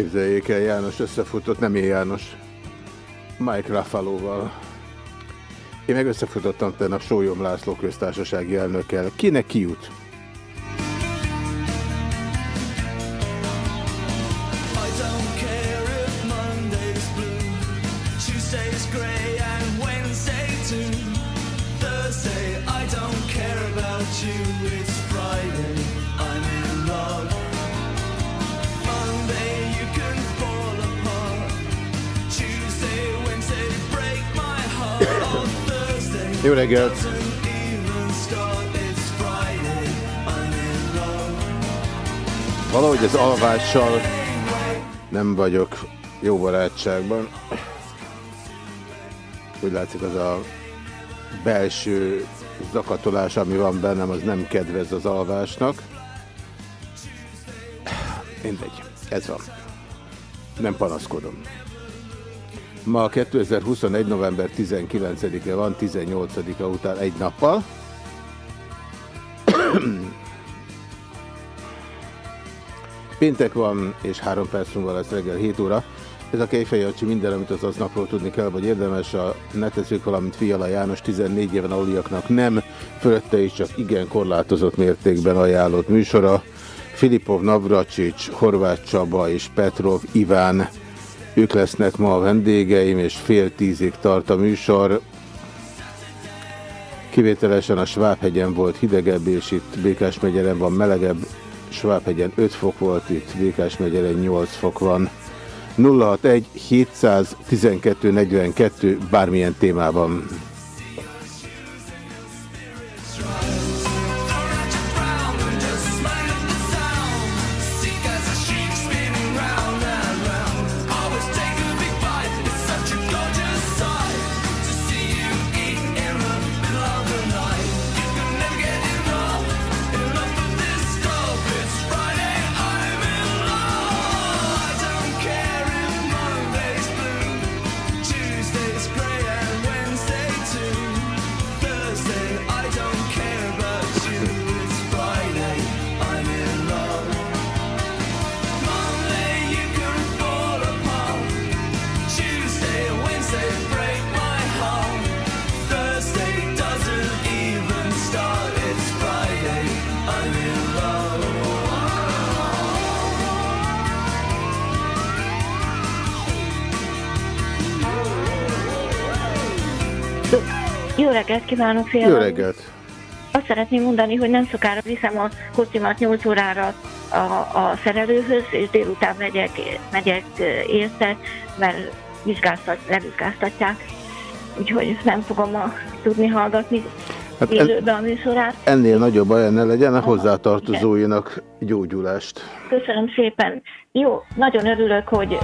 Képzeljék el, János összefutott, nem én János, Mike Raffalóval. Én meg összefutottam tegnap Sólyom László köztársasági elnökkel. Kinek kijut? Jó reggelt! Valahogy az alvással nem vagyok jó barátságban. Úgy látszik az a belső zakatolás, ami van bennem, az nem kedvez az alvásnak. Mindegy, ez van. Nem panaszkodom. Ma 2021. november 19-e van, 18-a után egy nappal. Péntek van, és három perc múlva lesz reggel 7 óra. Ez a Kejfej Jancsi minden, amit az aznapról tudni kell, vagy érdemes a netezők, valamint Fiala János 14 éven aluliaknak nem, fölötte is csak igen korlátozott mértékben ajánlott műsora. Filipov Navracsics, Horváth Csaba és Petrov Iván ők lesznek ma a vendégeim, és fél tízig tart a műsor. Kivételesen a Svábhegyen volt hidegebb, és itt Békás van melegebb. Svábhegyen 5 fok volt, itt Békás megyelen 8 fok van. 061 712 42 bármilyen témában. Reggelt kívánok, fél. Jó reggelt! Azt szeretném mondani, hogy nem sokára viszem a kocsimat 8 órára a, a szerelőhöz, és délután megyek, megyek érte, mert vizsgáztat, levizsgáztatják. Úgyhogy nem fogom ma tudni hallgatni hát élőben a műsorát. Ennél nagyobb baj ne legyen a hozzátartozóinak gyógyulást. Köszönöm szépen. Jó, nagyon örülök, hogy...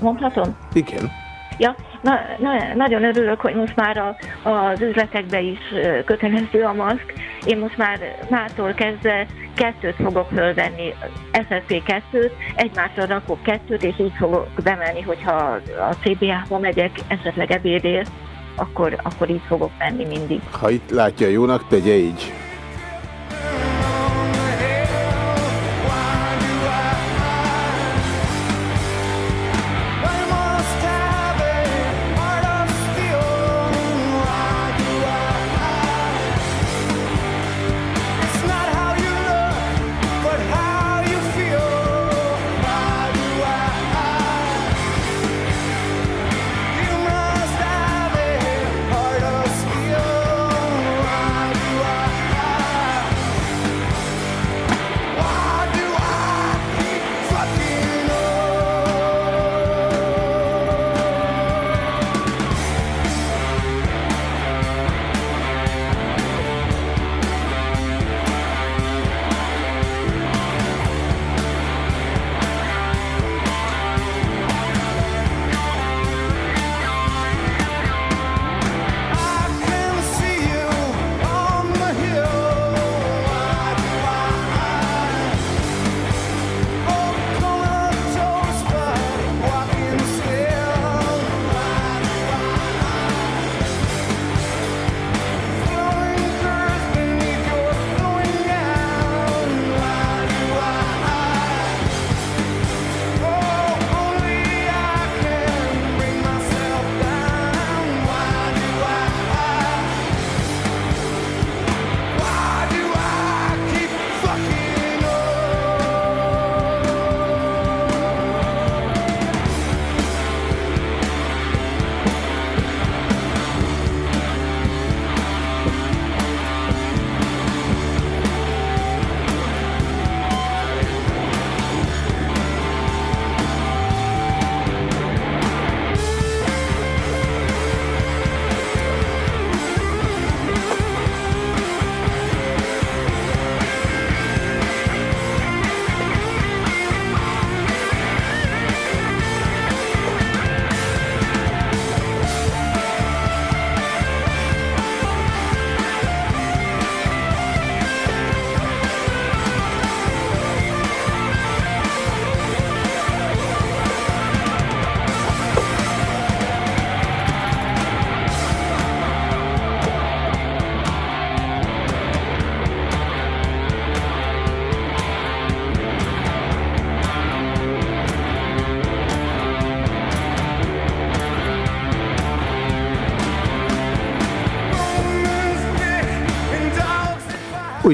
Mondhatom? Igen. Ja, na, na, nagyon örülök, hogy most már a, az üzletekbe is kötelező a maszk. Én most már mától kezdve kettőt fogok fölvenni, SSP kettőt, egymásra rakok kettőt, és így fogok bemenni, hogyha a CBA-ba megyek esetleg ebédért, akkor, akkor így fogok menni mindig. Ha itt látja jónak, tegye így.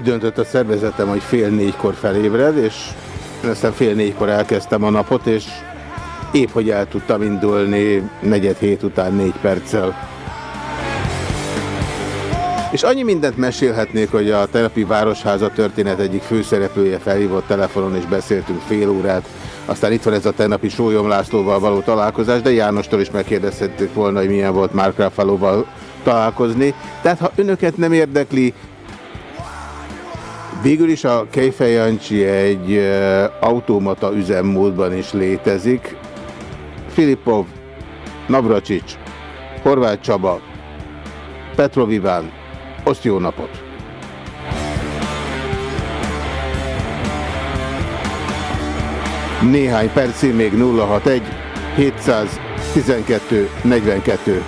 Úgy döntött a szervezetem, hogy fél négykor felébred, és aztán fél négykor elkezdtem a napot, és épp hogy el tudtam indulni negyed hét után négy perccel. És annyi mindent mesélhetnék, hogy a Telepi Városháza történet egyik főszereplője felhívott telefonon, és beszéltünk fél órát. Aztán itt van ez a tegnapi Sólyom Lászlóval való találkozás, de Jánostól is megkérdezhettük volna, hogy milyen volt Mark Ruffalo találkozni. Tehát ha önöket nem érdekli, Végül is a Kejfej Jancsi egy automata üzemmódban is létezik. Filipov, Navracsics, Horváth Csaba, Petrov Iván, azt jó napot! Néhány percig még 061 712 42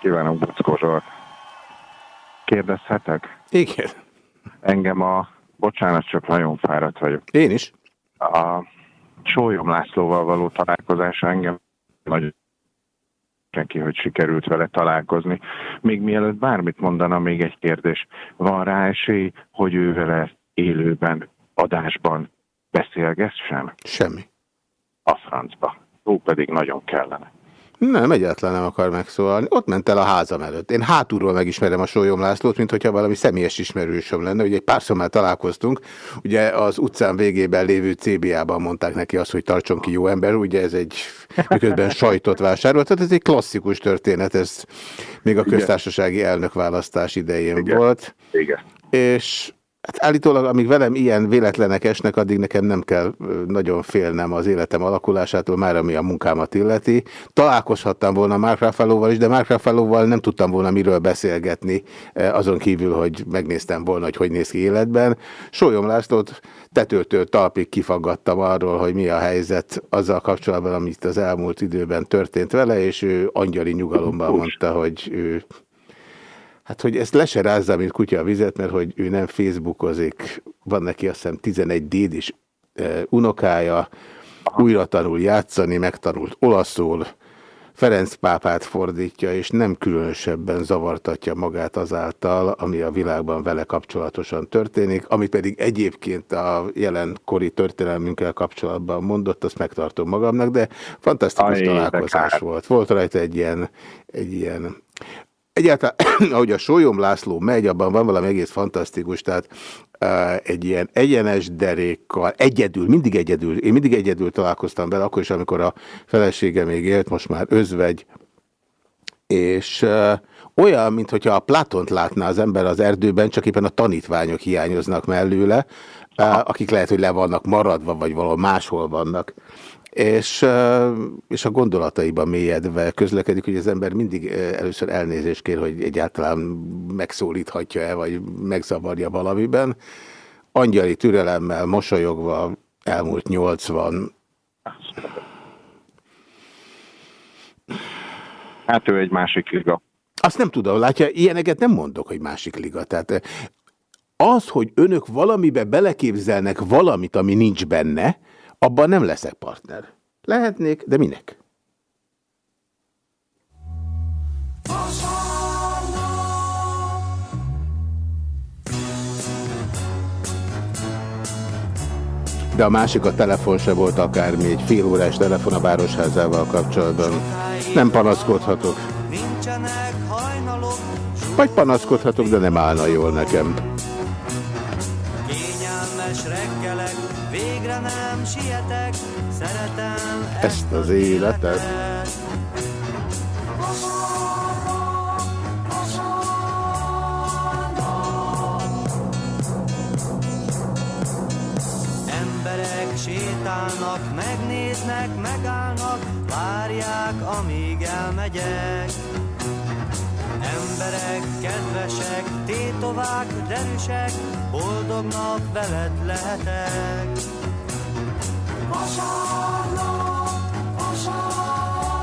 kívánok, Buckó Zsolt. Kérdezhetek? Igen. Engem a, bocsánat, csak nagyon fáradt vagyok. Én is. A Sólyom Lászlóval való találkozás engem nagyon senki, hogy sikerült vele találkozni. Még mielőtt bármit mondana, még egy kérdés. Van rá esély, hogy ő vele élőben, adásban beszélgessen? Semmi. A francba. Ó, pedig nagyon kellene. Nem, egyáltalán nem akar megszólalni. Ott ment el a házam előtt. Én hátulról megismerem a Sólyom Lászlót, mint hogyha valami személyes ismerősöm lenne. Ugye egy párszor már találkoztunk. Ugye az utcán végében lévő CBA-ban mondták neki azt, hogy tartson ki jó ember. Ugye ez egy miközben sajtot vásárolt. Tehát ez egy klasszikus történet. Ez még a köztársasági elnökválasztás idején Igen. volt. Igen. És Hát állítólag, amíg velem ilyen véletlenek esnek, addig nekem nem kell nagyon félnem az életem alakulásától, már ami a munkámat illeti. Találkozhattam volna Mark Ruffalo-val is, de Mark Ruffalo-val nem tudtam volna miről beszélgetni, azon kívül, hogy megnéztem volna, hogy hogy néz ki életben. Sólyom Lászlót tetőtől talpig kifaggattam arról, hogy mi a helyzet azzal kapcsolatban, amit az elmúlt időben történt vele, és ő angyali nyugalomban mondta, hogy ő Hát, hogy ezt le se rázza, mint kutya a vizet, mert hogy ő nem Facebookozik, van neki azt hiszem 11 déd is e, unokája, újra tanul játszani, megtanult olaszul, Ferenc pápát fordítja, és nem különösebben zavartatja magát azáltal, ami a világban vele kapcsolatosan történik, amit pedig egyébként a jelenkori történelmünkkel kapcsolatban mondott, azt megtartom magamnak, de fantasztikus Aj, találkozás volt. Volt rajta egy ilyen, egy ilyen Egyáltalán, ahogy a Sólyom László megy, abban van valami egész fantasztikus, tehát egy ilyen egyenes derékkal, egyedül, mindig egyedül, én mindig egyedül találkoztam vele, akkor is, amikor a felesége még élt, most már özvegy, és olyan, mintha a Platont látná az ember az erdőben, csak éppen a tanítványok hiányoznak mellőle, akik lehet, hogy le vannak maradva, vagy valahol máshol vannak és, és a gondolataiban mélyedve közlekedik, hogy az ember mindig először elnézést kér, hogy egyáltalán megszólíthatja-e, vagy megzavarja valamiben. Angyali türelemmel, mosolyogva elmúlt 80. Hát ő egy másik liga. Azt nem tudom, látja, ilyeneket nem mondok, hogy másik liga. Tehát az, hogy önök valamibe beleképzelnek valamit, ami nincs benne, abban nem leszek partner. Lehetnék, de minek? De a másik a telefon se volt akármi, egy fél órás telefon a Városházával kapcsolatban. Nem panaszkodhatok. Vagy panaszkodhatok, de nem állna jól nekem. végre nem sietek, szeretem ezt az életet. Emberek sétálnak, megnéznek, megállnak, várják, amíg elmegyek. Emberek kedvesek, tétovák, derűsek, boldognak veled lehetek. Vasárnap, vasárnap.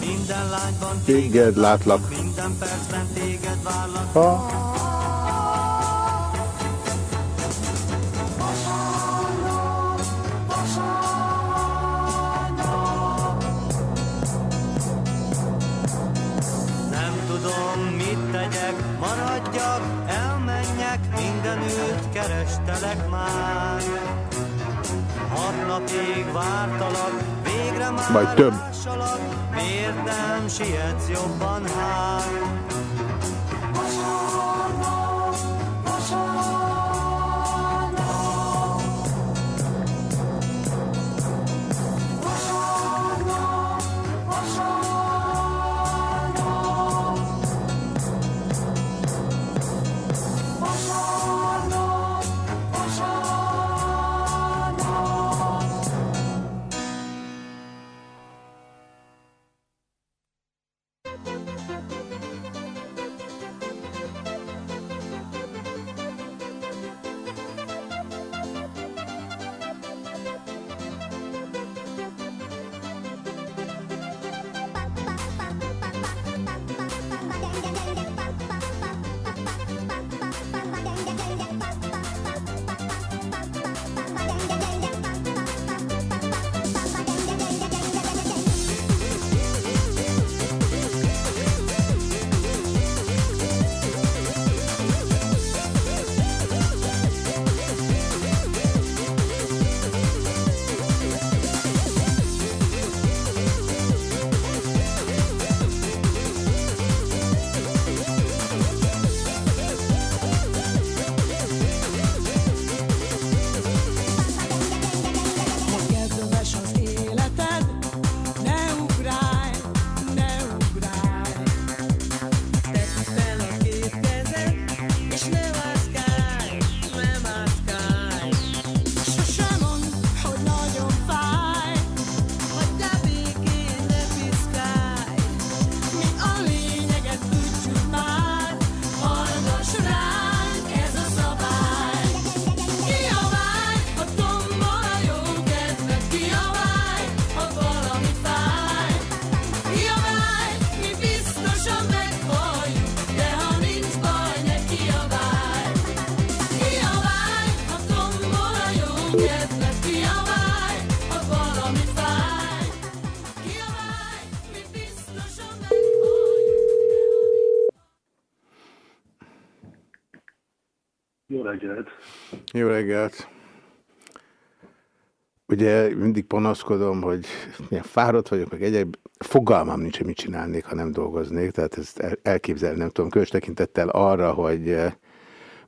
Minden lányban téged látlak, minden percben téged várlak. Ha. kerestelek már. Hat napig vártalak, végre már Vagy több. Miért nem sietsz jobban hát? Jó reggelt! Ugye mindig panaszkodom, hogy milyen fáradt vagyok, meg egyéb fogalmam nincs, hogy mit csinálnék, ha nem dolgoznék, tehát ezt elképzelni nem tudom, különös tekintettel arra, hogy eh,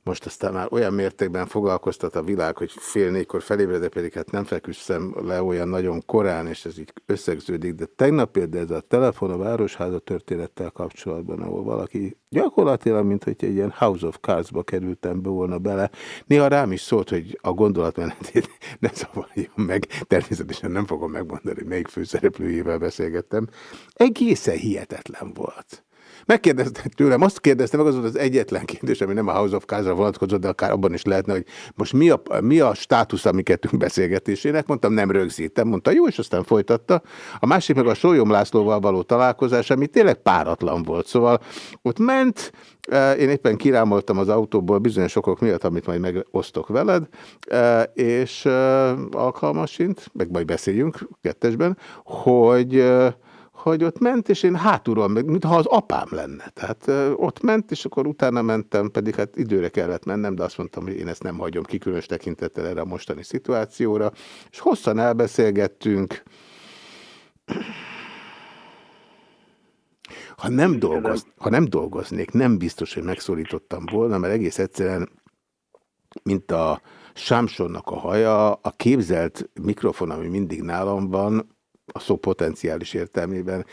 most aztán már olyan mértékben foglalkoztat a világ, hogy fél négykor felébredek, pedig hát nem feküszem le olyan nagyon korán, és ez így összegződik, de tegnap például ez a telefon a Városháza történettel kapcsolatban, ahol valaki gyakorlatilag, mint hogy egy ilyen House of Cards-ba kerültem be volna bele, néha rám is szólt, hogy a gondolatmenetét ne zavarjon meg, természetesen nem fogom megmondani, melyik főszereplőjével beszélgettem, egészen hihetetlen volt. Megkérdezte tőlem, azt kérdezte meg, az volt az egyetlen kérdés, ami nem a House of Cards-ra vonatkozott, de akár abban is lehetne, hogy most mi a, mi a státusz a mi kettőnk beszélgetésének. Mondtam, nem rögzítem. Mondta, jó, és aztán folytatta. A másik meg a Sólyom Lászlóval való találkozás, ami tényleg páratlan volt. Szóval ott ment, e, én éppen kirámoltam az autóból bizonyos okok miatt, amit majd megosztok veled, e, és e, alkalmasint, meg majd beszéljünk kettesben, hogy hogy ott ment, és én hátulról, mintha az apám lenne. Tehát ott ment, és akkor utána mentem, pedig hát időre kellett mennem, de azt mondtam, hogy én ezt nem hagyom ki, különös tekintettel erre a mostani szituációra. És hosszan elbeszélgettünk. Ha nem, dolgoz, ha nem dolgoznék, nem biztos, hogy megszólítottam volna, mert egész egyszerűen, mint a Sámsonnak a haja, a képzelt mikrofon, ami mindig nálam van, a szó potenciális értelmében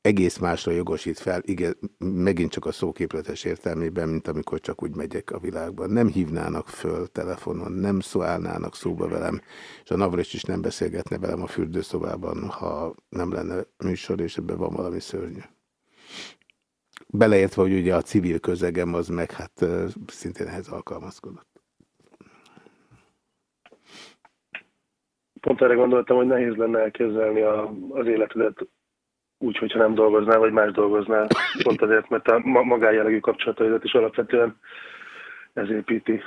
egész másra jogosít fel, igen, megint csak a szóképletes értelmében, mint amikor csak úgy megyek a világban. Nem hívnának föl telefonon, nem szólnának szóba velem, és a Navris is nem beszélgetne velem a fürdőszobában, ha nem lenne műsor, és ebben van valami szörnyű. Beleértve, hogy ugye a civil közegem az meg hát szintén ehhez alkalmazkodott. Pont erre gondoltam, hogy nehéz lenne elképzelni a, az életedet úgy, hogyha nem dolgoznál, vagy más dolgoznál. Pont azért, mert a magájellegű kapcsolataidat is alapvetően ez építi.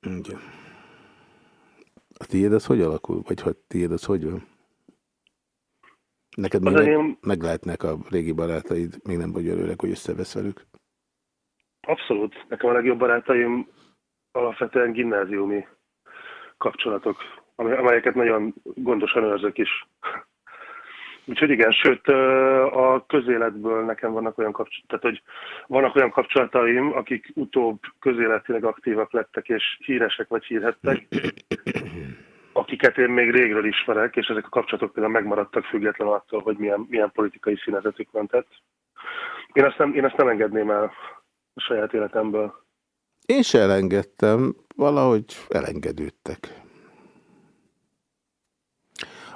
Igen. A tiéd az hogy alakul? Vagy hogy tiéd az hogy van? Neked még meg, én... meg lehetnek a régi barátaid, még nem vagy örülök, hogy összevesz velük? Abszolút. Nekem a legjobb barátaim alapvetően gimnáziumi kapcsolatok, amelyeket nagyon gondosan őrzök is. Úgyhogy igen, sőt, a közéletből nekem vannak olyan kapcsolatok, tehát hogy vannak olyan kapcsolataim, akik utóbb közéletileg aktívak lettek és híresek vagy hírhettek, akiket én még régről ismerek, és ezek a kapcsolatok például megmaradtak független attól, hogy milyen, milyen politikai színezetük van. Tehát én ezt, nem, én ezt nem engedném el a saját életemből. Én se elengedtem, valahogy elengedődtek.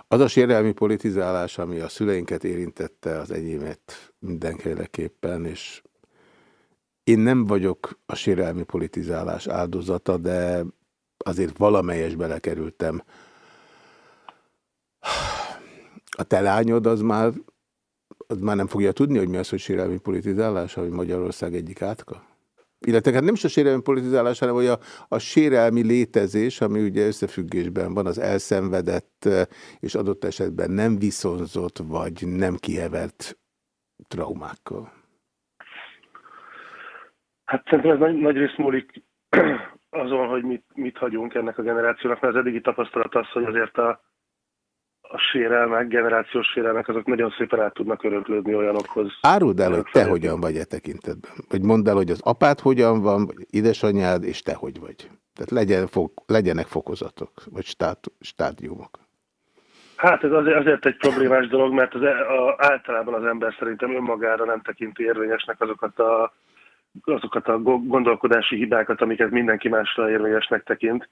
Az a sérelmi politizálás, ami a szüleinket érintette, az enyémet mindenféleképpen, és én nem vagyok a sérelmi politizálás áldozata, de azért valamelyes belekerültem. A te lányod az már, az már nem fogja tudni, hogy mi az, hogy sérelmi politizálás, hogy Magyarország egyik átka? Illetve hát nem is a sérelmi politizálás, hanem hogy a, a sérelmi létezés, ami ugye összefüggésben van az elszenvedett és adott esetben nem viszonzott vagy nem kihevert traumákkal. Hát szerintem ez nagy, nagy rész múlik azon, hogy mit, mit hagyunk ennek a generációnak, mert az eddigi tapasztalat az, hogy azért a, a sérelmek, generációs sérelmek, azok nagyon szépen át tudnak öröklődni olyanokhoz. Áruld el, hogy te hogyan vagy e tekintetben. Vagy mondd el, hogy az apád hogyan van, vagy édesanyád, és te hogy vagy. Tehát legyen, fog, legyenek fokozatok, vagy stát, stádiumok. Hát ez azért, azért egy problémás dolog, mert az, e- a, általában az ember szerintem önmagára nem tekinti érvényesnek azokat a, azokat a gondolkodási hibákat, amiket mindenki másra érvényesnek tekint.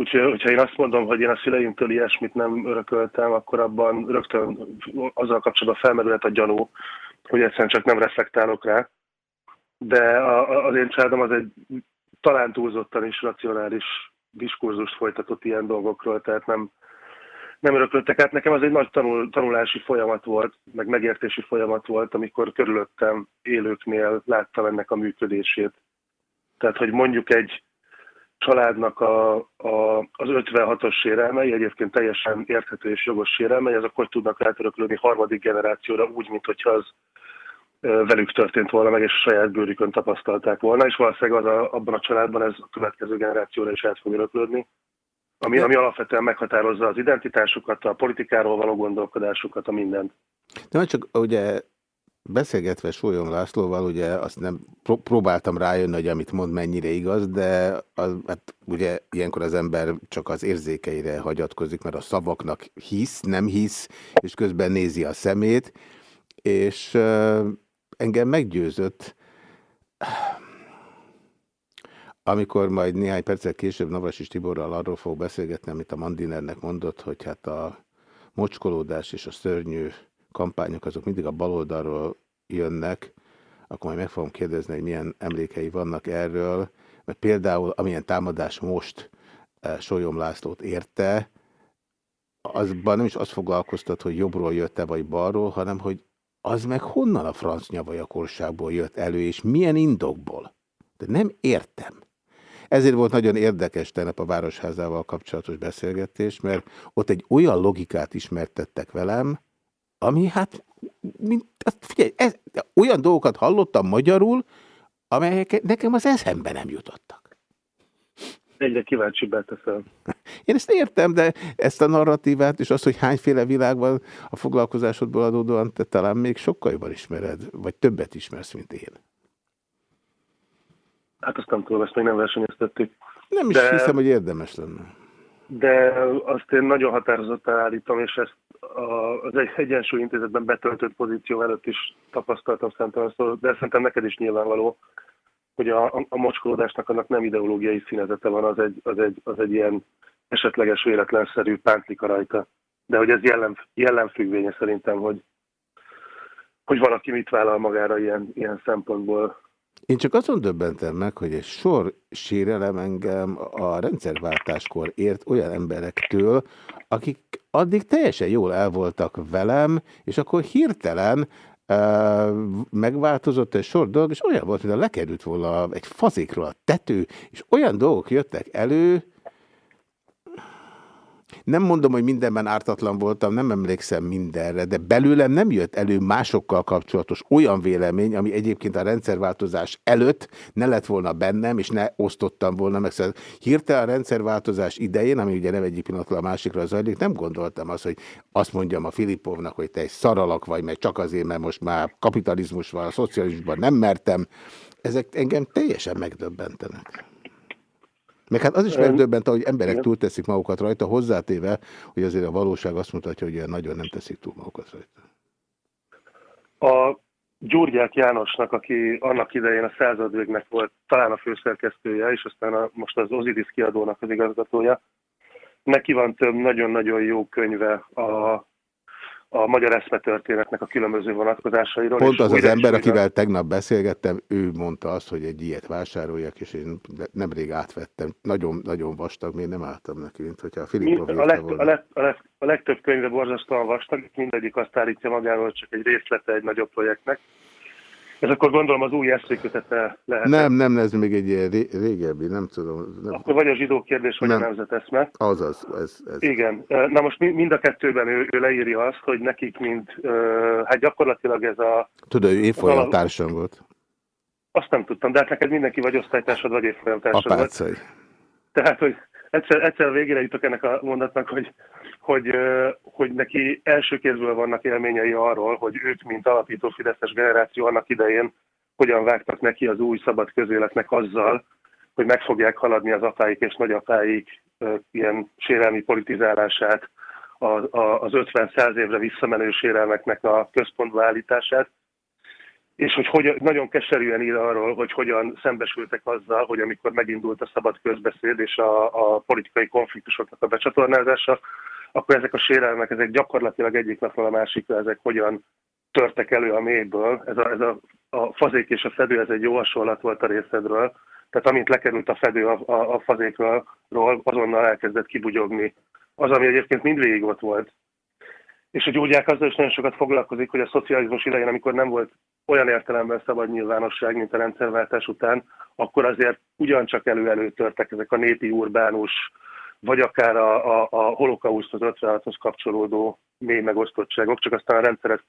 Úgyhogy, hogyha én azt mondom, hogy én a szüleimtől ilyesmit nem örököltem, akkor abban rögtön azzal kapcsolatban felmerülhet a gyanú, hogy egyszerűen csak nem reflektálok rá. De a, az én családom az egy talán túlzottan is racionális diskurzust folytatott ilyen dolgokról, tehát nem, nem örököltek át. Nekem az egy nagy tanul, tanulási folyamat volt, meg megértési folyamat volt, amikor körülöttem élőknél láttam ennek a működését. Tehát, hogy mondjuk egy családnak a, a, az 56-os sérelmei, egyébként teljesen érthető és jogos sérelmei, azok hogy tudnak átöröklődni harmadik generációra úgy, mint hogyha az velük történt volna meg, és a saját bőrükön tapasztalták volna, és valószínűleg az a, abban a családban ez a következő generációra is át fog öröklődni, ami, ami alapvetően meghatározza az identitásukat, a politikáról való gondolkodásukat, a mindent. De csak ugye beszélgetve Sólyom Lászlóval, ugye azt nem próbáltam rájönni, hogy amit mond mennyire igaz, de az, hát ugye ilyenkor az ember csak az érzékeire hagyatkozik, mert a szavaknak hisz, nem hisz, és közben nézi a szemét, és uh, engem meggyőzött, amikor majd néhány perccel később Navas Tiborral arról fog beszélgetni, amit a Mandinernek mondott, hogy hát a mocskolódás és a szörnyű kampányok azok mindig a baloldalról jönnek, akkor majd meg fogom kérdezni, hogy milyen emlékei vannak erről, mert például amilyen támadás most eh, Solyom Lászlót érte, azban nem is azt foglalkoztat, hogy jobbról jött-e vagy balról, hanem hogy az meg honnan a franc nyavajakorságból jött elő, és milyen indokból. De nem értem. Ezért volt nagyon érdekes tegnap a Városházával kapcsolatos beszélgetés, mert ott egy olyan logikát ismertettek velem, ami hát, mint, figyelj, ez, olyan dolgokat hallottam magyarul, amelyek nekem az eszembe nem jutottak. Egyre kíváncsibbá teszel. Én ezt értem, de ezt a narratívát, és az, hogy hányféle világ van a foglalkozásodból adódóan, te talán még sokkal jobban ismered, vagy többet ismersz, mint én. Hát azt nem tudom, ezt még nem versenyeztettük. Nem is de, hiszem, hogy érdemes lenne. De azt én nagyon határozottan állítom, és ezt az egy Egyensúly Intézetben betöltött pozíció előtt is tapasztaltam szerintem, de szerintem neked is nyilvánvaló, hogy a, a mocskolódásnak annak nem ideológiai színezete van, az egy, az egy, az egy ilyen esetleges véletlenszerű pántlika rajta. De hogy ez jellem, jellemfüggvénye szerintem, hogy, hogy valaki mit vállal magára ilyen, ilyen szempontból. Én csak azon döbbentem meg, hogy egy sor sérelem engem a rendszerváltáskor ért olyan emberektől, akik addig teljesen jól el voltak velem, és akkor hirtelen megváltozott egy sor dolog, és olyan volt, mintha lekerült volna egy fazékról a tető, és olyan dolgok jöttek elő, nem mondom, hogy mindenben ártatlan voltam, nem emlékszem mindenre, de belőlem nem jött elő másokkal kapcsolatos olyan vélemény, ami egyébként a rendszerváltozás előtt ne lett volna bennem, és ne osztottam volna meg. Szóval hirtelen a rendszerváltozás idején, ami ugye nem egyik pillanatról a másikra zajlik, nem gondoltam azt, hogy azt mondjam a Filipovnak, hogy te egy szaralak vagy, mert csak azért, mert most már kapitalizmus van, a szocializmusban nem mertem. Ezek engem teljesen megdöbbentenek. Meg hát az is megdöbbent, hogy emberek túlteszik magukat rajta, hozzátéve, hogy azért a valóság azt mutatja, hogy ilyen nagyon nem teszik túl magukat rajta. A Gyurgyák Jánosnak, aki annak idején a századvégnek volt talán a főszerkesztője, és aztán a, most az Ozidis kiadónak az igazgatója, neki van több nagyon-nagyon jó könyve a a magyar eszmetörténetnek a különböző vonatkozásairól. Pont az az ember, akivel tegnap beszélgettem, ő mondta azt, hogy egy ilyet vásároljak, és én nemrég átvettem. Nagyon-nagyon vastag, még nem álltam neki, mint hogyha a Filipov a, leg, a, leg, a, leg, a legtöbb könyve borzasztóan vastag, mindegyik azt állítja magáról, csak egy részlete egy nagyobb projektnek. Ez akkor gondolom az új eszékötete lehet. Nem, nem, ez még egy ilyen régebbi, nem tudom. Nem. Akkor vagy a zsidó kérdés, vagy nem. a nemzeteszme. Azaz, ez, ez. Igen. Na most mind a kettőben ő, ő leírja azt, hogy nekik mint, hát gyakorlatilag ez a... Tudod, ő évfolyam társam volt. Azt nem tudtam, de hát neked mindenki vagy osztálytársad, vagy évfolyam társad Apácai. volt. Tehát, hogy egyszer, egyszer végére jutok ennek a mondatnak, hogy, hogy, hogy neki első kézből vannak élményei arról, hogy ők, mint alapító Fideszes generáció annak idején hogyan vágtak neki az új szabad közéletnek azzal, hogy meg fogják haladni az apáik és nagyapáik ilyen sérelmi politizálását, az 50-100 évre visszamenő sérelmeknek a központba állítását, és hogy, hogy nagyon keserűen ír arról, hogy hogyan szembesültek azzal, hogy amikor megindult a szabad közbeszéd és a, a politikai konfliktusoknak a becsatornázása, akkor ezek a sérelmek, ezek gyakorlatilag egyik napról a másikra, ezek hogyan törtek elő a mélyből. Ez a, ez a, a fazék és a fedő, ez egy jó hasonlat volt a részedről. Tehát amint lekerült a fedő a, a, a fazékról, azonnal elkezdett kibugyogni. Az, ami egyébként mindvégig ott volt. És a gyógyák azzal is nagyon sokat foglalkozik, hogy a szocializmus idején, amikor nem volt olyan értelemben szabad nyilvánosság, mint a rendszerváltás után, akkor azért ugyancsak elő törtek ezek a népi urbánus, vagy akár a, a, a holokauszthoz, 56-hoz kapcsolódó mély megosztottságok, csak aztán a rendszer ezt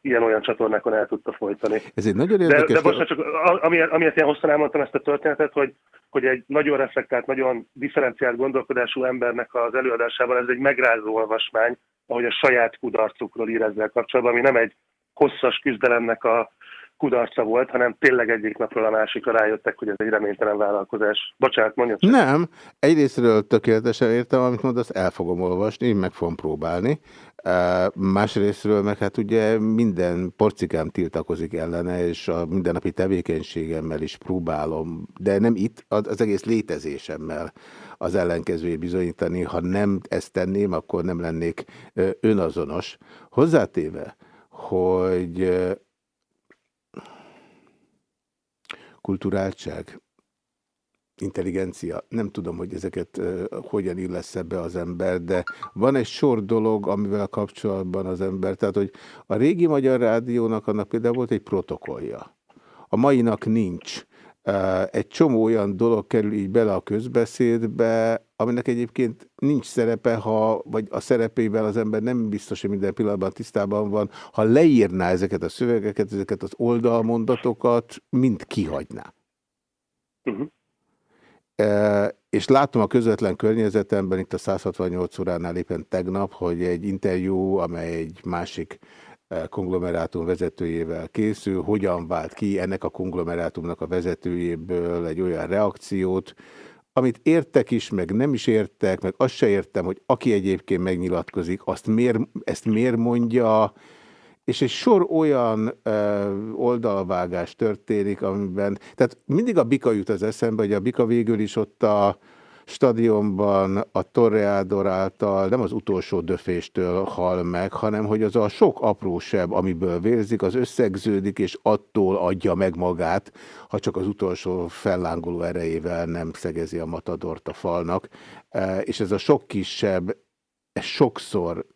ilyen-olyan csatornákon el tudta folytani. Ez egy nagyon érdekes... De, de most csak, amiért, amiért ilyen hosszan elmondtam ezt a történetet, hogy, hogy egy nagyon reflektált, nagyon differenciált gondolkodású embernek az előadásában ez egy megrázó olvasmány, ahogy a saját kudarcukról ír ezzel kapcsolatban, ami nem egy hosszas küzdelemnek a kudarca volt, hanem tényleg egyik napról a másikra rájöttek, hogy ez egy reménytelen vállalkozás. Bocsánat, mondjad csak. Nem, egyrésztről tökéletesen értem, amit mondasz, el fogom olvasni, meg fogom próbálni. Másrésztről meg hát ugye minden porcikám tiltakozik ellene, és a mindennapi tevékenységemmel is próbálom, de nem itt, az egész létezésemmel az ellenkezőjét bizonyítani. Ha nem ezt tenném, akkor nem lennék önazonos. Hozzátéve, hogy kulturáltság, intelligencia, nem tudom, hogy ezeket uh, hogyan illesz be az ember, de van egy sor dolog, amivel kapcsolatban az ember, tehát hogy a régi Magyar Rádiónak annak például volt egy protokollja. A mainak nincs. Egy csomó olyan dolog kerül így bele a közbeszédbe, aminek egyébként nincs szerepe, ha, vagy a szerepével az ember nem biztos, hogy minden pillanatban tisztában van, ha leírná ezeket a szövegeket, ezeket az oldalmondatokat, mind kihagyná. Uh -huh és látom a közvetlen környezetemben, itt a 168 óránál éppen tegnap, hogy egy interjú, amely egy másik konglomerátum vezetőjével készül, hogyan vált ki ennek a konglomerátumnak a vezetőjéből egy olyan reakciót, amit értek is, meg nem is értek, meg azt se értem, hogy aki egyébként megnyilatkozik, azt miért, ezt miért mondja, és egy sor olyan ö, oldalvágás történik, amiben, tehát mindig a Bika jut az eszembe, hogy a Bika végül is ott a stadionban a Torreador által nem az utolsó döféstől hal meg, hanem hogy az a sok aprósebb, amiből vérzik, az összegződik, és attól adja meg magát, ha csak az utolsó fellángoló erejével nem szegezi a matadort a falnak. És ez a sok kisebb, ez sokszor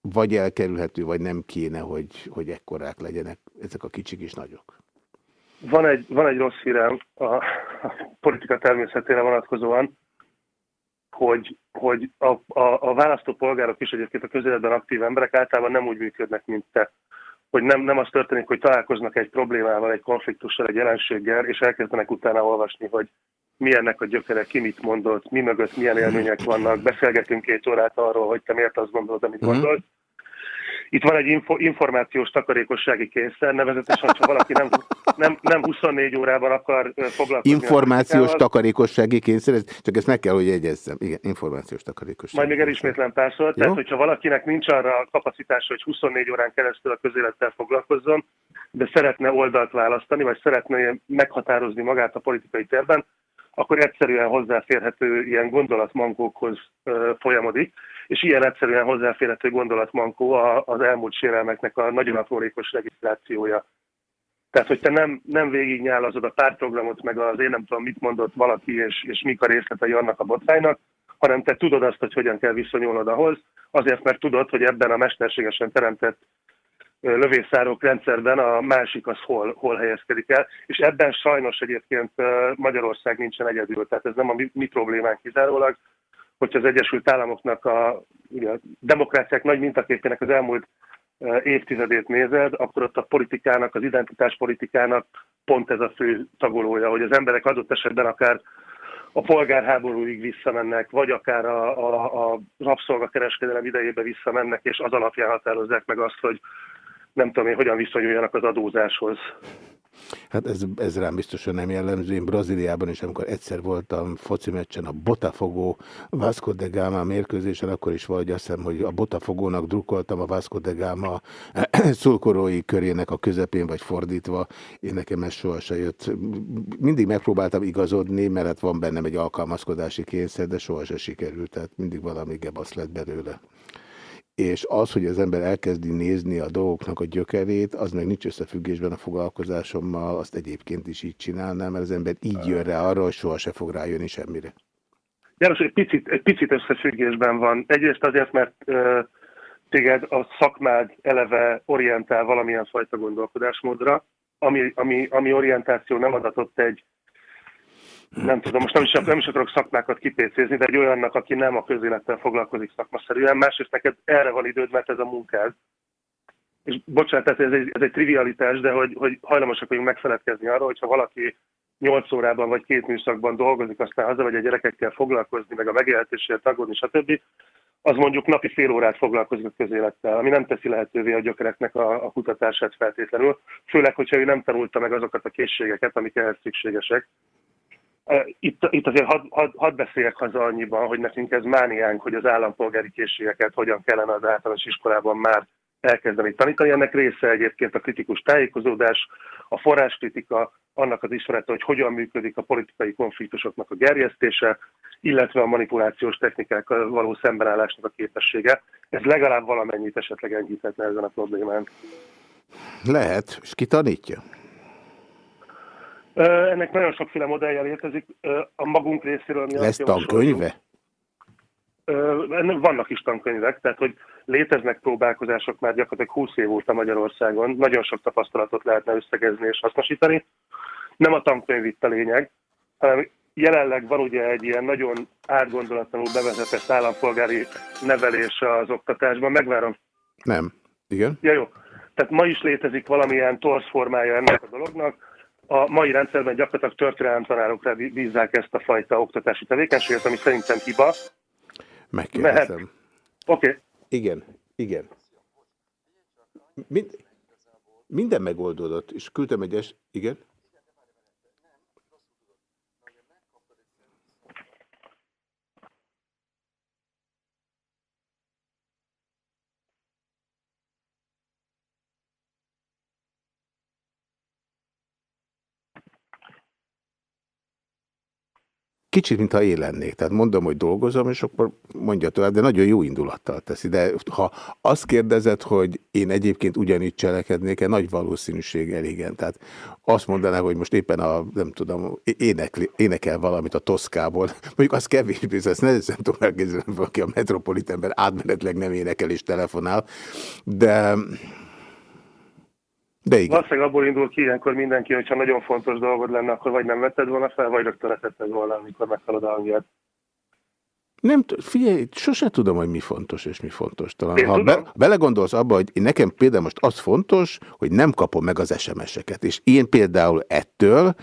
vagy elkerülhető, vagy nem kéne, hogy, hogy ekkorák legyenek ezek a kicsik is nagyok. Van egy, van egy rossz hírem a, a politika természetére vonatkozóan, hogy, hogy a, a, a választópolgárok is egyébként a közéletben aktív emberek általában nem úgy működnek, mint te. Hogy nem, nem az történik, hogy találkoznak egy problémával, egy konfliktussal, egy jelenséggel, és elkezdenek utána olvasni, hogy mi ennek a gyökere, ki mit mondott, mi mögött milyen élmények vannak, beszélgetünk két órát arról, hogy te miért azt gondolod, amit mm. gondolsz. Itt van egy info, információs takarékossági kényszer, nevezetesen, ha valaki nem, nem, nem 24 órában akar foglalkozni. Információs takarékossági kényszer, csak ezt meg kell, hogy jegyezzem. Igen, információs takarékossági Majd még elismétlen párszor. Tehát, hogyha valakinek nincs arra a kapacitása, hogy 24 órán keresztül a közélettel foglalkozzon, de szeretne oldalt választani, vagy szeretne meghatározni magát a politikai térben, akkor egyszerűen hozzáférhető ilyen gondolatmankókhoz folyamodik, és ilyen egyszerűen hozzáférhető gondolatmankó az elmúlt sérelmeknek a nagyon aprólékos regisztrációja. Tehát, hogy te nem, nem végignyálazod a pártprogramot, meg az én nem tudom, mit mondott valaki, és, és mik a részletei annak a botránynak, hanem te tudod azt, hogy hogyan kell viszonyulnod ahhoz, azért, mert tudod, hogy ebben a mesterségesen teremtett lövészárok rendszerben a másik az hol, hol helyezkedik el, és ebben sajnos egyébként Magyarország nincsen egyedül, tehát ez nem a mi, mi problémánk kizárólag, hogyha az Egyesült Államoknak a, ugye, a demokráciák nagy mintaképének az elmúlt évtizedét nézed, akkor ott a politikának, az identitáspolitikának pont ez a fő tagolója, hogy az emberek adott esetben akár a polgárháborúig visszamennek, vagy akár a, a, a rabszolgakereskedelem idejébe visszamennek, és az alapján határozzák meg azt, hogy nem tudom én, hogyan viszonyuljanak az adózáshoz. Hát ez, ez rám biztosan nem jellemző. Én Brazíliában is, amikor egyszer voltam foci meccsen a Botafogo Vasco de Gama mérkőzésen, akkor is valahogy azt hiszem, hogy a Botafogónak drukkoltam a Vasco de Gama szulkorói körének a közepén, vagy fordítva. Én nekem ez sohasem jött. Mindig megpróbáltam igazodni, mert hát van bennem egy alkalmazkodási kényszer, de sohasem sikerült, tehát mindig valami gebasz lett belőle és az, hogy az ember elkezdi nézni a dolgoknak a gyökerét, az meg nincs összefüggésben a foglalkozásommal, azt egyébként is így csinálnám, mert az ember így jön rá arra, hogy soha se fog rájönni semmire. János, egy picit, egy picit összefüggésben van. Egyrészt azért, mert ö, téged a szakmád eleve orientál valamilyen fajta gondolkodásmódra, ami, ami, ami orientáció nem adatott egy nem tudom, most nem is, nem is akarok szakmákat kipécézni, de egy olyannak, aki nem a közélettel foglalkozik szakmaszerűen, másrészt neked erre van időd, mert ez a munkád. És bocsánat, ez egy, ez egy trivialitás, de hogy, hogy hajlamosak vagyunk megfeledkezni arról, hogyha valaki 8 órában vagy két műszakban dolgozik, aztán haza vagy a gyerekekkel foglalkozni, meg a megélhetésért tagodni, stb., az mondjuk napi fél órát foglalkozik a közélettel, ami nem teszi lehetővé a gyökereknek a, a kutatását feltétlenül, főleg, hogyha ő nem tanulta meg azokat a készségeket, amik ehhez szükségesek. Itt, itt azért hadd had, had beszéljek haza annyiban, hogy nekünk ez mániánk, hogy az állampolgári készségeket hogyan kellene az általános iskolában már elkezdeni tanítani. Ennek része egyébként a kritikus tájékozódás, a forráskritika, annak az ismerete, hogy hogyan működik a politikai konfliktusoknak a gerjesztése, illetve a manipulációs technikákkal való szembenállásnak a képessége. Ez legalább valamennyit esetleg enyhíthetne ezen a problémán. Lehet, és ki tanítja? Ennek nagyon sokféle modellje létezik. A magunk részéről mi Lesz tankönyve? Vannak is tankönyvek, tehát hogy léteznek próbálkozások már gyakorlatilag 20 év óta Magyarországon. Nagyon sok tapasztalatot lehetne összegezni és hasznosítani. Nem a tankönyv itt a lényeg, hanem jelenleg van ugye egy ilyen nagyon átgondolatlanul bevezetett állampolgári nevelés az oktatásban. Megvárom. Nem. Igen? Ja, jó. Tehát ma is létezik valamilyen torsz formája ennek a dolognak. A mai rendszerben gyakorlatilag történelem tanárokra bízzák ezt a fajta oktatási tevékenységet, ami szerintem hiba. Megkérdezem. Oké. Okay. Igen, igen. Mind, minden megoldódott, és küldtem egy es... Igen? Kicsit, mintha én lennék. Tehát mondom, hogy dolgozom, és akkor mondja tovább, de nagyon jó indulattal teszi. De ha azt kérdezed, hogy én egyébként ugyanígy cselekednék-e, nagy valószínűség elégen. Tehát azt mondaná, hogy most éppen a, nem tudom, énekli, énekel valamit a Toszkából. Mondjuk az kevésbé, ezt nehezen tudom elképzelni, aki a metropolitenben átmenetleg nem énekel és telefonál. De de igen. Valószínűleg abból indul ki ilyenkor mindenki, hogyha nagyon fontos dolgod lenne, akkor vagy nem vetted volna fel, vagy rögtön letetted volna, amikor meghalad a hangját. Nem, figyelj, sose tudom, hogy mi fontos és mi fontos. Talán, ha be, belegondolsz abba, hogy nekem például most az fontos, hogy nem kapom meg az SMS-eket. És én például ettől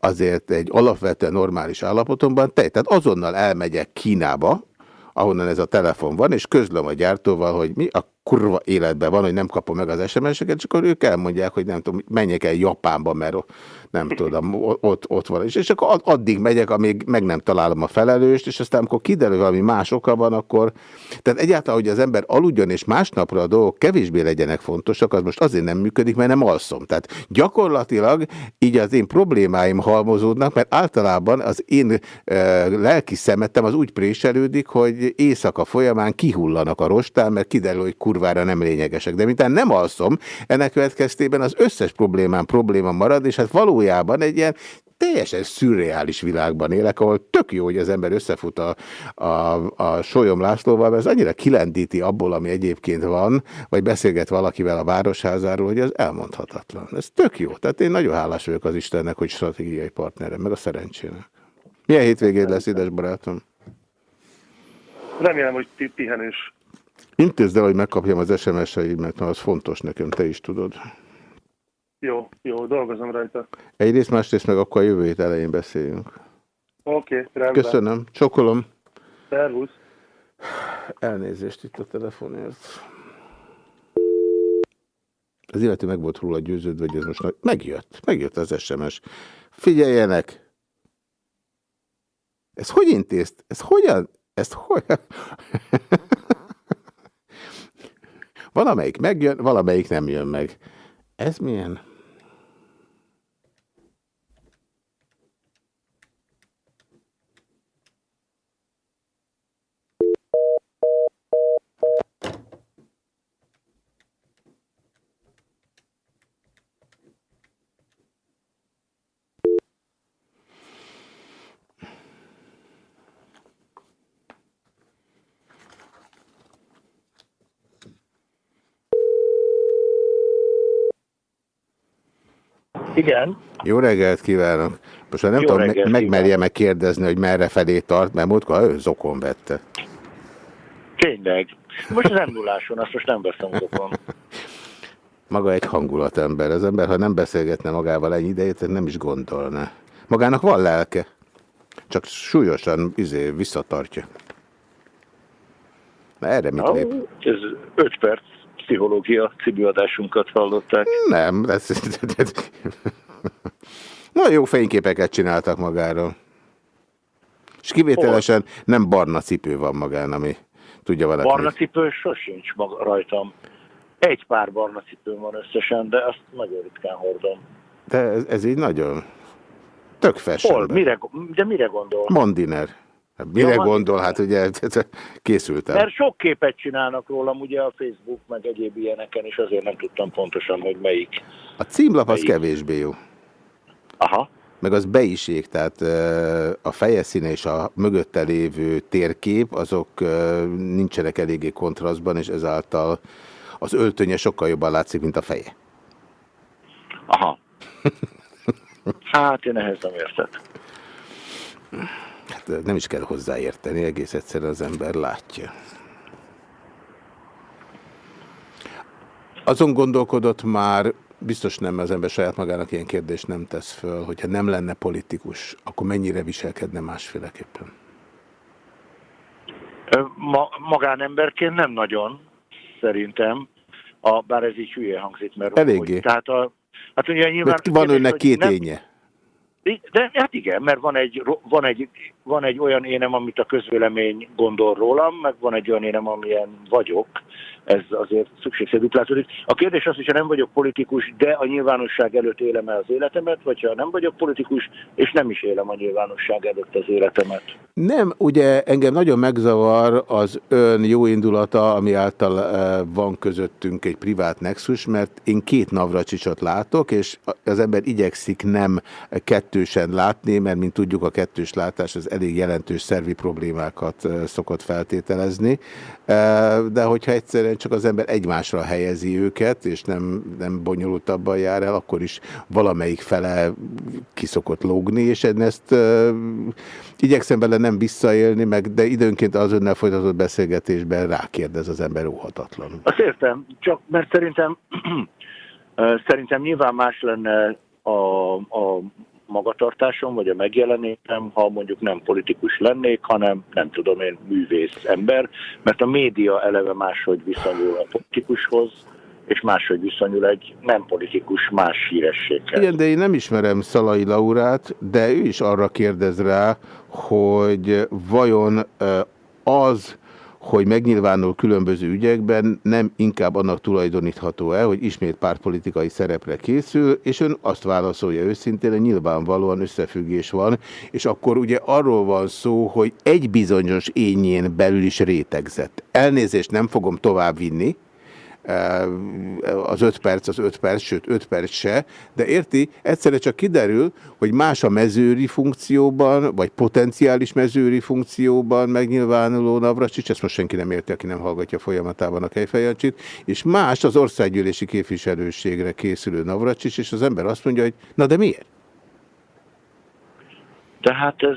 azért egy alapvetően normális állapotomban, te, tehát azonnal elmegyek Kínába, ahonnan ez a telefon van, és közlöm a gyártóval, hogy mi a kurva életben van, hogy nem kapom meg az SMS-eket, és akkor ők elmondják, hogy nem tudom, menjek el Japánba, mert nem tudom, ott, ott van. És, és akkor addig megyek, amíg meg nem találom a felelőst, és aztán amikor kiderül valami más oka van, akkor... Tehát egyáltalán, hogy az ember aludjon, és másnapra a dolgok kevésbé legyenek fontosak, az most azért nem működik, mert nem alszom. Tehát gyakorlatilag így az én problémáim halmozódnak, mert általában az én e, lelki szemetem az úgy préselődik, hogy éjszaka folyamán kihullanak a rostán, mert kiderül, hogy kurvára nem lényegesek. De mintán nem alszom, ennek következtében az összes problémám probléma marad, és hát valójában egy ilyen teljesen szürreális világban élek, ahol tök jó, hogy az ember összefut a, a, a Solyom Lászlóval, mert ez annyira kilendíti abból, ami egyébként van, vagy beszélget valakivel a városházáról, hogy ez elmondhatatlan. Ez tök jó. Tehát én nagyon hálás vagyok az Istennek, hogy stratégiai partnerem, meg a szerencsének. Milyen hétvégéd lesz, édes barátom? Remélem, hogy pihenés. Intézd el, hogy megkapjam az SMS-eimet, az fontos nekem, te is tudod. Jó, jó, dolgozom rajta. Egyrészt, másrészt meg akkor a jövő hét elején beszéljünk. Oké, okay, rendben. Köszönöm, csokolom. Szervusz. Elnézést itt a telefonért. Az illető meg volt róla győződve, hogy ez most megjött. Megjött az SMS. Figyeljenek! Ez hogy intézt? Ez hogyan? Ezt hogyan? Valamelyik megjön, valamelyik nem jön meg. Ez milyen? Igen. Jó reggelt kívánok. Most nem Jó tudom, meg, megmerje meg kérdezni, hogy merre felé tart, mert múltkor ő zokon vette. Tényleg. Most az induláson, azt most nem veszem zokon. Maga egy hangulatember. Az ember, ha nem beszélgetne magával ennyi idejét, nem is gondolna. Magának van lelke. Csak súlyosan izé, visszatartja. Na erre mit lép? Ez öt perc pszichológia című adásunkat hallották. Nem, ez, nagyon jó fényképeket csináltak magáról. És kivételesen nem barna cipő van magán, ami tudja valaki. Barna cipő sosincs maga, rajtam. Egy pár barna cipő van összesen, de azt nagyon ritkán hordom. De ez, ez így nagyon... Tök fashion. Hol? Mire, de mire gondol? Mondiner. Hát mire ja, gondol? Hát ugye készültem. Mert sok képet csinálnak rólam ugye a Facebook, meg egyéb ilyeneken, és azért nem tudtam pontosan, hogy melyik. A címlap melyik. az kevésbé jó. Aha. Meg az be is ég, tehát a feje színe és a mögötte lévő térkép, azok nincsenek eléggé kontrasztban, és ezáltal az öltönye sokkal jobban látszik, mint a feje. Aha. Hát én ehhez nem értek. Hát nem is kell hozzáérteni, egész egyszerűen az ember látja. Azon gondolkodott már, biztos nem, az ember saját magának ilyen kérdést nem tesz föl, hogyha nem lenne politikus, akkor mennyire viselkedne másféleképpen? Ma, magánemberként nem nagyon, szerintem, a, bár ez így hülye hangzik, mert... Eléggé. Hogy, tehát a, hát ugye nyilván... Mert van önnek két nem, énye. De hát igen, mert van egy, van, egy, van egy olyan énem, amit a közvélemény gondol rólam, meg van egy olyan énem, amilyen vagyok, ez azért szükségszerű duplázódik. A kérdés az, hogyha nem vagyok politikus, de a nyilvánosság előtt élem el az életemet, vagy ha nem vagyok politikus, és nem is élem a nyilvánosság előtt az életemet. Nem, ugye engem nagyon megzavar az ön jó indulata, ami által eh, van közöttünk egy privát nexus, mert én két navracsicsot látok, és az ember igyekszik nem kettősen látni, mert mint tudjuk a kettős látás az elég jelentős szervi problémákat eh, szokott feltételezni, eh, de hogyha egyszerűen csak az ember egymásra helyezi őket, és nem, nem bonyolultabban jár el, akkor is valamelyik fele kiszokott lógni, és ezt uh, igyekszem vele nem visszaélni, meg, de időnként az önnel folytatott beszélgetésben rákérdez az ember óhatatlan. Azt értem, csak mert szerintem szerintem nyilván más lenne a, a magatartásom, vagy a megjelenésem, ha mondjuk nem politikus lennék, hanem nem tudom én, művész ember, mert a média eleve máshogy viszonyul a politikushoz, és máshogy viszonyul egy nem politikus más hírességhez. Igen, de én nem ismerem Szalai Laurát, de ő is arra kérdez rá, hogy vajon az, hogy megnyilvánul különböző ügyekben, nem inkább annak tulajdonítható el, hogy ismét pártpolitikai szerepre készül, és ön azt válaszolja őszintén, hogy nyilvánvalóan összefüggés van, és akkor ugye arról van szó, hogy egy bizonyos ényén belül is rétegzett. Elnézést nem fogom tovább vinni, az öt perc az öt perc, sőt öt perc se, de érti, egyszerre csak kiderül, hogy más a mezőri funkcióban, vagy potenciális mezőri funkcióban megnyilvánuló Navracsics, ezt most senki nem érti, aki nem hallgatja folyamatában a Kejfejancsit, és más az országgyűlési képviselőségre készülő Navracsics, és az ember azt mondja, hogy na de miért? Tehát ez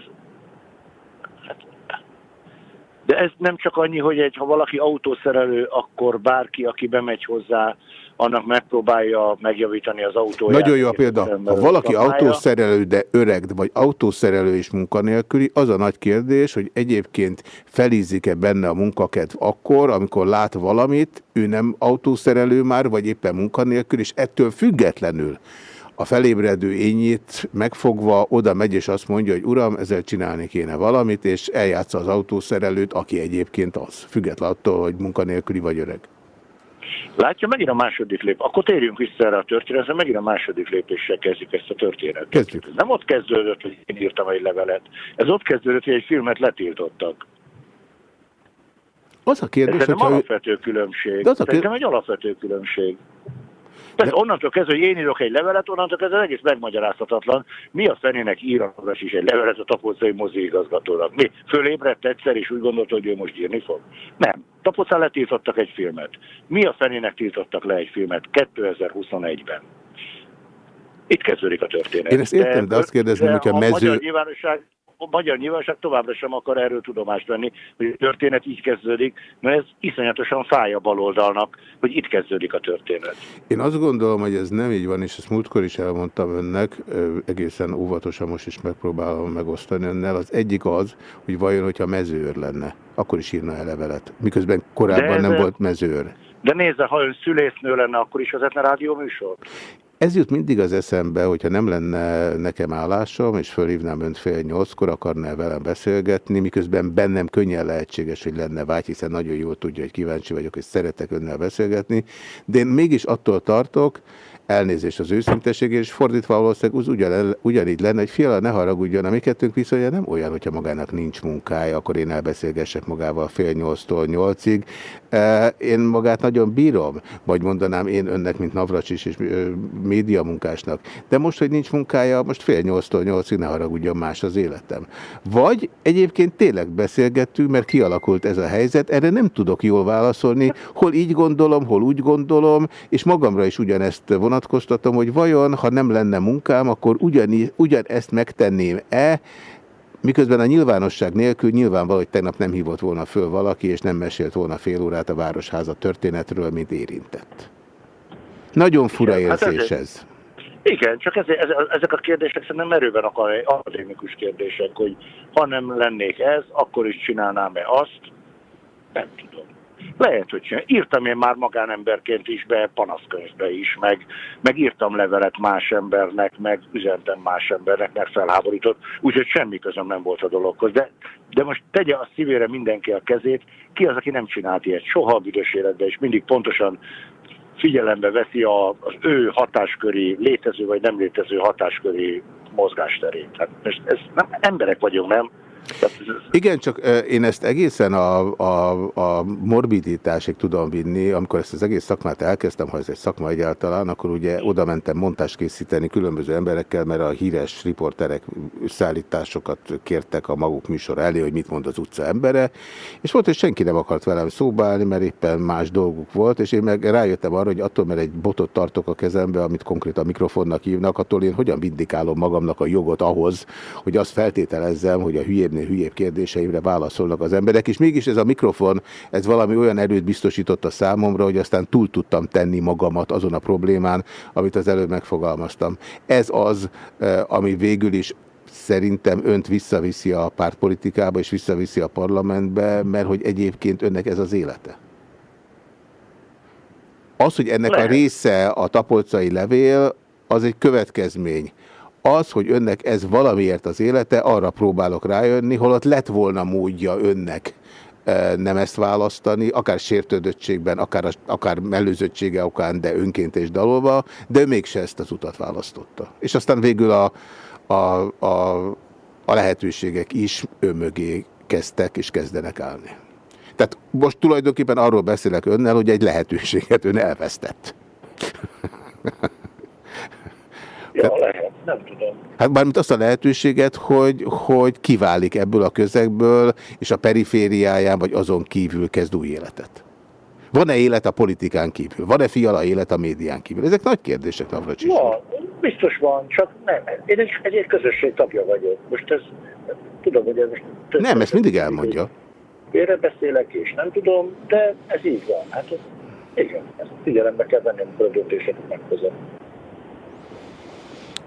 de ez nem csak annyi, hogy egy, ha valaki autószerelő, akkor bárki, aki bemegy hozzá, annak megpróbálja megjavítani az autóját. Nagyon jó a példa. Ha valaki autószerelő, de öreg, vagy autószerelő és munkanélküli, az a nagy kérdés, hogy egyébként felízik-e benne a munkakedv akkor, amikor lát valamit, ő nem autószerelő már, vagy éppen munkanélkül, és ettől függetlenül a felébredő ényét megfogva oda megy, és azt mondja, hogy uram, ezzel csinálni kéne valamit, és eljátsza az autószerelőt, aki egyébként az, független attól, hogy munkanélküli vagy öreg. Látja, megint a második lép. Akkor térjünk vissza erre a történetre, megint a második lépéssel kezdjük ezt a történetet. Kezdjük. Ez nem ott kezdődött, hogy én írtam egy levelet. Ez ott kezdődött, hogy egy filmet letiltottak. Az a kérdés, Ez nem alapvető különbség. De az a kérdés... Egy alapvető különbség. Tehát De... onnantól kezdve, hogy én írok egy levelet, onnantól kezdve egész megmagyarázhatatlan. Mi a fenének írhatás is egy levelet a tapolcai mozi igazgatónak? Mi? Fölébredt egyszer, és úgy gondolta, hogy ő most írni fog? Nem. Tapolcán letiltottak egy filmet. Mi a fenének tiltottak le egy filmet 2021-ben? Itt kezdődik a történet. Én ezt értem, de, de azt kérdezném, hogy a mező... Magyar nyilvánosság a magyar nyilvánosság továbbra sem akar erről tudomást venni, hogy a történet így kezdődik, mert ez iszonyatosan fáj a baloldalnak, hogy itt kezdődik a történet. Én azt gondolom, hogy ez nem így van, és ezt múltkor is elmondtam önnek, egészen óvatosan most is megpróbálom megosztani önnel. Az egyik az, hogy vajon, hogyha mezőr lenne, akkor is írna el levelet, miközben korábban nem volt mezőr. De nézze, ha ön szülésznő lenne, akkor is vezetne rádió műsor? Ez jut mindig az eszembe, hogyha nem lenne nekem állásom, és fölhívnám önt fél nyolckor, akarná velem beszélgetni, miközben bennem könnyen lehetséges, hogy lenne vágy, hiszen nagyon jól tudja, hogy kíváncsi vagyok, és szeretek önnel beszélgetni, de én mégis attól tartok, elnézést az őszinteség, és fordítva valószínűleg az ugyan, ugyanígy lenne, hogy fiala ne haragudjon, a mi kettőnk viszonya nem olyan, hogyha magának nincs munkája, akkor én elbeszélgessek magával fél nyolctól nyolcig. Én magát nagyon bírom, vagy mondanám én önnek, mint Navracsis és médiamunkásnak. De most, hogy nincs munkája, most fél nyolctól nyolcig ne haragudjon más az életem. Vagy egyébként tényleg beszélgettünk, mert kialakult ez a helyzet, erre nem tudok jól válaszolni, hol így gondolom, hol úgy gondolom, és magamra is ugyanezt vonatkoztatom, hogy vajon, ha nem lenne munkám, akkor ugyan, ugyanezt megtenném-e, miközben a nyilvánosság nélkül nyilvánvaló, hogy tegnap nem hívott volna föl valaki, és nem mesélt volna fél órát a Városháza történetről, mint érintett. Nagyon fura Igen, hát érzés hát ez. Igen, csak ez, ez, ezek a kérdések szerintem merőben akadémikus kérdések, hogy ha nem lennék ez, akkor is csinálnám-e azt, nem tudom. Lehet, hogy csinál. Írtam én már magánemberként is be, panaszkönyvbe is, meg, meg írtam levelet más embernek, meg üzentem más embernek, mert felháborított, úgyhogy semmi közöm nem volt a dologhoz. De, de most tegye a szívére mindenki a kezét, ki az, aki nem csinált ilyet soha a büdös életben, és mindig pontosan figyelembe veszi a, az ő hatásköri, létező vagy nem létező hatásköri mozgásterét. Hát most ez nem, emberek vagyunk, nem? Igen, csak én ezt egészen a, a, a morbiditásig tudom vinni, amikor ezt az egész szakmát elkezdtem, ha ez egy szakma egyáltalán, akkor ugye oda mentem montást készíteni különböző emberekkel, mert a híres riporterek szállításokat kértek a maguk műsor elé, hogy mit mond az utca embere, és volt, hogy senki nem akart velem szóba állni, mert éppen más dolguk volt, és én meg rájöttem arra, hogy attól, mert egy botot tartok a kezembe, amit konkrétan mikrofonnak hívnak, attól én hogyan vindikálom magamnak a jogot ahhoz, hogy azt feltételezzem, hogy a hülyébb ennél hülyébb kérdéseimre válaszolnak az emberek, és mégis ez a mikrofon, ez valami olyan erőt biztosított a számomra, hogy aztán túl tudtam tenni magamat azon a problémán, amit az előbb megfogalmaztam. Ez az, eh, ami végül is szerintem önt visszaviszi a pártpolitikába, és visszaviszi a parlamentbe, mert hogy egyébként önnek ez az élete. Az, hogy ennek Lehet. a része a tapolcai levél, az egy következmény. Az, hogy önnek ez valamiért az élete, arra próbálok rájönni, holott lett volna módja önnek e, nem ezt választani, akár sértődöttségben, akár, akár mellőzöttsége okán, de önként és dalolva, de ő mégse ezt az utat választotta. És aztán végül a, a, a, a lehetőségek is önmögé kezdtek és kezdenek állni. Tehát most tulajdonképpen arról beszélek önnel, hogy egy lehetőséget ön elvesztett. Ja, lehet, nem tudom. Hát bármint azt a lehetőséget, hogy, hogy kiválik ebből a közegből, és a perifériáján, vagy azon kívül kezd új életet. Van-e élet a politikán kívül? Van-e fiala élet a médián kívül? Ezek nagy kérdések, Navracsis. Ja, biztos van, csak nem. Én egy, egy, egy közösség tagja vagyok. Most ez, tudom, hogy ez most... Nem, ezt mindig elmondja. Félre beszélek, és nem tudom, de ez így van. Hát ez, igen, ezt figyelembe kell venni, a döntéseket meghozom.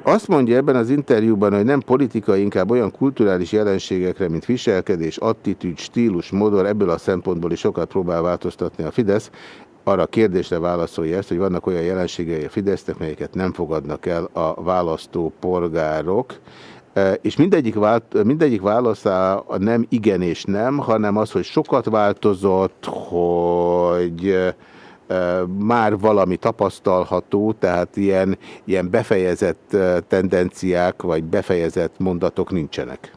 Azt mondja ebben az interjúban, hogy nem politikai, inkább olyan kulturális jelenségekre, mint viselkedés, attitűd, stílus, modor, ebből a szempontból is sokat próbál változtatni a Fidesz. Arra a kérdésre válaszolja ezt, hogy vannak olyan jelenségei a Fidesznek, melyeket nem fogadnak el a választó polgárok. E, és mindegyik, vált, mindegyik válasza nem igen és nem, hanem az, hogy sokat változott, hogy már valami tapasztalható, tehát ilyen, ilyen befejezett tendenciák, vagy befejezett mondatok nincsenek.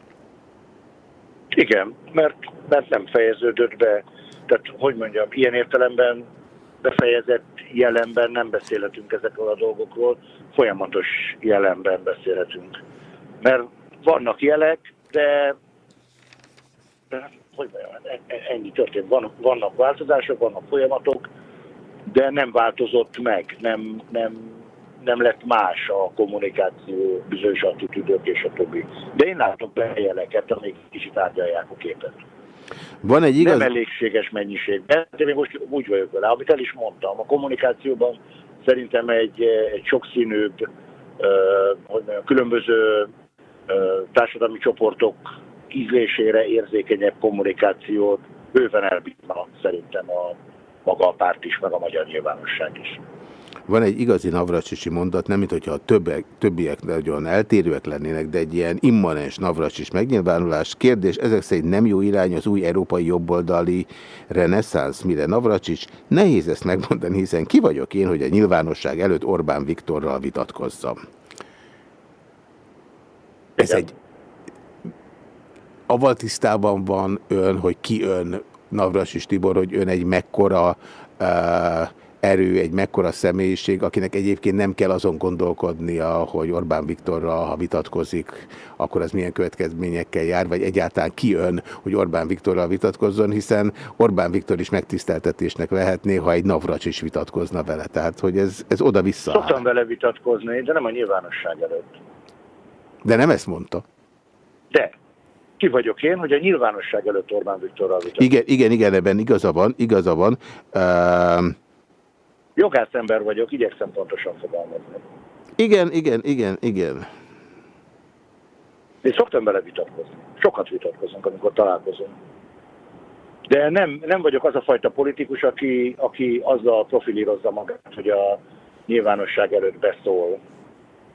Igen, mert, mert nem fejeződött be. Tehát, hogy mondjam, ilyen értelemben befejezett jelenben nem beszélhetünk ezekről a dolgokról, folyamatos jelenben beszélhetünk. Mert vannak jelek, de, de hogy mondjam, e, e, ennyi történt. Van, vannak változások, vannak folyamatok, de nem változott meg, nem, nem, nem lett más a kommunikáció, bizonyos attitűdök és a többi. De én látom bejeleket, amik kicsit árgyalják a képet. Van egy igaz... Nem elégséges mennyiség. De én most úgy vagyok vele, amit el is mondtam. A kommunikációban szerintem egy, egy sokszínűbb, különböző társadalmi csoportok ízlésére érzékenyebb kommunikációt bőven elbírna szerintem a maga a párt is, meg a magyar nyilvánosság is. van egy igazi navracsisi mondat, nem mint hogyha a többek, többiek nagyon eltérőek lennének, de egy ilyen immanens navracsis megnyilvánulás. Kérdés, ezek szerint nem jó irány az új európai jobboldali reneszánsz, mire navracsis? Nehéz ezt megmondani, hiszen ki vagyok én, hogy a nyilvánosság előtt Orbán Viktorral vitatkozzam. Ez egy... Aval tisztában van ön, hogy ki ön, Navrasis Tibor, hogy ön egy mekkora uh, erő, egy mekkora személyiség, akinek egyébként nem kell azon gondolkodnia, hogy Orbán Viktorral, ha vitatkozik, akkor ez milyen következményekkel jár, vagy egyáltalán ki ön, hogy Orbán Viktorral vitatkozzon, hiszen Orbán Viktor is megtiszteltetésnek vehetné, ha egy Navracs is vitatkozna vele. Tehát, hogy ez, ez oda-vissza Szoktam vele vitatkozni, de nem a nyilvánosság előtt. De nem ezt mondta. De ki vagyok én, hogy a nyilvánosság előtt Orbán Viktorral vitatkozik. Igen, igen, igen, ebben igaza van, igaza van. Uh... Jogászember vagyok, igyekszem pontosan fogalmazni. Igen, igen, igen, igen. Én szoktam vele vitatkozni. Sokat vitatkozunk, amikor találkozunk. De nem, nem vagyok az a fajta politikus, aki, aki azzal profilírozza magát, hogy a nyilvánosság előtt beszól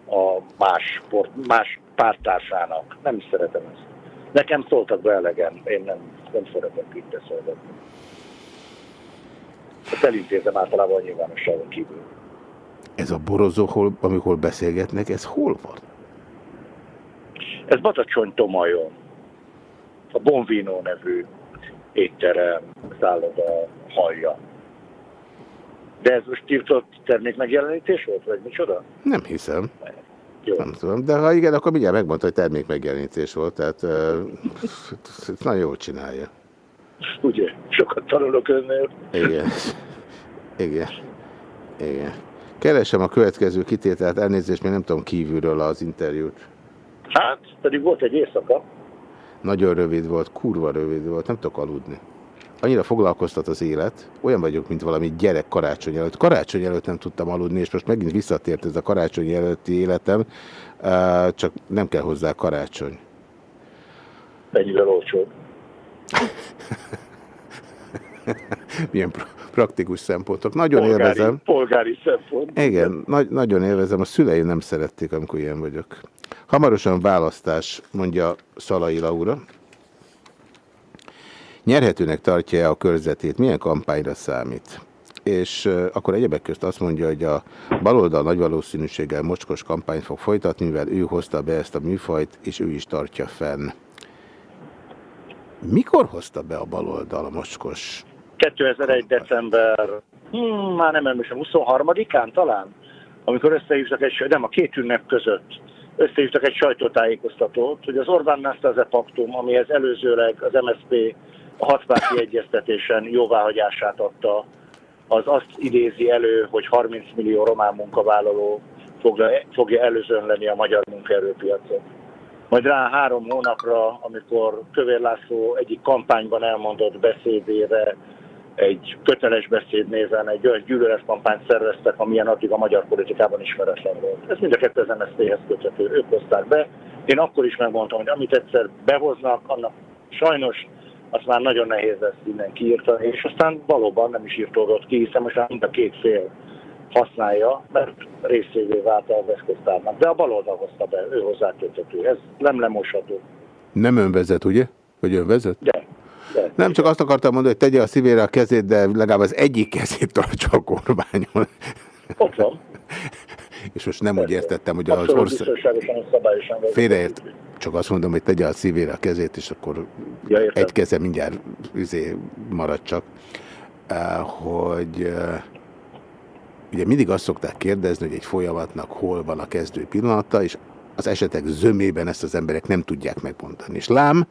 a más, más pártársának. Nem is szeretem ezt. Nekem szóltak be elegen, én nem, nem szeretem így beszélgetni. Ezt elintézem általában a nyilvánosságon kívül. Ez a borozó, hol, amikor beszélgetnek, ez hol van? Ez Batacsony Tomajon. A Bonvino nevű étterem, szálloda, hallja. De ez most tiltott termék megjelenítés volt, vagy micsoda? Nem hiszem. Jó. Nem tudom, de ha igen, akkor mindjárt megmondta, hogy termék megjelenítés volt, tehát uh, nagyon jól csinálja. Ugye, sokat tanulok önnél. Igen. Igen. Igen. Keresem a következő kitételt, elnézést, még nem tudom kívülről az interjút. Hát, pedig volt egy éjszaka. Nagyon rövid volt, kurva rövid volt, nem tudok aludni annyira foglalkoztat az élet, olyan vagyok, mint valami gyerek karácsony előtt. Karácsony előtt nem tudtam aludni, és most megint visszatért ez a karácsony előtti életem, csak nem kell hozzá karácsony. Mennyivel olcsóbb? Milyen praktikus szempontok. Nagyon polgári, élvezem. Polgári szempont. Igen, nagy, nagyon élvezem. A szüleim nem szerették, amikor ilyen vagyok. Hamarosan választás, mondja Szalai Laura. Nyerhetőnek tartja-e a körzetét, milyen kampányra számít? És akkor egyebek közt azt mondja, hogy a baloldal nagy valószínűséggel mocskos kampányt fog folytatni, mivel ő hozta be ezt a műfajt, és ő is tartja fenn. Mikor hozta be a baloldal a mocskos 2001. december, hmm, már nem emlékszem, 23-án talán, amikor összehívtak egy, nem a két ünnep között, összehívtak egy sajtótájékoztatót, hogy az Orbán Nasztaze paktum, amihez előzőleg az MSZP a hatpárti egyeztetésen jóváhagyását adta, az azt idézi elő, hogy 30 millió román munkavállaló fogja, fogja előzönleni a magyar munkaerőpiacot. Majd rá három hónapra, amikor Kövér László egyik kampányban elmondott beszédére egy köteles beszéd néven egy olyan gyűlöletkampányt szerveztek, amilyen addig a magyar politikában ismeretlen volt. Ez mind a kettő az MSZT-hez köthető, ők hozták be. Én akkor is megmondtam, hogy amit egyszer behoznak, annak sajnos azt már nagyon nehéz lesz innen kiírtani, és aztán valóban nem is írtódott ki, hiszen most már mind a két fél használja, mert részévé vált az eszköztárnak. De a baloldal hozta be, ő hozzáköthető. Ez nem lemosható. Nem önvezet, ugye? Vagy önvezet? De. de. Nem csak azt akartam mondani, hogy tegye a szívére a kezét, de legalább az egyik kezét tartsa a kormányon. Ott van. És most nem Persze. úgy értettem, hogy az ország... Félreért. Csak azt mondom, hogy tegye a szívére a kezét, és akkor ja, egy keze mindjárt üzé marad csak. Hogy ugye mindig azt szokták kérdezni, hogy egy folyamatnak hol van a kezdő pillanata, és az esetek zömében ezt az emberek nem tudják megmondani. És lám,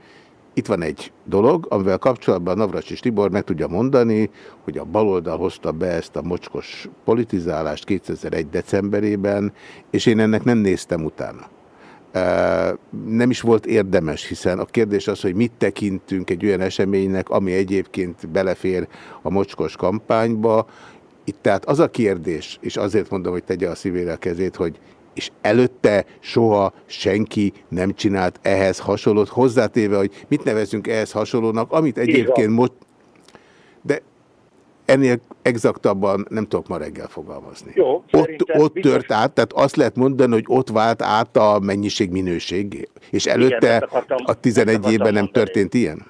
itt van egy dolog, amivel kapcsolatban Navracsis Tibor meg tudja mondani, hogy a baloldal hozta be ezt a mocskos politizálást 2001. decemberében, és én ennek nem néztem utána. Nem is volt érdemes, hiszen a kérdés az, hogy mit tekintünk egy olyan eseménynek, ami egyébként belefér a mocskos kampányba. Itt tehát az a kérdés, és azért mondom, hogy tegye a szívére a kezét, hogy és előtte soha senki nem csinált ehhez hasonlót, hozzátéve, hogy mit nevezünk ehhez hasonlónak, amit egyébként most... De ennél exaktabban nem tudok ma reggel fogalmazni. Jó, ott, ott biztos... tört át, tehát azt lehet mondani, hogy ott vált át a mennyiség minőség, és előtte Igen, akartam, a 11 évben nem történt ilyen?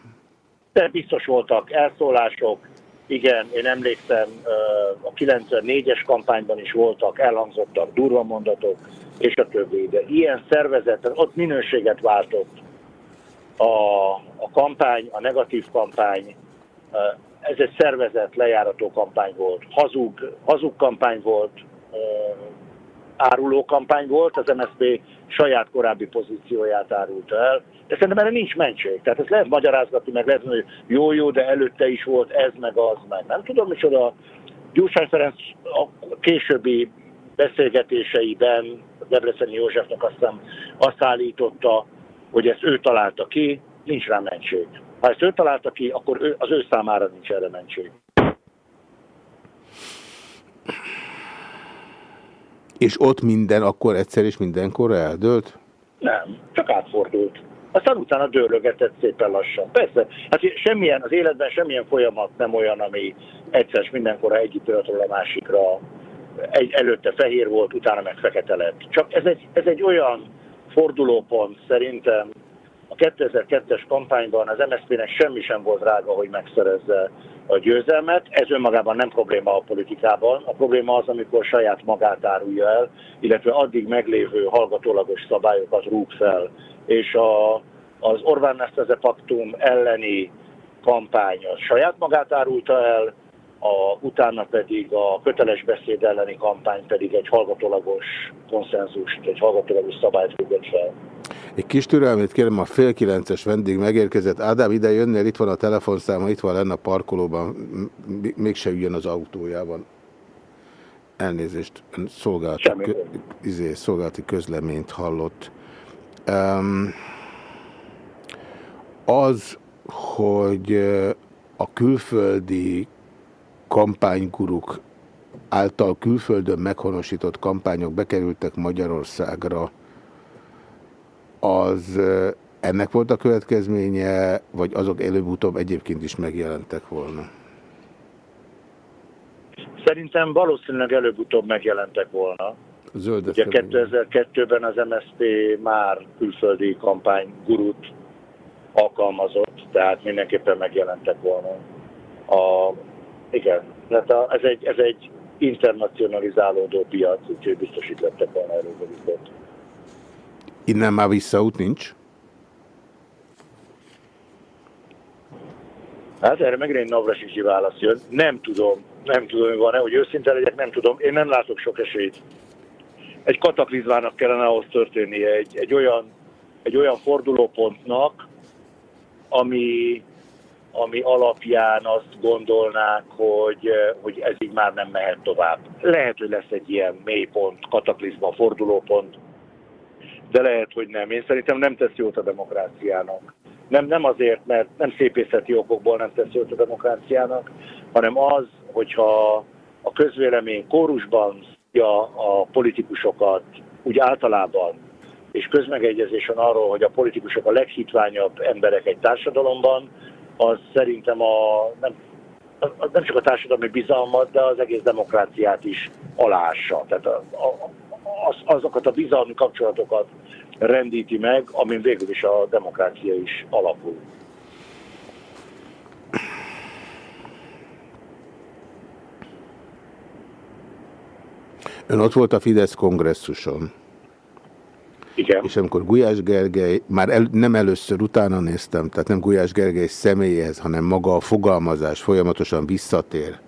De biztos voltak elszólások, igen, én emlékszem, a 94-es kampányban is voltak, elhangzottak durva mondatok, és a többi. De ilyen szervezet, ott minőséget váltott a, a kampány, a negatív kampány, ez egy szervezet lejárató kampány volt, hazug, hazug kampány volt, áruló kampány volt, az MSZP saját korábbi pozícióját árulta el, de szerintem erre nincs mentség. Tehát ezt lehet magyarázgatni, meg lehet hogy jó-jó, de előtte is volt ez, meg az, meg nem tudom, micsoda. Gyurcsány Ferenc a későbbi beszélgetéseiben Debreceni Józsefnek aztán azt állította, hogy ezt ő találta ki, nincs rá mentség. Ha ezt ő találta ki, akkor ő, az ő számára nincs erre mentség. És ott minden akkor egyszer és mindenkor eldőlt? Nem, csak átfordult. Aztán utána dőlögetett szépen lassan. Persze, hát semmilyen, az életben semmilyen folyamat nem olyan, ami egyszer és mindenkor egyik pillanatról a másikra egy, előtte fehér volt, utána meg fekete lett. Csak ez egy, ez egy olyan fordulópont szerintem, a 2002-es kampányban az MSZP-nek semmi sem volt drága, hogy megszerezze a győzelmet. Ez önmagában nem probléma a politikában. A probléma az, amikor saját magát árulja el, illetve addig meglévő hallgatólagos szabályokat rúg fel. És a, az Orbán Neszteze Paktum elleni kampány az saját magát árulta el, a, utána pedig a köteles beszéd elleni kampány pedig egy hallgatólagos konszenzust, egy hallgatólagos szabályt rúgott fel. Egy kis türelmét kérem, a fél kilences vendég megérkezett. Ádám, ide jönnél, itt van a telefonszáma, itt van lenne a parkolóban, mégse jön az autójában. Elnézést, szolgálati, kö, izé, szolgálati közleményt hallott. Um, az, hogy a külföldi kampányguruk által külföldön meghonosított kampányok bekerültek Magyarországra, az ennek volt a következménye, vagy azok előbb-utóbb egyébként is megjelentek volna? Szerintem valószínűleg előbb-utóbb megjelentek volna. Zöld Ugye 2002-ben az MSZP már külföldi kampány gurút alkalmazott, tehát mindenképpen megjelentek volna. A, igen, tehát a, ez, egy, ez egy internacionalizálódó piac, úgyhogy biztos itt lettek volna előbb Innen már visszaút nincs? Hát erre megint egy Navrasicsi válasz jön. Nem tudom, nem tudom, hogy van-e, hogy őszinte legyek, nem tudom. Én nem látok sok esélyt. Egy kataklizmának kellene ahhoz történnie, egy, egy, olyan, egy olyan fordulópontnak, ami, ami alapján azt gondolnák, hogy, hogy ez így már nem mehet tovább. Lehet, hogy lesz egy ilyen mélypont, kataklizma, fordulópont, de lehet, hogy nem. Én szerintem nem tesz jót a demokráciának. Nem, nem azért, mert nem szépészeti okokból nem tesz jót a demokráciának, hanem az, hogyha a közvélemény kórusban a, a politikusokat úgy általában, és közmegegyezés van arról, hogy a politikusok a leghitványabb emberek egy társadalomban, az szerintem a, nem, az nem csak a társadalmi bizalmat, de az egész demokráciát is alássa. Tehát a, a, az, azokat a bizalmi kapcsolatokat rendíti meg, amin végül is a demokrácia is alapul. Ön ott volt a Fidesz kongresszuson. Igen. És amikor Gulyás Gergely, már el, nem először utána néztem, tehát nem Gulyás Gergely személyhez, hanem maga a fogalmazás folyamatosan visszatér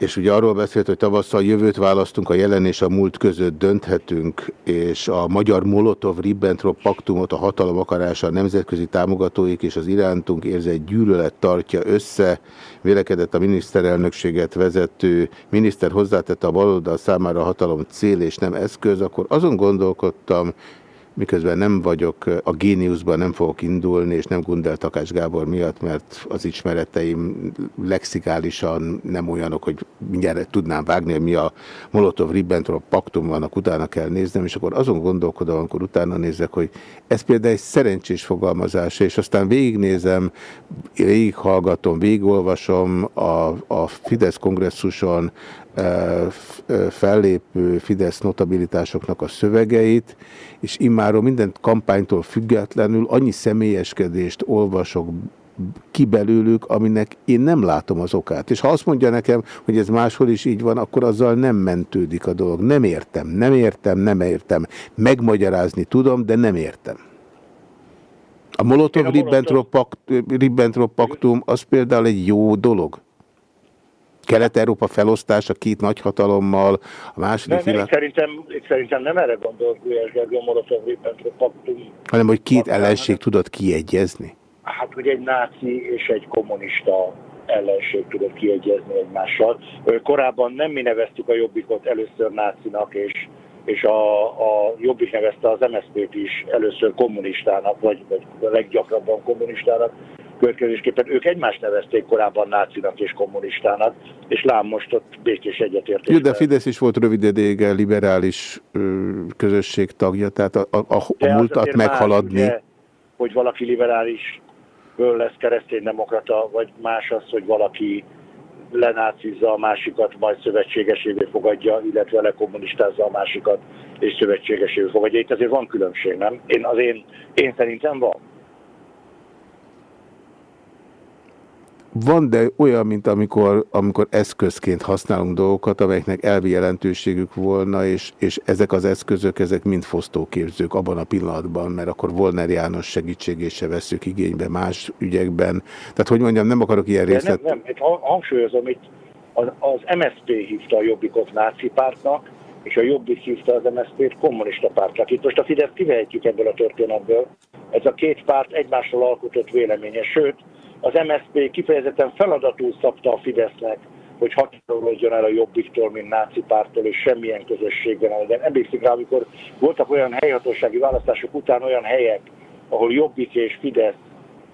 és ugye arról beszélt, hogy tavasszal jövőt választunk, a jelen és a múlt között dönthetünk, és a magyar Molotov-Ribbentrop paktumot a hatalom akarása a nemzetközi támogatóik és az irántunk érzett gyűlölet tartja össze, vélekedett a miniszterelnökséget vezető miniszter hozzátette a baloldal számára a hatalom cél és nem eszköz, akkor azon gondolkodtam, miközben nem vagyok a géniuszban, nem fogok indulni, és nem Gundel Takás Gábor miatt, mert az ismereteim lexikálisan nem olyanok, hogy mindjárt tudnám vágni, hogy mi a Molotov-Ribbentrop paktum vannak, utána kell néznem, és akkor azon gondolkodom, amikor utána nézek, hogy ez például egy szerencsés fogalmazás, és aztán végignézem, végighallgatom, végigolvasom a, a Fidesz kongresszuson fellépő Fidesz notabilitásoknak a szövegeit, és immáron minden kampánytól függetlenül annyi személyeskedést olvasok ki belőlük, aminek én nem látom az okát. És ha azt mondja nekem, hogy ez máshol is így van, akkor azzal nem mentődik a dolog. Nem értem, nem értem, nem értem. Megmagyarázni tudom, de nem értem. A Molotov-Ribbentrop paktum az például egy jó dolog. Kelet-Európa felosztása két nagyhatalommal, a második világ... Szerintem, szerintem nem erre gondol Gulyás Gergő Molotov-Ribbentrop paktum. Hanem, hogy két ellenség tudott kiegyezni? Hát, hogy egy náci és egy kommunista ellenség tudott kiegyezni egymással. Korábban nem mi neveztük a Jobbikot először nácinak, és, és a, a Jobbik nevezte az MSZP-t is először kommunistának, vagy, vagy leggyakrabban kommunistának következésképpen ők egymást nevezték korábban nácinak és kommunistának, és lám most ott békés egyetértés. Jó, de Fidesz is volt rövid ideige liberális közösség tagja, tehát a, a, a, a múltat meghaladni. Más, ugye, hogy valaki liberális lesz kereszténydemokrata, vagy más az, hogy valaki lenácizza a másikat, majd szövetségesévé fogadja, illetve lekommunistázza a másikat, és szövetségesévé fogadja. Itt azért van különbség, nem? Én, az én, én szerintem van. Van, de olyan, mint amikor, amikor eszközként használunk dolgokat, amelyeknek elvi jelentőségük volna, és, és ezek az eszközök, ezek mind fosztóképzők abban a pillanatban, mert akkor Volner János segítségét se veszük igénybe más ügyekben. Tehát, hogy mondjam, nem akarok ilyen részlet... Nem, nem, nem. hangsúlyozom, itt az, az MSZP hívta a Jobbikot náci pártnak, és a Jobbik hívta az MSZP-t kommunista pártnak. Itt most a Fidesz kivehetjük ebből a történetből. Ez a két párt egymásról alkotott véleménye, sőt, az MSZP kifejezetten feladatul szabta a Fidesznek, hogy határolódjon el a Jobbiktól, mint náci pártól, és semmilyen közösségben. De emlékszik rá, amikor voltak olyan helyhatósági választások után olyan helyek, ahol Jobbik és Fidesz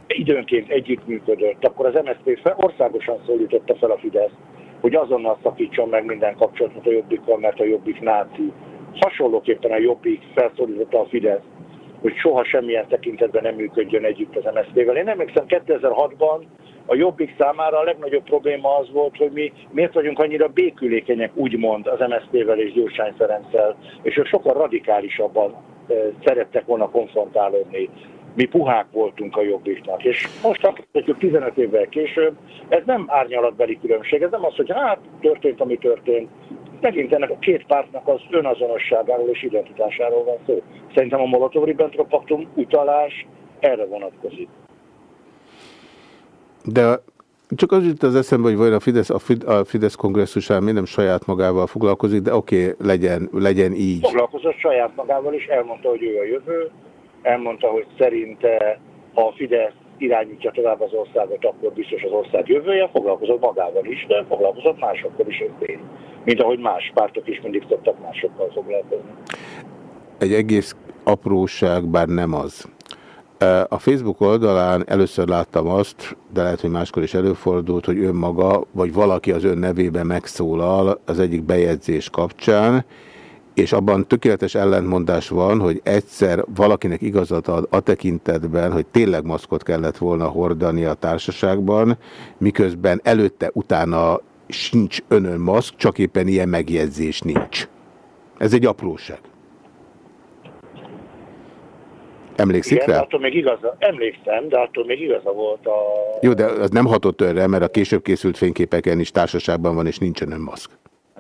időnként együttműködött, akkor az MSZP országosan szólította fel a Fidesz, hogy azonnal szakítson meg minden kapcsolatot a Jobbikkal, mert a Jobbik náci. Hasonlóképpen a Jobbik felszólította a Fidesz, hogy soha semmilyen tekintetben nem működjön együtt az MSZP-vel. Én emlékszem 2006-ban a Jobbik számára a legnagyobb probléma az volt, hogy mi miért vagyunk annyira békülékenyek, úgymond az MSZP-vel és Gyurcsány Ferenccel, és ők sokkal radikálisabban e, szerettek volna konfrontálódni. Mi puhák voltunk a jobbiknak. És most akkor 15 évvel később, ez nem árnyalatbeli különbség, ez nem az, hogy hát történt, ami történt, megint ennek a két pártnak az önazonosságáról és identitásáról van szó. Szerintem a Molotov-Ribbentrop paktum utalás erre vonatkozik. De csak az jut az eszembe, hogy vajon a Fidesz, a Fidesz kongresszusán mi nem saját magával foglalkozik, de oké, okay, legyen, legyen így. Foglalkozott saját magával is, elmondta, hogy ő a jövő, elmondta, hogy szerinte ha a Fidesz irányítja tovább az országot, akkor biztos az ország jövője, foglalkozott magával is, de foglalkozott másokkal is, én mint ahogy más pártok is mindig szoktak másokkal foglalkozni. Egy egész apróság, bár nem az. A Facebook oldalán először láttam azt, de lehet, hogy máskor is előfordult, hogy önmaga, vagy valaki az ön nevében megszólal az egyik bejegyzés kapcsán, és abban tökéletes ellentmondás van, hogy egyszer valakinek igazat ad a tekintetben, hogy tényleg maszkot kellett volna hordani a társaságban, miközben előtte, utána sincs önön maszk, csak éppen ilyen megjegyzés nincs. Ez egy apróság. Emlékszik Igen, rá? Attól még igaza, emlékszem, de attól még igaza volt a... Jó, de az nem hatott önre, mert a később készült fényképeken is társaságban van, és nincsen ön maszk.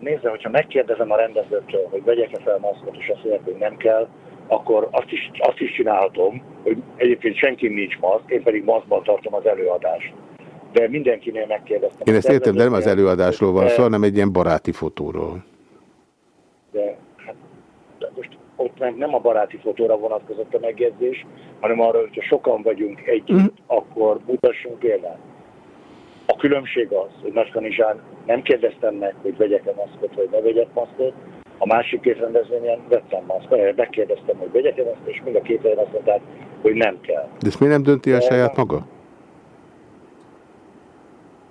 Nézze, hogyha megkérdezem a rendezőtől, hogy vegyek-e fel maszkot, és azt mondják, hogy nem kell, akkor azt is, azt is csinálhatom, hogy egyébként senki nincs maszk, én pedig maszkban tartom az előadást de mindenkinél megkérdeztem. Én ezt értem, de nem az előadásról van szó, hanem egy ilyen baráti fotóról. De, hát, de most ott meg nem a baráti fotóra vonatkozott a megjegyzés, hanem arra, hogyha sokan vagyunk együtt, mm. akkor mutassunk példát. A különbség az, hogy Nagykanizsán nem kérdeztem meg, hogy vegyek-e maszkot, vagy ne vegyek maszkot, A másik két rendezvényen vettem maszkot, megkérdeztem, hogy vegyek ezt, és mind a két helyen azt mondták, hogy nem kell. De ezt miért nem dönti a saját maga?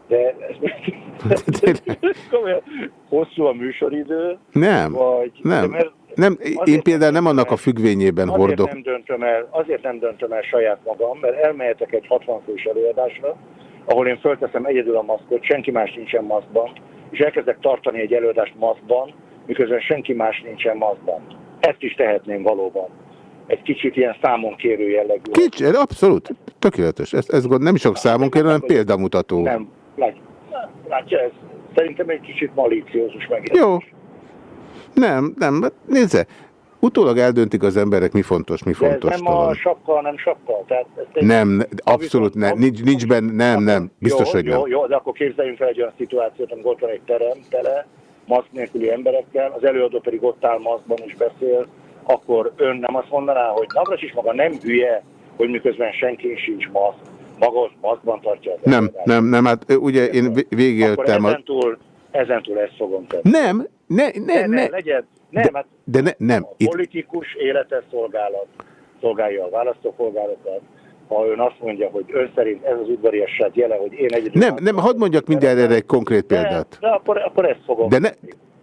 De ez hosszú a műsoridő? Nem, vagy, nem. Mert nem, én például nem annak a függvényében azért hordok. Nem döntöm el, azért nem döntöm el saját magam, mert elmehetek egy 60 fős előadásra, ahol én fölteszem egyedül a maszkot, senki más nincsen maszkban, és elkezdek tartani egy előadást maszkban, miközben senki más nincsen maszkban. Ezt is tehetném valóban. Egy kicsit ilyen számon kérő jellegű. Kicsi, abszolút. Tökéletes. Ez, ez nem is sok számon kérő, hanem példamutató. Nem, látja, látja ez. Szerintem egy kicsit malíciózus meg. Jó. Nem, nem, nézze, utólag eldöntik az emberek, mi fontos, mi fontos. ez nem talán. a sapka, nem sapka. Tehát nem, abszolút nem, nincs, nincs benne, nem, nem, biztos, jó, hogy nem. Jó, jó, de akkor képzeljünk fel egy olyan szituációt, amikor ott van egy terem tele, maszk nélküli emberekkel, az előadó pedig ott áll maszkban és beszél, akkor ön nem azt mondaná, hogy Navras is maga nem hülye, hogy miközben senki sincs maszk, maga maszkban tartja az Nem, nem, nem, hát ugye én végéltem. Akkor ezentúl, ezentúl ezt fogom tenni. Nem, ne, ne, ne. ne. Legyen, nem, de, hát de ne, nem. A Itt... politikus élete szolgálat, szolgálja a választópolgárokat, ha ön azt mondja, hogy ön szerint ez az udvariasság jele, hogy én egyedül... Nem, nem, hadd mondjak mindenre egy konkrét példát. De, de akkor, akkor ezt fogom. De ne,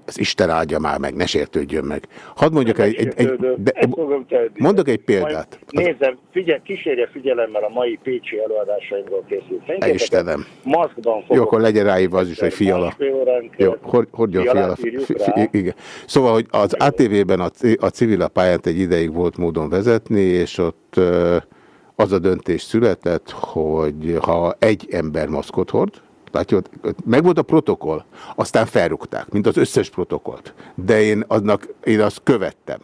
az Isten áldja már meg, ne sértődjön meg. Hadd mondjak egy, egy, egy de, mondok egy példát. Majd nézzem, figyel, kísérje figyelemmel a mai Pécsi előadásaimról készült. Istenem. Maszkban fogok. Jó, akkor legyen ráírva az is, hogy fiala. Jó, hordja a fiala. Igen. Szóval, hogy az ATV-ben a, a civil pályát egy ideig volt módon vezetni, és ott az a döntés született, hogy ha egy ember maszkot hord, Látja, megvolt a protokoll, aztán felrúgták, mint az összes protokollt. De én, aznak, én azt követtem.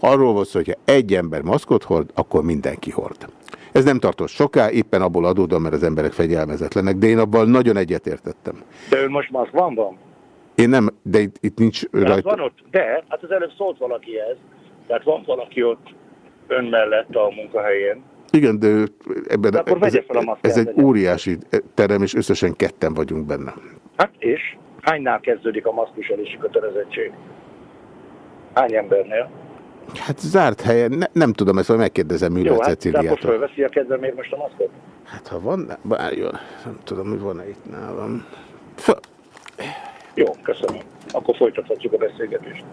Arról volt szó, hogyha egy ember maszkot hord, akkor mindenki hord. Ez nem tartott soká, éppen abból adódom, mert az emberek fegyelmezetlenek, de én abban nagyon egyetértettem. De ő most maszkban van? Én nem, de itt, itt nincs de rajta. Van ott, de, hát az előbb szólt valaki ez, tehát van valaki ott ön mellett a munkahelyén, igen, de ebben de ez, ez egy óriási terem, és összesen ketten vagyunk benne. Hát és? Hánynál kezdődik a maszkviselési kötelezettség? Hány embernél? Hát zárt helyen, ne, nem tudom, ezt majd megkérdezem Müller Jó, hát, de akkor fölveszi a kedve még most a maszkot? Hát ha van, várjon, nem tudom, hogy van-e itt nálam. Föl. Jó, köszönöm. Akkor folytathatjuk a beszélgetést.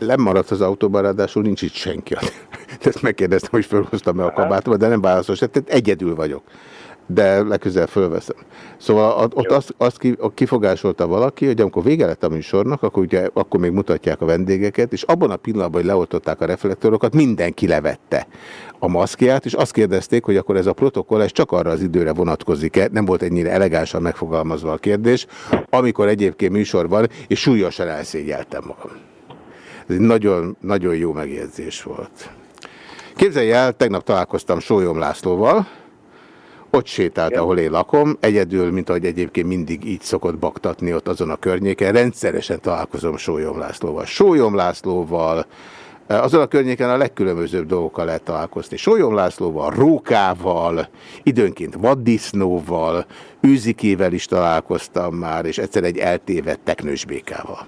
Lemaradt az autóban, ráadásul nincs itt senki. Ezt megkérdeztem, hogy felhoztam-e a kabátomat, de nem válaszol. Tehát egyedül vagyok. De legközelebb fölveszem. Szóval ott azt, azt kifogásolta valaki, hogy amikor vége lett a műsornak, akkor, ugye, akkor még mutatják a vendégeket, és abban a pillanatban, hogy leoltották a reflektorokat, mindenki levette a maszkját, és azt kérdezték, hogy akkor ez a protokoll ez csak arra az időre vonatkozik-e, nem volt ennyire elegánsan megfogalmazva a kérdés, amikor egyébként műsor van, és súlyosan elszégyeltem magam. Ez egy nagyon, nagyon jó megjegyzés volt. Képzelj el, tegnap találkoztam Sólyom Lászlóval, ott sétált, ahol én lakom, egyedül, mint ahogy egyébként mindig így szokott baktatni ott azon a környéken, rendszeresen találkozom Sólyom Lászlóval. Sólyom Lászlóval, eh, azon a környéken a legkülönbözőbb dolgokkal lehet találkozni. Sólyom Lászlóval, Rókával, időnként vaddisznóval, Őzikével is találkoztam már, és egyszer egy eltévedt teknősbékával.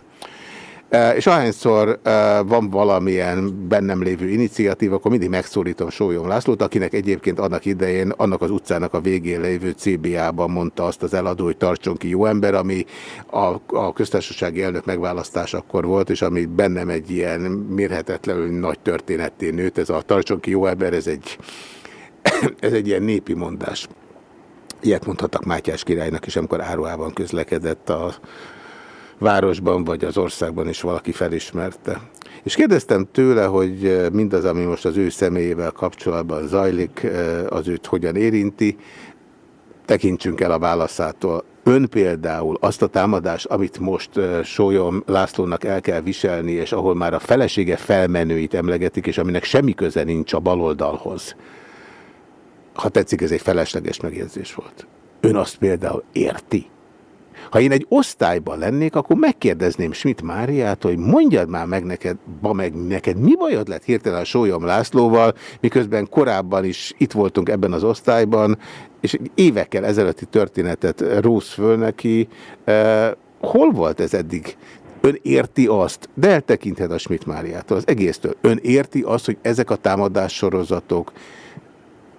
És ahányszor van valamilyen bennem lévő iniciatív, akkor mindig megszólítom Sólyom Lászlót, akinek egyébként annak idején, annak az utcának a végén lévő CBA-ban mondta azt az eladó, hogy tartson ki jó ember, ami a, a köztársasági elnök megválasztás akkor volt, és ami bennem egy ilyen mérhetetlenül nagy történetté nőtt, ez a tartson ki jó ember, ez egy, ez egy ilyen népi mondás. Ilyet mondhattak Mátyás királynak is, amikor áruhában közlekedett a városban vagy az országban is valaki felismerte. És kérdeztem tőle, hogy eh, mindaz, ami most az ő személyével kapcsolatban zajlik, eh, az őt hogyan érinti. Tekintsünk el a válaszától. ön például azt a támadást, amit most Sólyom Lászlónak el kell viselni, és ahol már a felesége felmenőit emlegetik, és aminek semmi köze nincs a baloldalhoz, ha tetszik, ez egy felesleges megjegyzés volt. Ön azt például érti? Ha én egy osztályban lennék, akkor megkérdezném Schmidt Máriát, hogy mondjad már meg neked, ba meg neked, mi bajod lett hirtelen a Sólyom Lászlóval, miközben korábban is itt voltunk ebben az osztályban, és évekkel ezelőtti történetet rúsz föl neki. Hol volt ez eddig? Ön érti azt, de eltekinthet a Schmidt Máriától, az egésztől. Ön érti azt, hogy ezek a támadás sorozatok,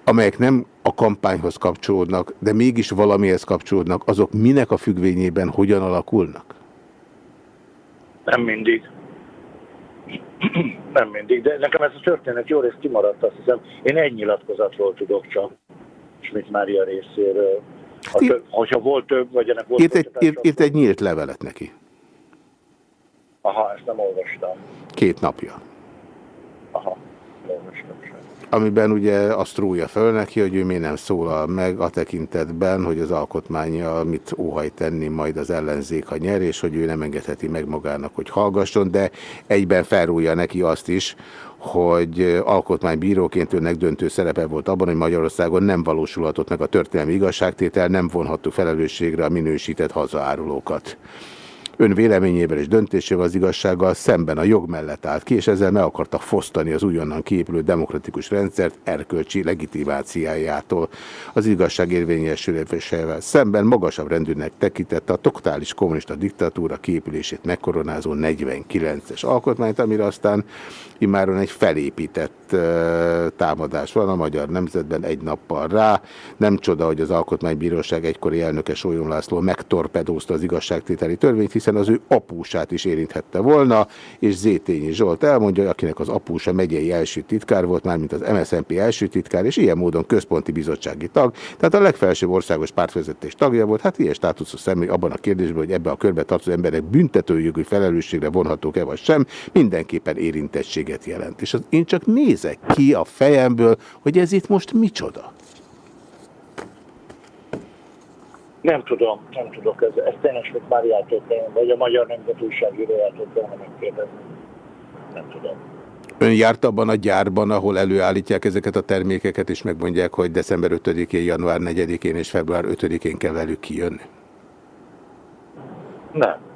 amelyek nem a kampányhoz kapcsolódnak, de mégis valamihez kapcsolódnak, azok minek a függvényében hogyan alakulnak? Nem mindig. Nem mindig, de nekem ez a történet jó rész kimaradt, azt hiszem. Én egy nyilatkozatról tudok csak, Schmidt Mária részéről. Ha hát több, hogyha volt több, vagy ennek volt... Írt egy, írt, írt egy nyílt levelet neki. Aha, ezt nem olvastam. Két napja. Aha, olvastam amiben ugye azt rúja föl neki, hogy ő mi nem szólal meg a tekintetben, hogy az alkotmánya mit óhaj tenni majd az ellenzék, ha nyer, és hogy ő nem engedheti meg magának, hogy hallgasson, de egyben felrúja neki azt is, hogy alkotmánybíróként önnek döntő szerepe volt abban, hogy Magyarországon nem valósulhatott meg a történelmi igazságtétel, nem vonhattuk felelősségre a minősített hazaárulókat ön véleményével és döntésével az igazsággal szemben a jog mellett állt ki, és ezzel meg akarta fosztani az újonnan kiépülő demokratikus rendszert erkölcsi legitimáciájától. Az igazság érvényesülésével szemben magasabb rendűnek tekintette a totális kommunista diktatúra kiépülését megkoronázó 49-es alkotmányt, amire aztán immáron egy felépített támadás van a magyar nemzetben egy nappal rá. Nem csoda, hogy az Alkotmánybíróság egykori elnöke Sólyom László megtorpedózta az igazságtételi törvényt, hiszen az ő apúsát is érinthette volna, és Zétényi Zsolt elmondja, akinek az apúsa megyei első titkár volt, már mint az MSZNP első titkár, és ilyen módon központi bizottsági tag, tehát a legfelsőbb országos pártvezetés tagja volt, hát ilyen státuszos személy abban a kérdésben, hogy ebbe a körbe tartozó emberek büntetőjogi felelősségre vonhatók-e vagy sem, mindenképpen érintettséget jelent. És az én csak nézek ki a fejemből, hogy ez itt most micsoda. Nem tudom, nem tudok. Ez, ez tényleg sok Máriától vagy a Magyar Nemzet újságírójától kellene megkérdezni. Nem tudom. Ön járt abban a gyárban, ahol előállítják ezeket a termékeket, és megmondják, hogy december 5-én, január 4-én és február 5-én kell velük kijönni? Nem.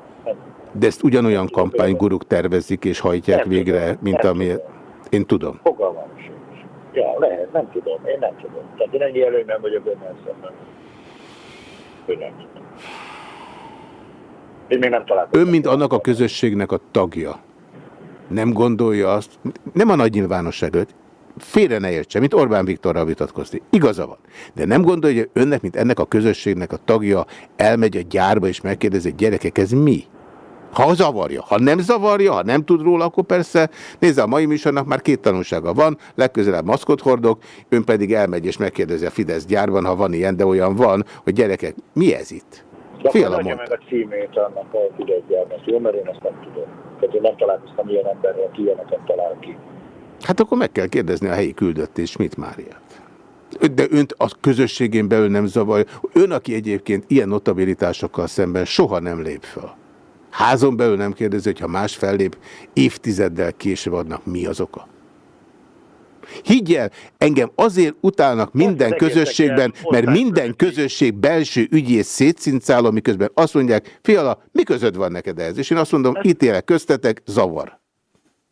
Nem. De ezt ugyanolyan kampányguruk tervezik és hajtják nem végre, tudom, mint ami... Én tudom. Fogalmam sincs. Ja, lehet, nem tudom. Én nem tudom. Tehát én ennyi előnyben vagyok önnel szemben. Én még nem találkoztam. Ön, mint annak a közösségnek a tagja, nem gondolja azt, nem a nagy nyilvánosság előtt, félre ne értse, mint Orbán Viktorral vitatkozni. Igaza van. De nem gondolja, hogy önnek, mint ennek a közösségnek a tagja elmegy a gyárba és megkérdezi, gyerekek, ez mi? Ha zavarja. Ha nem zavarja, ha nem tud róla, akkor persze, nézze, a mai műsornak már két tanulsága van, legközelebb maszkot hordok, ön pedig elmegy és megkérdezi a Fidesz gyárban, ha van ilyen, de olyan van, hogy gyerekek, mi ez itt? Fél a meg a címét annak a Fidesz gyárnak, jó, mert én ezt nem tudom. Tehát én nem találkoztam ilyen emberrel, aki ilyeneket talál ki. Hát akkor meg kell kérdezni a helyi küldött és mit Máriát. De önt a közösségén belül nem zavarja. Ön, aki egyébként ilyen notabilitásokkal szemben soha nem lép fel. Házon belül nem kérdezi, hogy ha más fellép, évtizeddel később adnak, mi az oka? Higgyel, engem azért utálnak minden közösségben, mert minden közösség belső ügyész szétszincáló, miközben azt mondják, fiala, mi közöd van neked ez? És én azt mondom, ítélek köztetek, zavar.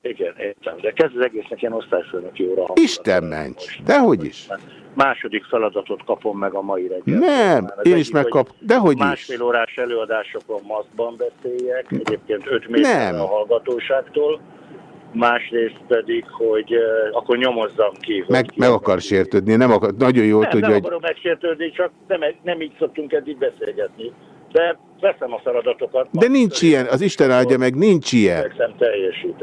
Igen, értem, de kezd az egésznek ilyen osztályfőnöki óra. Isten ments, dehogy is. Második feladatot kapom meg a mai reggel. Nem, én is megkap, dehogy Másfél órás előadásokon maszkban beszéljek, egyébként öt méter a hallgatóságtól másrészt pedig, hogy uh, akkor nyomozzam ki. Meg, meg akar sértődni, nem akar, nagyon jól nem, tudja, nem hogy... akarom megsértődni, csak nem, nem így szoktunk eddig beszélgetni. De veszem a feladatokat. De nincs ilyen, az Isten áldja meg, nincs ilyen.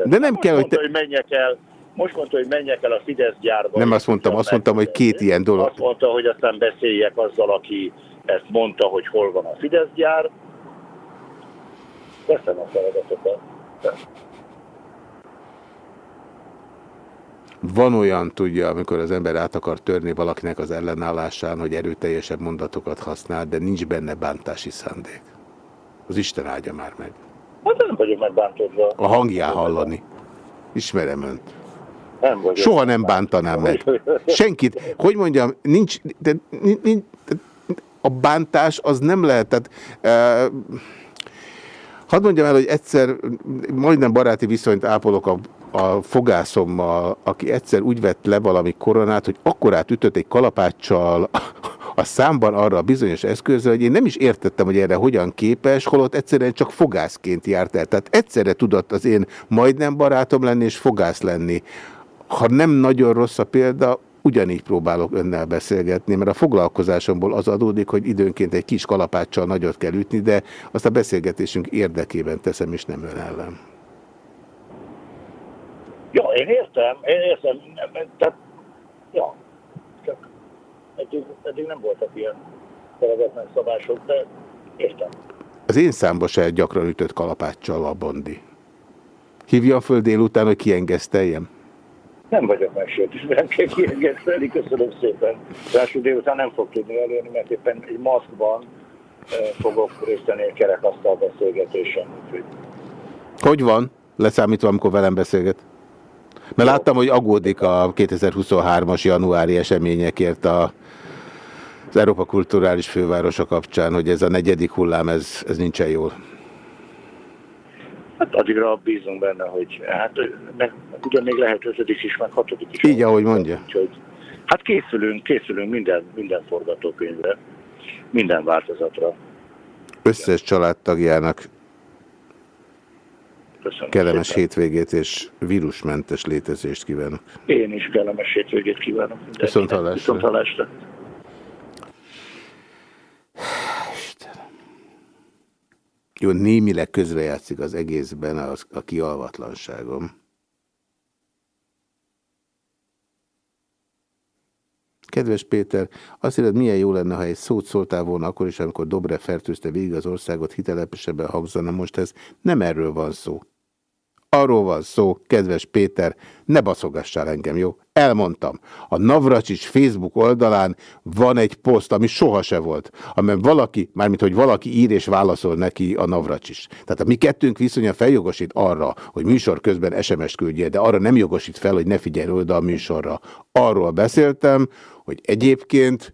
De nem most kell, hogy... Te... hogy menjek el, most mondta, hogy menjek el a Fidesz gyárba. Nem azt mondtam, azt mondtam, hogy két ilyen dolog. Azt mondta, hogy aztán beszéljek azzal, aki ezt mondta, hogy hol van a Fidesz gyár. Veszem a feladatokat. Van olyan, tudja, amikor az ember át akar törni valakinek az ellenállásán, hogy erőteljesebb mondatokat használ, de nincs benne bántási szándék. Az Isten áldja már meg. Hát nem vagyok megbántódva. A hangján hallani. Ismerem önt. Nem vagyok. Soha nem bántanám meg. Senkit. Hogy mondjam, nincs, de, nincs, de a bántás az nem lehet. Tehát, uh, hadd mondjam el, hogy egyszer majdnem baráti viszonyt ápolok a, a fogászommal, aki egyszer úgy vett le valami koronát, hogy akkorát ütött egy kalapáccsal a számban arra a bizonyos eszközre, hogy én nem is értettem, hogy erre hogyan képes, holott egyszerűen csak fogászként járt el. Tehát egyszerre tudott az én majdnem barátom lenni és fogász lenni. Ha nem nagyon rossz a példa, ugyanígy próbálok önnel beszélgetni, mert a foglalkozásomból az adódik, hogy időnként egy kis kalapáccsal nagyot kell ütni, de azt a beszélgetésünk érdekében teszem, és nem ön ellen. Ja, én értem, én értem, tehát, ja, csak eddig, eddig nem voltak ilyen szabások, de értem. Az én számba se gyakran ütött kalapáccsal a bondi. Hívja föl délután, hogy kiengeszteljem? Nem vagyok mesét, és nem kell kiengesztelni, köszönöm szépen. Ráadásul délután nem fog tudni előni, mert éppen egy maszkban fogok részt venni egy kerekasztal beszélgetésen. Hogy van? Leszámítva, amikor velem beszélget? Mert láttam, hogy aggódik a 2023-as januári eseményekért a, az Európa Kulturális Fővárosa kapcsán, hogy ez a negyedik hullám, ez, ez nincsen jól. Hát addigra bízunk benne, hogy hát meg, ugyan még lehet ötödik is, meg hatodik is. Így, ahogy mondja. Úgyhogy, hát készülünk, készülünk minden, minden forgatókönyvre, minden változatra. Összes családtagjának Köszönöm kellemes szépen. hétvégét és vírusmentes létezést kívánok. Én is kellemes hétvégét kívánok. Viszont hallásra. Viszont hallásra. Jó, némileg közrejátszik az egészben a, a kialvatlanságom. Kedves Péter, azt hiszed, milyen jó lenne, ha egy szót szóltál volna akkor is, amikor Dobre fertőzte végig az országot hitelepesebben hangzana. Most ez nem erről van szó. Arról van szó, kedves Péter, ne baszogassál engem, jó? Elmondtam. A Navracsics Facebook oldalán van egy poszt, ami soha volt, amiben valaki, mármint hogy valaki ír és válaszol neki a Navracsics. Tehát a mi kettőnk viszonya feljogosít arra, hogy műsor közben SMS-t de arra nem jogosít fel, hogy ne figyelj oda a műsorra. Arról beszéltem, hogy egyébként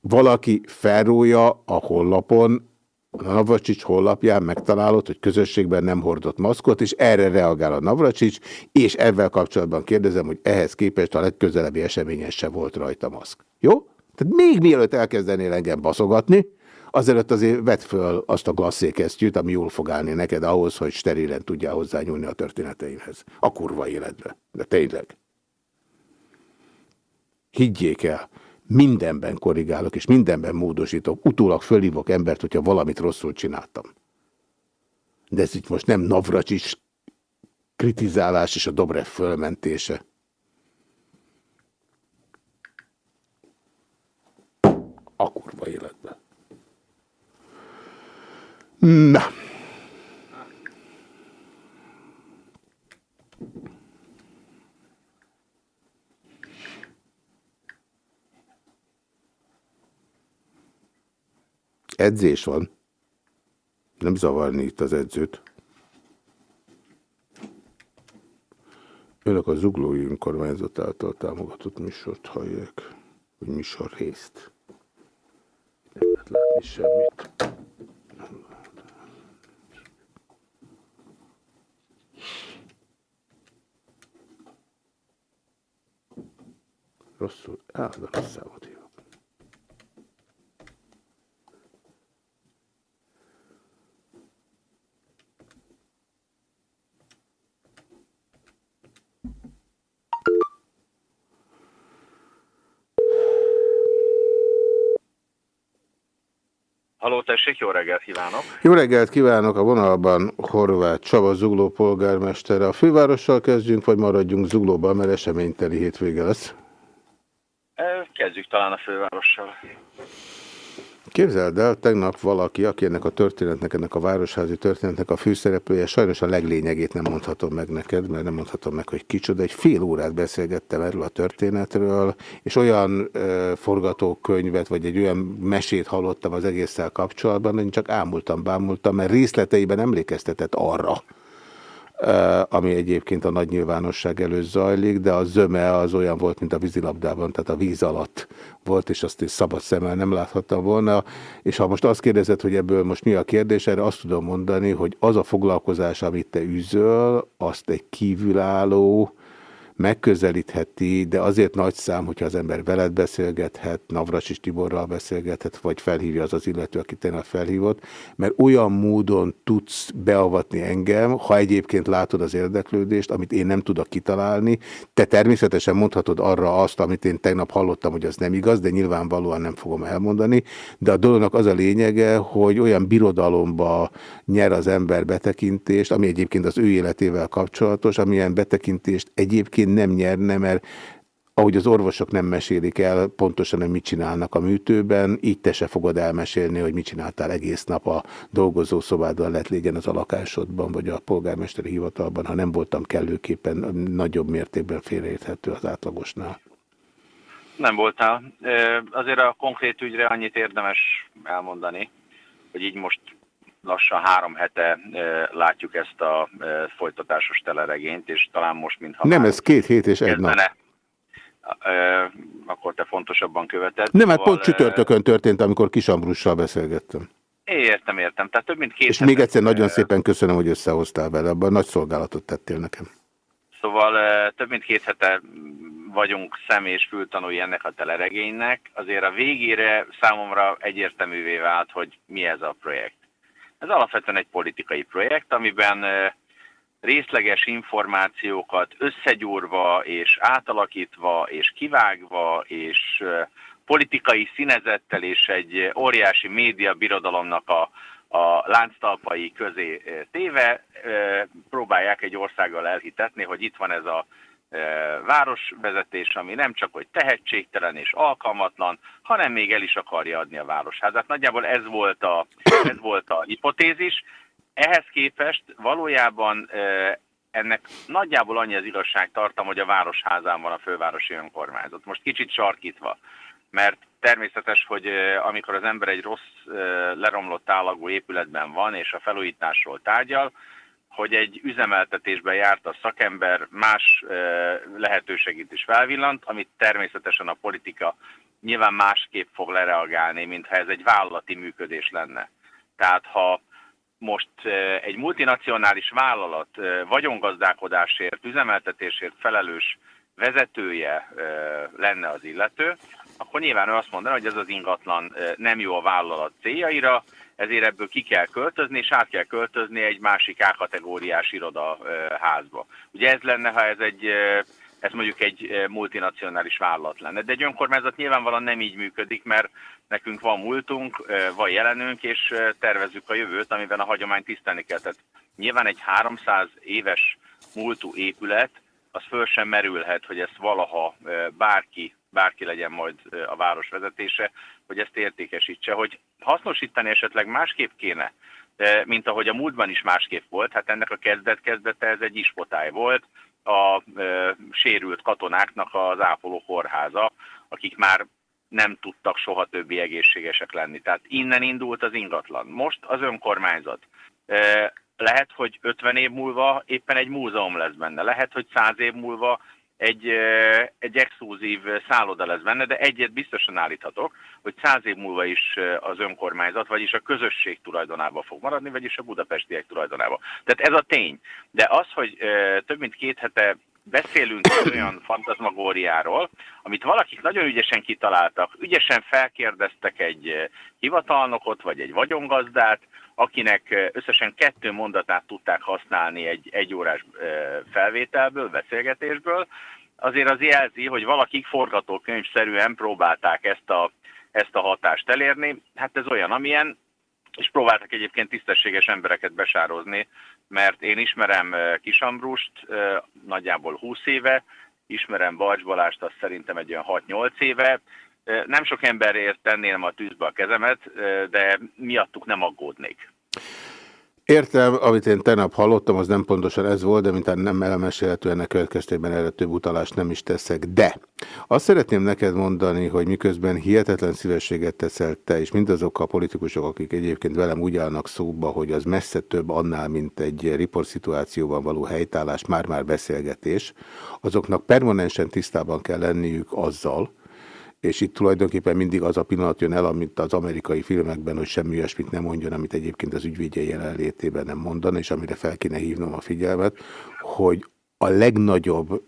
valaki felrója a honlapon Navracsics honlapján megtalálott, hogy közösségben nem hordott maszkot, és erre reagál a Navracsics, és ezzel kapcsolatban kérdezem, hogy ehhez képest a legközelebbi eseményen se volt rajta maszk. Jó? Tehát még mielőtt elkezdenél engem baszogatni, azelőtt azért vedd föl azt a glasszékesztyűt, ami jól fog állni neked ahhoz, hogy sterilen tudjál hozzányúlni a történeteimhez. A kurva életbe. De tényleg. Higgyék el, mindenben korrigálok, és mindenben módosítok. Utólag fölhívok embert, hogyha valamit rosszul csináltam. De ez itt most nem Navracsics kritizálás és a Dobrev fölmentése. A kurva életben. Na. Edzés van. Nem zavarni itt az edzőt. Önök a Zuglói önkormányzat által támogatott műsort hallják, hogy műsor részt. Nem lehet látni semmit. Rosszul, áll, de rossz számot Haló, tessék, jó reggelt kívánok! Jó reggelt kívánok! A vonalban Horváth Csaba Zugló polgármestere. A fővárossal kezdjünk, vagy maradjunk Zuglóban, mert eseményteli hétvége lesz? Kezdjük talán a fővárossal. Képzeld el, tegnap valaki, aki ennek a történetnek, ennek a városházi történetnek a főszereplője, sajnos a leglényegét nem mondhatom meg neked, mert nem mondhatom meg, hogy kicsoda. Egy fél órát beszélgettem erről a történetről, és olyan e, forgatókönyvet, vagy egy olyan mesét hallottam az egésszel kapcsolatban, hogy csak ámultam, bámultam, mert részleteiben emlékeztetett arra, ami egyébként a nagy nyilvánosság előtt zajlik, de a zöme az olyan volt, mint a vízilabdában, tehát a víz alatt volt, és azt is szabad szemmel nem láthattam volna. És ha most azt kérdezed, hogy ebből most mi a kérdés, erre azt tudom mondani, hogy az a foglalkozás, amit te üzöl, azt egy kívülálló, megközelítheti, de azért nagy szám, hogyha az ember veled beszélgethet, Navras Tiborral beszélgethet, vagy felhívja az az illető, aki tényleg felhívott, mert olyan módon tudsz beavatni engem, ha egyébként látod az érdeklődést, amit én nem tudok kitalálni. Te természetesen mondhatod arra azt, amit én tegnap hallottam, hogy az nem igaz, de nyilvánvalóan nem fogom elmondani, de a dolognak az a lényege, hogy olyan birodalomba nyer az ember betekintést, ami egyébként az ő életével kapcsolatos, amilyen betekintést egyébként nem nyerne, mert ahogy az orvosok nem mesélik el pontosan, hogy mit csinálnak a műtőben, így te se fogod elmesélni, hogy mit csináltál egész nap a dolgozószobádban, lett légyen az a vagy a polgármesteri hivatalban, ha nem voltam kellőképpen nagyobb mértékben félreérthető az átlagosnál. Nem voltál. Azért a konkrét ügyre annyit érdemes elmondani, hogy így most lassan három hete látjuk ezt a folytatásos teleregényt, és talán most, mintha... Nem, ez két hét és egy nap. Akkor te fontosabban követed. Nem, hát pont csütörtökön történt, amikor Kisambrussal beszélgettem. Értem, értem. Tehát több mint két És még egyszer nagyon szépen köszönöm, hogy összehoztál vele, abban nagy szolgálatot tettél nekem. Szóval több mint két hete vagyunk szem és fültanúi ennek a teleregénynek. Azért a végére számomra egyértelművé vált, hogy mi ez a projekt. Ez alapvetően egy politikai projekt, amiben részleges információkat összegyúrva és átalakítva és kivágva és politikai színezettel és egy óriási média birodalomnak a, a lánctalpai közé téve próbálják egy országgal elhitetni, hogy itt van ez a városvezetés, ami nem csak hogy tehetségtelen és alkalmatlan, hanem még el is akarja adni a városházát. Nagyjából ez volt a, ez volt a hipotézis. Ehhez képest valójában ennek nagyjából annyi az igazság tartam, hogy a városházán van a fővárosi önkormányzat. Most kicsit sarkítva, mert természetes, hogy amikor az ember egy rossz, leromlott állagú épületben van, és a felújításról tárgyal, hogy egy üzemeltetésben járt a szakember más lehetőségét is felvillant, amit természetesen a politika nyilván másképp fog lereagálni, mintha ez egy vállalati működés lenne. Tehát ha most egy multinacionális vállalat vagyongazdálkodásért, üzemeltetésért felelős vezetője lenne az illető, akkor nyilván ő azt mondaná, hogy ez az ingatlan nem jó a vállalat céljaira, ezért ebből ki kell költözni, és át kell költözni egy másik A-kategóriás irodaházba. Ugye ez lenne, ha ez egy ez mondjuk egy multinacionális vállalat lenne. De egy önkormányzat nyilvánvalóan nem így működik, mert nekünk van múltunk, van jelenünk, és tervezzük a jövőt, amiben a hagyomány tisztelni kell. Tehát nyilván egy 300 éves múltú épület, az föl sem merülhet, hogy ezt valaha bárki bárki legyen majd a város vezetése, hogy ezt értékesítse. Hogy hasznosítani esetleg másképp kéne, mint ahogy a múltban is másképp volt, hát ennek a kezdet-kezdete ez egy ispotály volt, a sérült katonáknak az ápoló kórháza, akik már nem tudtak soha többi egészségesek lenni. Tehát innen indult az ingatlan. Most az önkormányzat. Lehet, hogy 50 év múlva éppen egy múzeum lesz benne. Lehet, hogy 100 év múlva egy, egy exkluzív szálloda lesz benne, de egyet biztosan állíthatok, hogy száz év múlva is az önkormányzat, vagyis a közösség tulajdonában fog maradni, vagyis a budapestiek tulajdonában. Tehát ez a tény. De az, hogy több mint két hete beszélünk olyan fantazmagóriáról, amit valakik nagyon ügyesen kitaláltak, ügyesen felkérdeztek egy hivatalnokot, vagy egy vagyongazdát, akinek összesen kettő mondatát tudták használni egy egyórás felvételből, beszélgetésből, azért az jelzi, hogy valakik forgatókönyvszerűen próbálták ezt a, ezt a hatást elérni. Hát ez olyan, amilyen, és próbáltak egyébként tisztességes embereket besározni, mert én ismerem Kisambrust nagyjából 20 éve, ismerem Balcs Balást, azt szerintem egy olyan 6-8 éve, Nem sok emberért tenném a tűzbe a kezemet, de miattuk nem aggódnék. Értem, amit én tegnap hallottam, az nem pontosan ez volt, de mintán nem elmesélhető, ennek következtében erre több utalást nem is teszek. De azt szeretném neked mondani, hogy miközben hihetetlen szívességet teszel te, és mindazok a politikusok, akik egyébként velem úgy állnak szóba, hogy az messze több annál, mint egy riportszituációban való helytállás, már-már beszélgetés, azoknak permanensen tisztában kell lenniük azzal, és itt tulajdonképpen mindig az a pillanat jön el, amit az amerikai filmekben, hogy semmi olyasmit nem mondjon, amit egyébként az ügyvédje jelenlétében nem mondan, és amire fel kéne hívnom a figyelmet, hogy a legnagyobb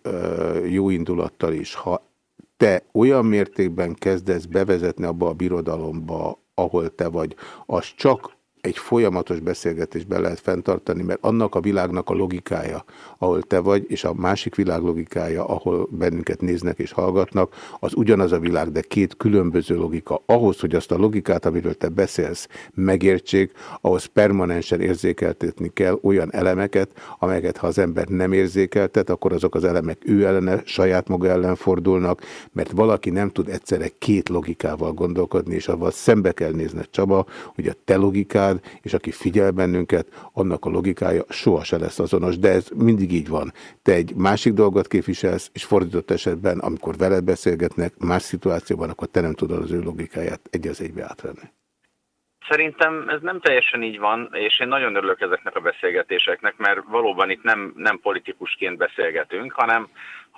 jó indulattal is, ha te olyan mértékben kezdesz bevezetni abba a birodalomba, ahol te vagy, az csak egy folyamatos beszélgetésbe lehet fenntartani, mert annak a világnak a logikája, ahol te vagy, és a másik világ logikája, ahol bennünket néznek és hallgatnak, az ugyanaz a világ, de két különböző logika. Ahhoz, hogy azt a logikát, amiről te beszélsz, megértsék, ahhoz permanensen érzékeltetni kell olyan elemeket, amelyeket ha az ember nem érzékeltet, akkor azok az elemek ő ellene, saját maga ellen fordulnak, mert valaki nem tud egyszerre két logikával gondolkodni, és avval szembe kell nézned Csaba, hogy a te logikád logikád, és aki figyel bennünket, annak a logikája soha se lesz azonos, de ez mindig így van. Te egy másik dolgot képviselsz, és fordított esetben, amikor veled beszélgetnek, más szituációban, akkor te nem tudod az ő logikáját egy az egybe átvenni. Szerintem ez nem teljesen így van, és én nagyon örülök ezeknek a beszélgetéseknek, mert valóban itt nem, nem politikusként beszélgetünk, hanem,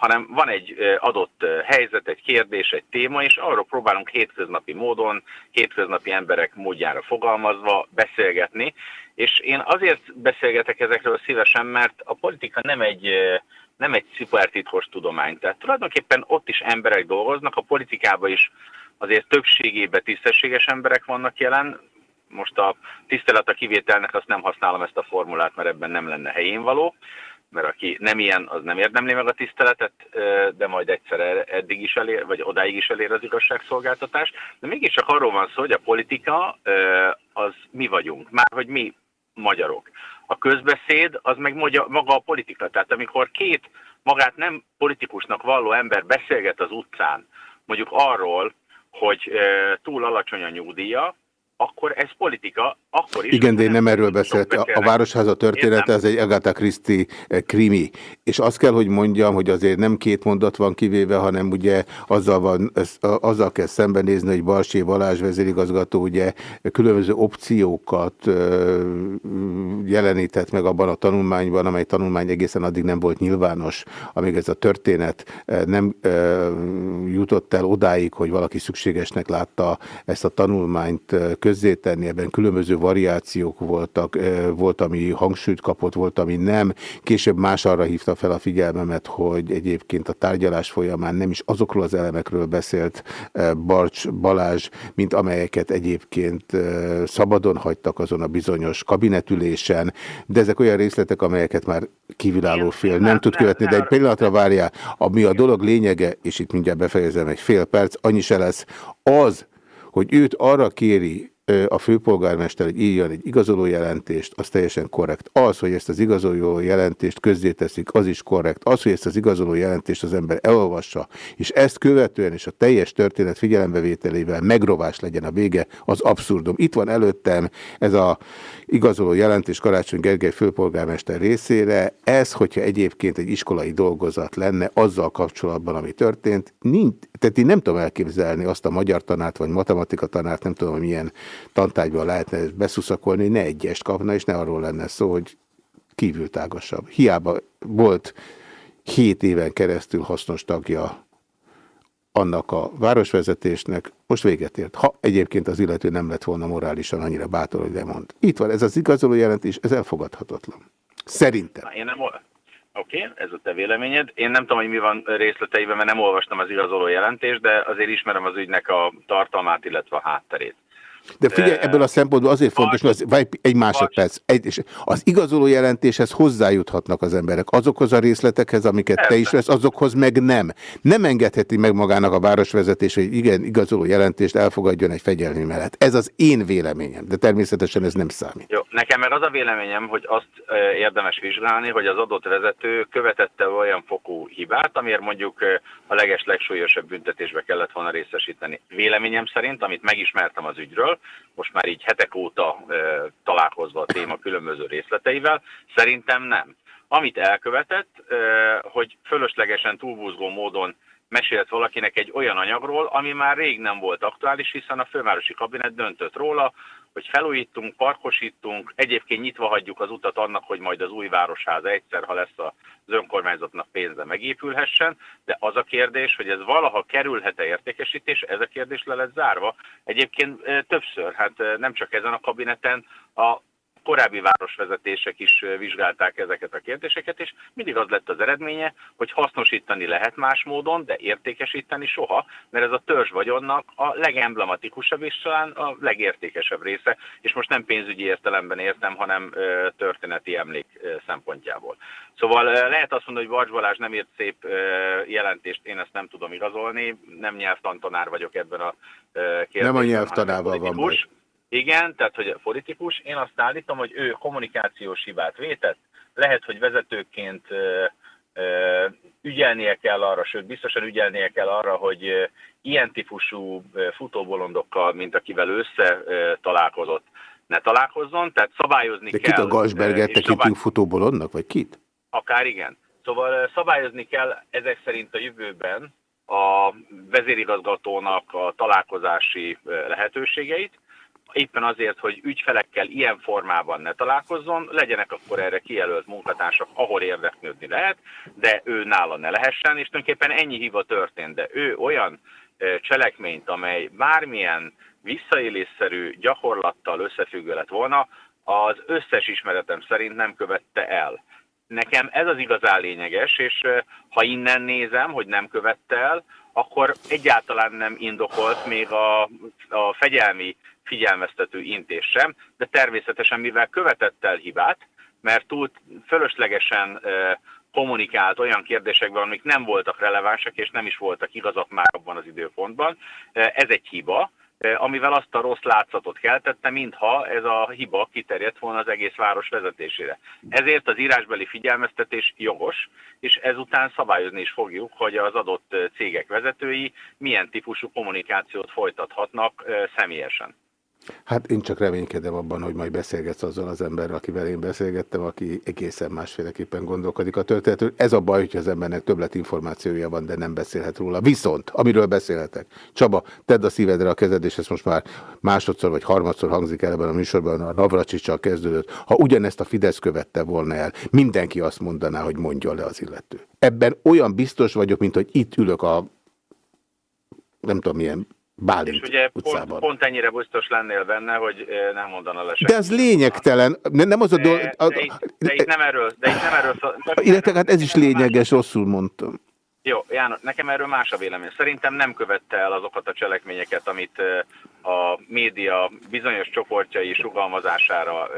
hanem van egy adott helyzet, egy kérdés, egy téma, és arról próbálunk hétköznapi módon, hétköznapi emberek módjára fogalmazva beszélgetni, és én azért beszélgetek ezekről szívesen, mert a politika nem egy, nem egy szupertitkos tudomány. Tehát tulajdonképpen ott is emberek dolgoznak, a politikában is azért többségében tisztességes emberek vannak jelen, most a tisztelet a kivételnek azt nem használom ezt a formulát, mert ebben nem lenne helyén való, mert aki nem ilyen, az nem érdemli meg a tiszteletet, de majd egyszer eddig is elér, vagy odáig is elér az igazságszolgáltatás. De mégiscsak arról van szó, hogy a politika az mi vagyunk, már hogy mi magyarok. A közbeszéd az meg maga a politika. Tehát amikor két magát nem politikusnak valló ember beszélget az utcán, mondjuk arról, hogy túl alacsony a nyugdíja, akkor ez politika, akkor is... Igen, de én nem erről beszélt. A, a Városháza története az egy Agatha Christie eh, krimi. És azt kell, hogy mondjam, hogy azért nem két mondat van kivéve, hanem ugye azzal, van, azzal kell szembenézni, hogy Balsé Balázs vezérigazgató ugye különböző opciókat jelenített meg abban a tanulmányban, amely tanulmány egészen addig nem volt nyilvános, amíg ez a történet nem jutott el odáig, hogy valaki szükségesnek látta ezt a tanulmányt közzétenni, ebben különböző variációk voltak, volt, ami hangsúlyt kapott, volt, ami nem. Később más arra hívta fel a figyelmemet, hogy egyébként a tárgyalás folyamán nem is azokról az elemekről beszélt Barcs Balázs, mint amelyeket egyébként szabadon hagytak azon a bizonyos kabinetülésen, de ezek olyan részletek, amelyeket már kívülálló fél nem tud követni, de egy pillanatra várjál, ami a dolog lényege, és itt mindjárt befejezem egy fél perc, annyi se lesz, az, hogy őt arra kéri a főpolgármester, hogy írjon egy igazoló jelentést, az teljesen korrekt. Az, hogy ezt az igazoló jelentést közzéteszik, az is korrekt. Az, hogy ezt az igazoló jelentést az ember elolvassa, és ezt követően és a teljes történet figyelembevételével megrovás legyen a vége, az abszurdum. Itt van előttem ez a igazoló jelentés Karácsony Gergely főpolgármester részére. Ez, hogyha egyébként egy iskolai dolgozat lenne azzal kapcsolatban, ami történt, nincs, tehát én nem tudom elképzelni azt a magyar tanárt, vagy matematika tanárt, nem tudom, milyen tantárgyban lehetne ezt beszuszakolni, ne egyest kapna, és ne arról lenne szó, hogy kívül tágasabb. Hiába volt hét éven keresztül hasznos tagja annak a városvezetésnek, most véget ért. Ha egyébként az illető nem lett volna morálisan annyira bátor, hogy lemond. Itt van, ez az igazoló jelentés, ez elfogadhatatlan. Szerintem. Én nem, Oké, okay, ez a te véleményed. Én nem tudom, hogy mi van részleteiben, mert nem olvastam az igazoló jelentést, de azért ismerem az ügynek a tartalmát, illetve a hátterét. De figyelj, ebből a szempontból azért fontos, hogy az, egy másodperc, egy, és az igazoló jelentéshez hozzájuthatnak az emberek azokhoz a részletekhez, amiket Persze. te is vesz, azokhoz meg nem. Nem engedheti meg magának a városvezetés, hogy igen, igazoló jelentést elfogadjon egy fegyelmi mellett. Ez az én véleményem, de természetesen ez nem számít. Jó, nekem meg az a véleményem, hogy azt érdemes vizsgálni, hogy az adott vezető követette olyan fokú hibát, amiért mondjuk a leges legsúlyosabb büntetésbe kellett volna részesíteni. Véleményem szerint, amit megismertem az ügyről, most már így hetek óta találkozva a téma különböző részleteivel, szerintem nem. Amit elkövetett, hogy fölöslegesen túlbúzgó módon mesélt valakinek egy olyan anyagról, ami már rég nem volt aktuális, hiszen a fővárosi kabinet döntött róla, hogy felújítunk, parkosítunk, egyébként nyitva hagyjuk az utat annak, hogy majd az új városháza egyszer, ha lesz az önkormányzatnak pénze megépülhessen, de az a kérdés, hogy ez valaha kerülhet-e értékesítés, ez a kérdés le lett zárva. Egyébként többször, hát nem csak ezen a kabineten, a korábbi városvezetések is vizsgálták ezeket a kérdéseket, és mindig az lett az eredménye, hogy hasznosítani lehet más módon, de értékesíteni soha, mert ez a törzs vagyonnak a legemblematikusabb és talán a legértékesebb része, és most nem pénzügyi értelemben értem, hanem történeti emlék szempontjából. Szóval lehet azt mondani, hogy Varcs Balázs nem írt szép jelentést, én ezt nem tudom igazolni, nem nyelvtantanár vagyok ebben a kérdésben. Nem a nyelvtanával van baj. Igen, tehát hogy politikus, én azt állítom, hogy ő kommunikációs hibát vétett, lehet, hogy vezetőként ügyelnie kell arra, sőt biztosan ügyelnie kell arra, hogy ilyen típusú futóbolondokkal, mint akivel össze találkozott, ne találkozzon, tehát szabályozni De kell. De kit a Gasberget tekintünk szabály... futóbolondnak, vagy kit? Akár igen. Szóval szabályozni kell ezek szerint a jövőben a vezérigazgatónak a találkozási lehetőségeit, éppen azért, hogy ügyfelekkel ilyen formában ne találkozzon, legyenek akkor erre kijelölt munkatársak, ahol érdeknődni lehet, de ő nála ne lehessen, és tulajdonképpen ennyi hiba történt, de ő olyan cselekményt, amely bármilyen visszaélésszerű gyakorlattal összefüggő lett volna, az összes ismeretem szerint nem követte el. Nekem ez az igazán lényeges, és ha innen nézem, hogy nem követte el, akkor egyáltalán nem indokolt még a, a fegyelmi figyelmeztető intés sem, de természetesen mivel követett el hibát, mert túl fölöslegesen kommunikált olyan kérdésekben, amik nem voltak relevánsak, és nem is voltak igazak már abban az időpontban. Ez egy hiba, amivel azt a rossz látszatot keltette, mintha ez a hiba kiterjedt volna az egész város vezetésére. Ezért az írásbeli figyelmeztetés jogos, és ezután szabályozni is fogjuk, hogy az adott cégek vezetői milyen típusú kommunikációt folytathatnak személyesen. Hát én csak reménykedem abban, hogy majd beszélgetsz azzal az emberrel, akivel én beszélgettem, aki egészen másféleképpen gondolkodik a történetről. Ez a baj, hogy az embernek többlet információja van, de nem beszélhet róla. Viszont, amiről beszélhetek, Csaba, tedd a szívedre a kezed, és ez most már másodszor vagy harmadszor hangzik el ebben a műsorban, a Navracsicsal kezdődött. Ha ugyanezt a Fidesz követte volna el, mindenki azt mondaná, hogy mondja le az illető. Ebben olyan biztos vagyok, mint hogy itt ülök a nem tudom milyen Bálint És ugye utcában. pont, pont ennyire biztos lennél benne, hogy nem mondana le De ez lényegtelen. Nem az a dolog... De, de, itt, de itt nem erről, de itt nem erről szó... Illetve hát ez is lényeges, rosszul mondtam. Jó, János, nekem erről más a vélemény. Szerintem nem követte el azokat a cselekményeket, amit a média bizonyos csoportjai sugalmazására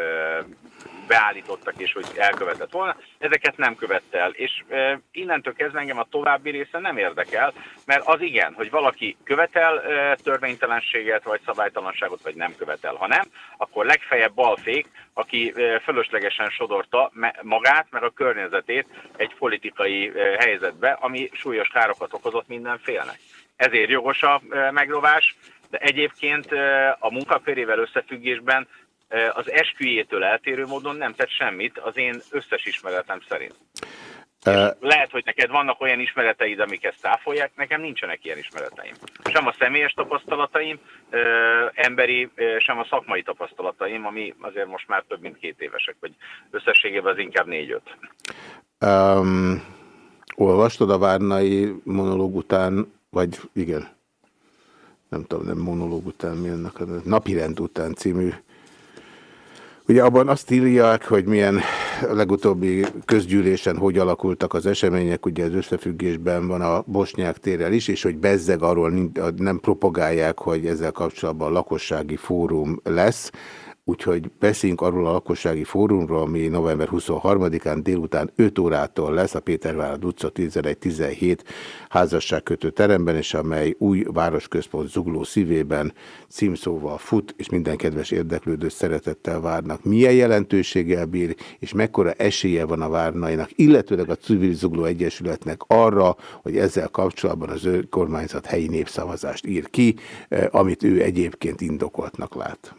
beállítottak, és hogy elkövetett volna, ezeket nem követte el. És e, innentől kezdve engem a további része nem érdekel, mert az igen, hogy valaki követel e, törvénytelenséget, vagy szabálytalanságot, vagy nem követel. Ha nem, akkor legfeljebb balfék, aki e, fölöslegesen sodorta magát, meg a környezetét egy politikai e, helyzetbe, ami súlyos károkat okozott mindenfélnek. Ezért jogos a e, megrovás, de egyébként a munkakörével összefüggésben az esküjétől eltérő módon nem tett semmit az én összes ismeretem szerint. Uh, lehet, hogy neked vannak olyan ismereteid, amik ezt táfolják, nekem nincsenek ilyen ismereteim. Sem a személyes tapasztalataim, uh, emberi, uh, sem a szakmai tapasztalataim, ami azért most már több mint két évesek, vagy összességében az inkább négy-öt. Um, olvastad a Várnai monológ után, vagy igen, nem tudom, nem monológ után, mi ennek a napirend után című Ugye abban azt írják, hogy milyen legutóbbi közgyűlésen hogy alakultak az események, ugye az összefüggésben van a Bosnyák térrel is, és hogy bezzeg arról nem propagálják, hogy ezzel kapcsolatban lakossági fórum lesz. Úgyhogy beszéljünk arról a lakossági fórumról, ami november 23-án délután 5 órától lesz a Pétervárad utca 11-17 házasságkötő teremben, és amely új városközpont zugló szívében címszóval fut, és minden kedves érdeklődő szeretettel várnak. Milyen jelentőséggel bír, és mekkora esélye van a várnainak, illetőleg a Civil Zugló Egyesületnek arra, hogy ezzel kapcsolatban az ő kormányzat helyi népszavazást ír ki, eh, amit ő egyébként indokoltnak lát.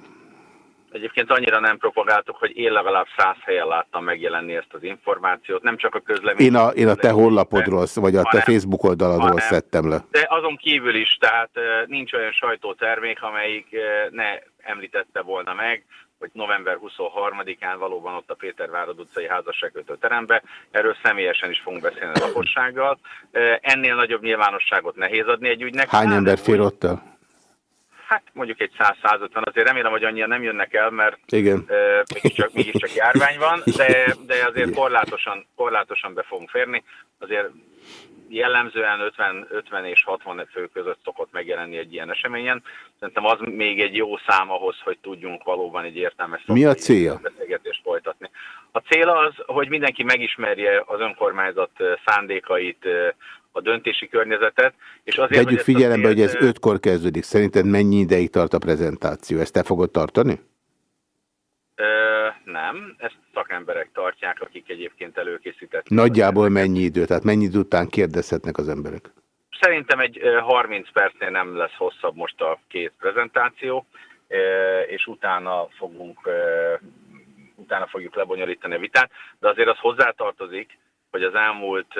Egyébként annyira nem propagáltuk, hogy én legalább száz helyen láttam megjelenni ezt az információt, nem csak a közlemény. Én a, én a te honlapodról, vagy a te Facebook oldaladról hanem, szedtem le. De azon kívül is, tehát nincs olyan sajtótermék, amelyik ne említette volna meg, hogy november 23-án valóban ott a Pétervárad utcai házasságkötő terembe. Erről személyesen is fogunk beszélni a lakossággal. Ennél nagyobb nyilvánosságot nehéz adni egy ügynek. Hány ember fér ott el? Hát mondjuk egy 100-150, azért remélem, hogy annyian nem jönnek el, mert Igen. E, mégiscsak, mégiscsak járvány van, de, de azért korlátosan, korlátosan be fogunk férni. Azért jellemzően 50, 50 és 60 fő között szokott megjelenni egy ilyen eseményen. Szerintem az még egy jó szám ahhoz, hogy tudjunk valóban egy értelmes Mi a célja? beszélgetést folytatni. A cél az, hogy mindenki megismerje az önkormányzat szándékait, a döntési környezetet. És azért, Vegyük hogy figyelembe, hogy ez ötkor kezdődik. Szerinted mennyi ideig tart a prezentáció? Ezt te fogod tartani? Ö, nem, ezt szakemberek tartják, akik egyébként előkészítettek. Nagyjából mennyi idő? Tehát mennyi idő után kérdezhetnek az emberek? Szerintem egy 30 percnél nem lesz hosszabb most a két prezentáció, és utána fogunk utána fogjuk lebonyolítani a vitát, de azért az hozzátartozik, hogy az elmúlt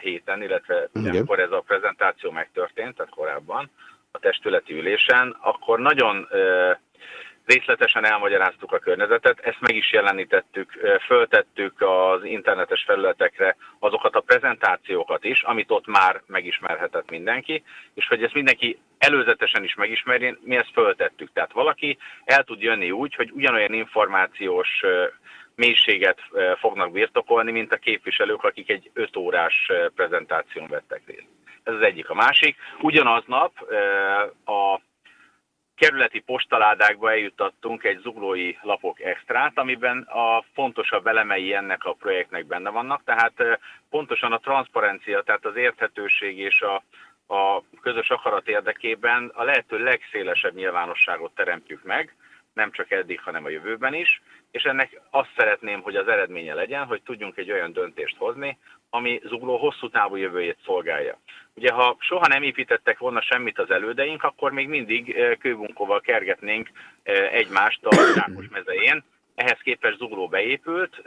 héten, illetve amikor ez a prezentáció megtörtént, tehát korábban a testületi ülésen, akkor nagyon részletesen elmagyaráztuk a környezetet, ezt meg is jelenítettük, föltettük az internetes felületekre azokat a prezentációkat is, amit ott már megismerhetett mindenki, és hogy ezt mindenki előzetesen is megismerjen, mi ezt föltettük. Tehát valaki el tud jönni úgy, hogy ugyanolyan információs mélységet fognak birtokolni, mint a képviselők, akik egy 5 órás prezentáción vettek részt. Ez az egyik. A másik, ugyanaznap a kerületi postaládákba eljutottunk egy zuglói lapok extrát, amiben a fontosabb elemei ennek a projektnek benne vannak, tehát pontosan a transzparencia, tehát az érthetőség és a, a közös akarat érdekében a lehető legszélesebb nyilvánosságot teremtjük meg, nem csak eddig, hanem a jövőben is, és ennek azt szeretném, hogy az eredménye legyen, hogy tudjunk egy olyan döntést hozni, ami zugló hosszú távú jövőjét szolgálja. Ugye, ha soha nem építettek volna semmit az elődeink, akkor még mindig kőbunkóval kergetnénk egymást a Rákos mezején. Ehhez képest zugló beépült,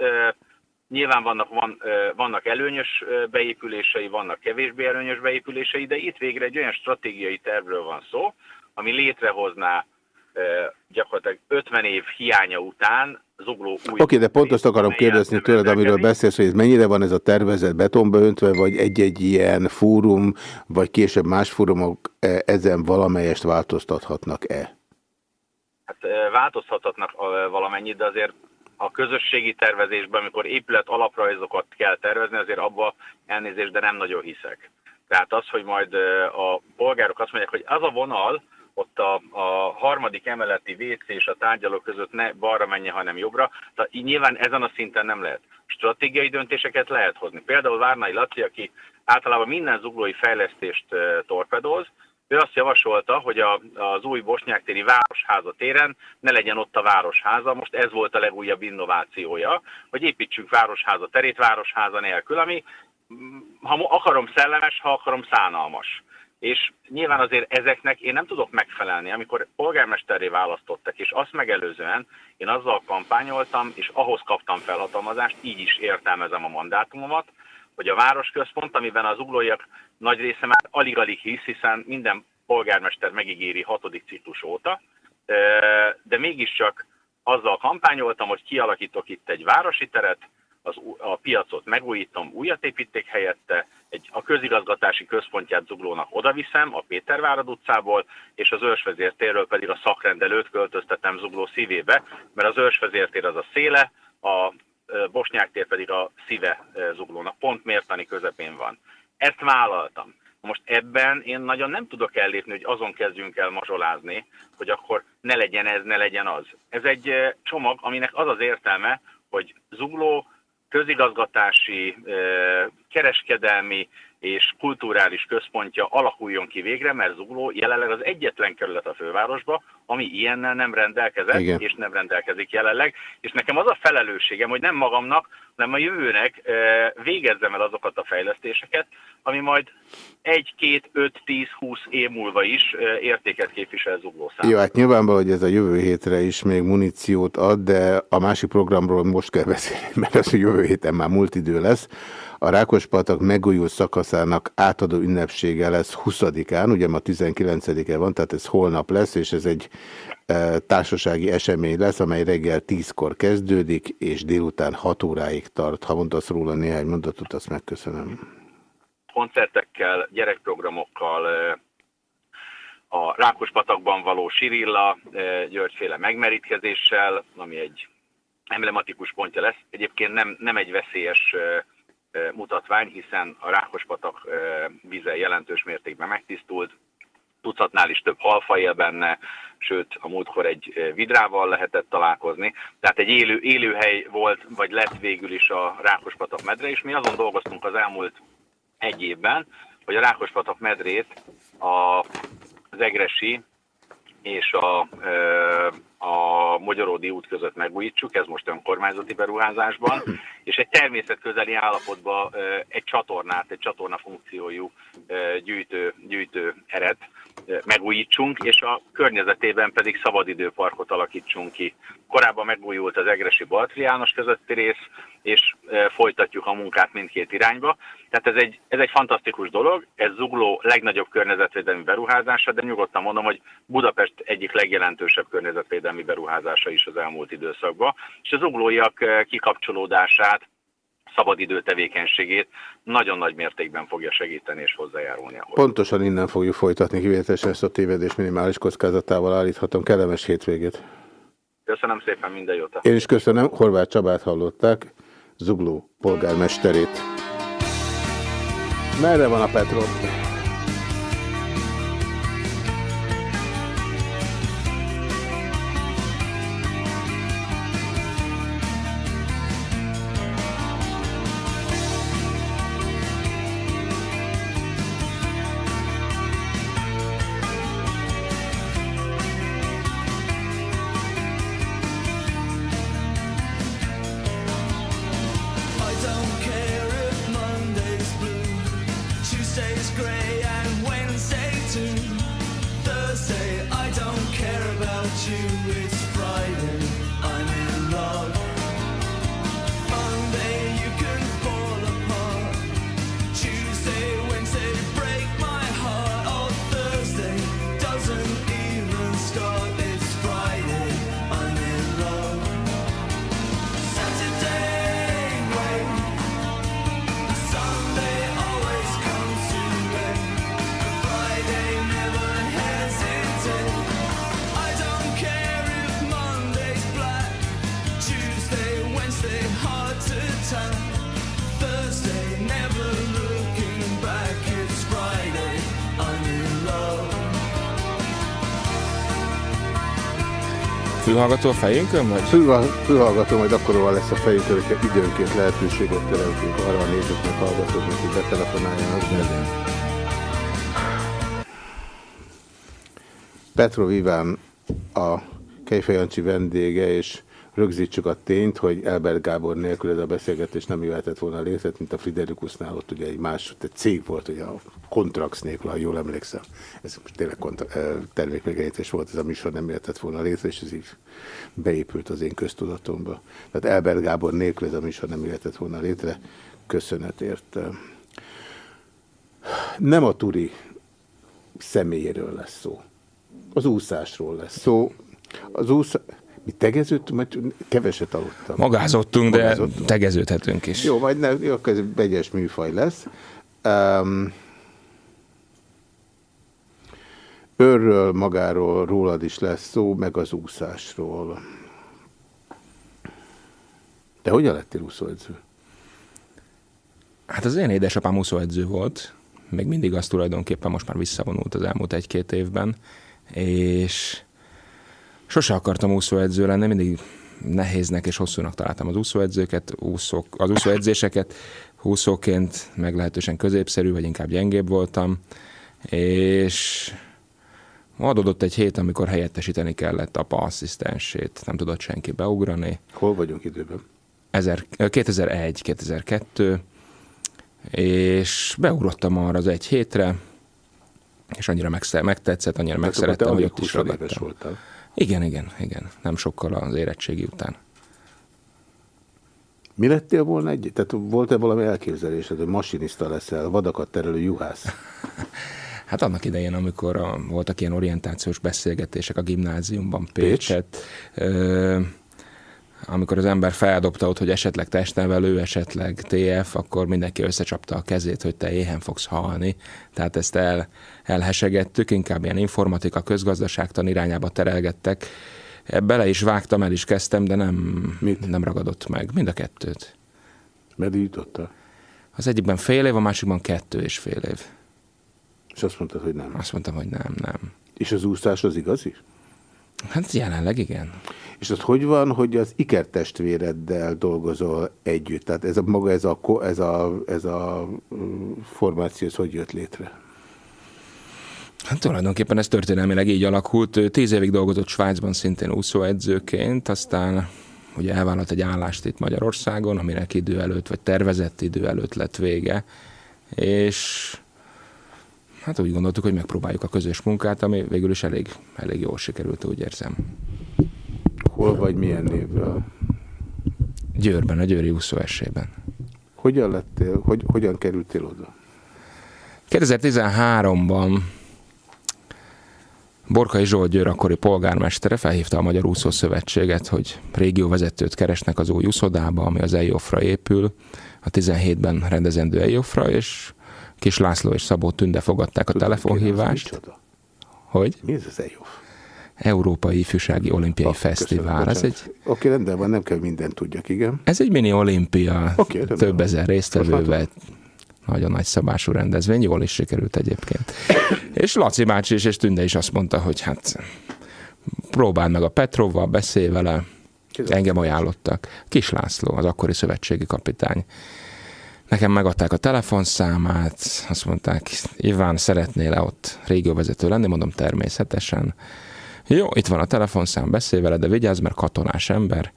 Nyilván vannak, van, vannak előnyös beépülései, vannak kevésbé előnyös beépülései, de itt végre egy olyan stratégiai tervről van szó, ami létrehozná gyakorlatilag 50 év hiánya után zugló új... Oké, okay, de pont azt akarom kérdezni tőled, amiről beszélsz, hogy ez mennyire van ez a tervezet betonba öntve, vagy egy-egy ilyen fórum, vagy később más fórumok ezen valamelyest változtathatnak-e? Hát változtathatnak valamennyit, de azért a közösségi tervezésben, amikor épület alaprajzokat kell tervezni, azért abba elnézést, de nem nagyon hiszek. Tehát az, hogy majd a polgárok azt mondják, hogy az a vonal, ott a, a harmadik emeleti WC és a tárgyaló között ne balra menjen, hanem jobbra. Tehát így nyilván ezen a szinten nem lehet. Stratégiai döntéseket lehet hozni. Például Várnai Laci, aki általában minden zuglói fejlesztést torpedoz, ő azt javasolta, hogy a, az új Bosnyák-téri Városháza téren ne legyen ott a Városháza. Most ez volt a legújabb innovációja, hogy építsünk Városháza terét Városháza nélkül, ami ha akarom szellemes, ha akarom szánalmas és nyilván azért ezeknek én nem tudok megfelelni. Amikor polgármesterré választottak, és azt megelőzően én azzal kampányoltam, és ahhoz kaptam felhatalmazást, így is értelmezem a mandátumomat, hogy a városközpont, amiben az uglóiak nagy része már alig-alig hisz, hiszen minden polgármester megígéri hatodik ciklus óta, de mégiscsak azzal kampányoltam, hogy kialakítok itt egy városi teret, az, a piacot megújítom, újat építék helyette, egy, a közigazgatási központját Zuglónak odaviszem a Pétervárad utcából, és az őrsvezértérről pedig a szakrendelőt költöztetem Zugló szívébe, mert az őrsvezértér az a széle, a Bosnyák tér pedig a szíve zuglónak, pont mértani közepén van. Ezt vállaltam. Most ebben én nagyon nem tudok ellépni, hogy azon kezdjünk el mazsolázni, hogy akkor ne legyen ez, ne legyen az. Ez egy csomag, aminek az az értelme, hogy zugló közigazgatási, kereskedelmi és kulturális központja alakuljon ki végre, mert Zugló jelenleg az egyetlen kerület a fővárosba, ami ilyennel nem rendelkezett, Igen. és nem rendelkezik jelenleg. És nekem az a felelősségem, hogy nem magamnak, hanem a jövőnek végezzem el azokat a fejlesztéseket, ami majd egy, két, öt, tíz, húsz év múlva is értéket képvisel Zugló számára. Jó, hát nyilvánvaló, hogy ez a jövő hétre is még muníciót ad, de a másik programról most kell beszélni, mert az a jövő héten már múlt idő lesz. A Rákospatak megújult szakaszának átadó ünnepsége lesz 20-án, ugye ma 19-e van, tehát ez holnap lesz, és ez egy e, társasági esemény lesz, amely reggel 10-kor kezdődik, és délután 6 óráig tart. Ha mondasz róla néhány mondatot, azt megköszönöm. Koncertekkel, gyerekprogramokkal, e, a Rákospatakban való Sirilla e, Györgyféle megmerítkezéssel, ami egy emblematikus pontja lesz. Egyébként nem, nem egy veszélyes e, mutatvány, hiszen a Rákospatak vize jelentős mértékben megtisztult, tucatnál is több halfa él benne, sőt a múltkor egy vidrával lehetett találkozni. Tehát egy élő, élőhely volt, vagy lett végül is a Rákospatak medre, és mi azon dolgoztunk az elmúlt egy évben, hogy a Rákospatak medrét a, az Egresi és a, a Magyaródi út között megújítsuk, ez most önkormányzati beruházásban, és egy természetközeli állapotban egy csatornát, egy csatorna funkciójú gyűjtő, gyűjtő eret megújítsunk, és a környezetében pedig szabadidőparkot alakítsunk ki. Korábban megújult az Egresi Baltri János közötti rész, és folytatjuk a munkát mindkét irányba. Tehát ez egy, ez egy fantasztikus dolog, ez Zugló legnagyobb környezetvédelmi beruházása, de nyugodtan mondom, hogy Budapest egyik legjelentősebb környezetvédelmi beruházása is az elmúlt időszakban, és az zuglóiak kikapcsolódását, szabadidő tevékenységét nagyon nagy mértékben fogja segíteni és hozzájárulni. Ahhoz. Pontosan innen fogjuk folytatni, kivételesen ezt a tévedés minimális kockázatával állíthatom. Kellemes hétvégét! Köszönöm szépen, minden jót! Én is köszönöm, Horváth Csabát hallották, Zugló polgármesterét. Merre van a Petro? Fülhallgató a fejünkön? Vagy? fülhallgató majd akkor lesz a fejünkön, hogyha időnként lehetőséget teremtünk arra a nézőknek, hallgatóknak, hogy betelefonáljanak. Petro Iván a Kejfejancsi vendége, és rögzítsük a tényt, hogy Elbert Gábor nélkül ez a beszélgetés nem jöhetett volna létre, mint a Friderikusnál, ott ugye egy más egy cég volt, ugye a Contrax nélkül, ha jól emlékszem. Ez most tényleg termékmegejtés volt, ez a műsor nem jöhetett volna létre, és ez így beépült az én köztudatomba. Tehát Elbert Gábor nélkül ez a műsor nem jöhetett volna létre. Köszönetért. Nem a turi személyéről lesz szó. Az úszásról lesz szó. Az úszás mi tegeződtünk, mert keveset aludtam. Magázottunk, de Magázottunk. tegeződhetünk is. Jó, majd ne, jó, ez vegyes műfaj lesz. Um, őrről, magáról, rólad is lesz szó, meg az úszásról. Te hogyan lettél úszóedző? Hát az én édesapám úszóedző volt, még mindig az tulajdonképpen most már visszavonult az elmúlt egy-két évben, és sose akartam úszóedző lenni, mindig nehéznek és hosszúnak találtam az úszóedzőket, úszók, az úszóedzéseket, úszóként meglehetősen középszerű, vagy inkább gyengébb voltam, és adódott egy hét, amikor helyettesíteni kellett apa asszisztensét, nem tudott senki beugrani. Hol vagyunk időben? 2001-2002, és beugrottam arra az egy hétre, és annyira megtetszett, annyira Tehát megszerettem, hogy ott is ragadtam. Igen, igen, igen. Nem sokkal az érettségi után. Mi lettél volna egy? Tehát volt-e valami elképzelésed, hogy masinista leszel, vadakat terelő juhász? Hát annak idején, amikor a, voltak ilyen orientációs beszélgetések a gimnáziumban Pécset, Pécs? amikor az ember feldobta ott, hogy esetleg testnevelő, esetleg TF, akkor mindenki összecsapta a kezét, hogy te éhen fogsz halni. Tehát ezt el, elhesegettük, inkább ilyen informatika, közgazdaságtan irányába terelgettek. Bele is vágtam, el is kezdtem, de nem, Mit? nem ragadott meg. Mind a kettőt. Meddig jutottál? Az egyikben fél év, a másikban kettő és fél év. És azt mondtad, hogy nem? Azt mondtam, hogy nem, nem. És az úszás az igazi? Hát jelenleg igen. És az hogy van, hogy az ikertestvéreddel dolgozol együtt? Tehát ez a, maga ez a, ez a, ez a formáció, ez hogy jött létre? Hát tulajdonképpen ez történelmileg így alakult. Tíz évig dolgozott Svájcban szintén úszóedzőként, aztán ugye elvállalt egy állást itt Magyarországon, aminek idő előtt, vagy tervezett idő előtt lett vége, és hát úgy gondoltuk, hogy megpróbáljuk a közös munkát, ami végül is elég, elég jól sikerült, úgy érzem. Hol vagy, milyen névvel? Győrben, a Győri úszó esében. Hogyan lettél, hogy, hogyan kerültél oda? 2013-ban Borkai Zsolt Győr akkori polgármestere felhívta a Magyar Úszó Szövetséget, hogy régióvezetőt keresnek az új úszodába, ami az EIOFra épül, a 17-ben rendezendő EIOFra, és Kis László és Szabó Tünde fogadták a Tudom, telefonhívást. Hogy? Mi ez az EIOF? Európai Ifjúsági Olimpiai ah, Fesztivál. Ez egy... Oké, okay, rendben van, nem kell mindent tudjak, igen. Ez egy mini olimpia, okay, több van. ezer résztvevővel, nagyon nagy szabású rendezvény, jól is sikerült egyébként. és Laci bácsi is, és Tünde is azt mondta, hogy hát próbáld meg a Petrovval, beszélj vele, engem ajánlottak. Kis László, az akkori szövetségi kapitány. Nekem megadták a telefonszámát, azt mondták, Iván, szeretnél-e ott régióvezető lenni? Mondom, természetesen. Jó, itt van a telefonszám, beszélj vele, de vigyázz, mert katonás ember.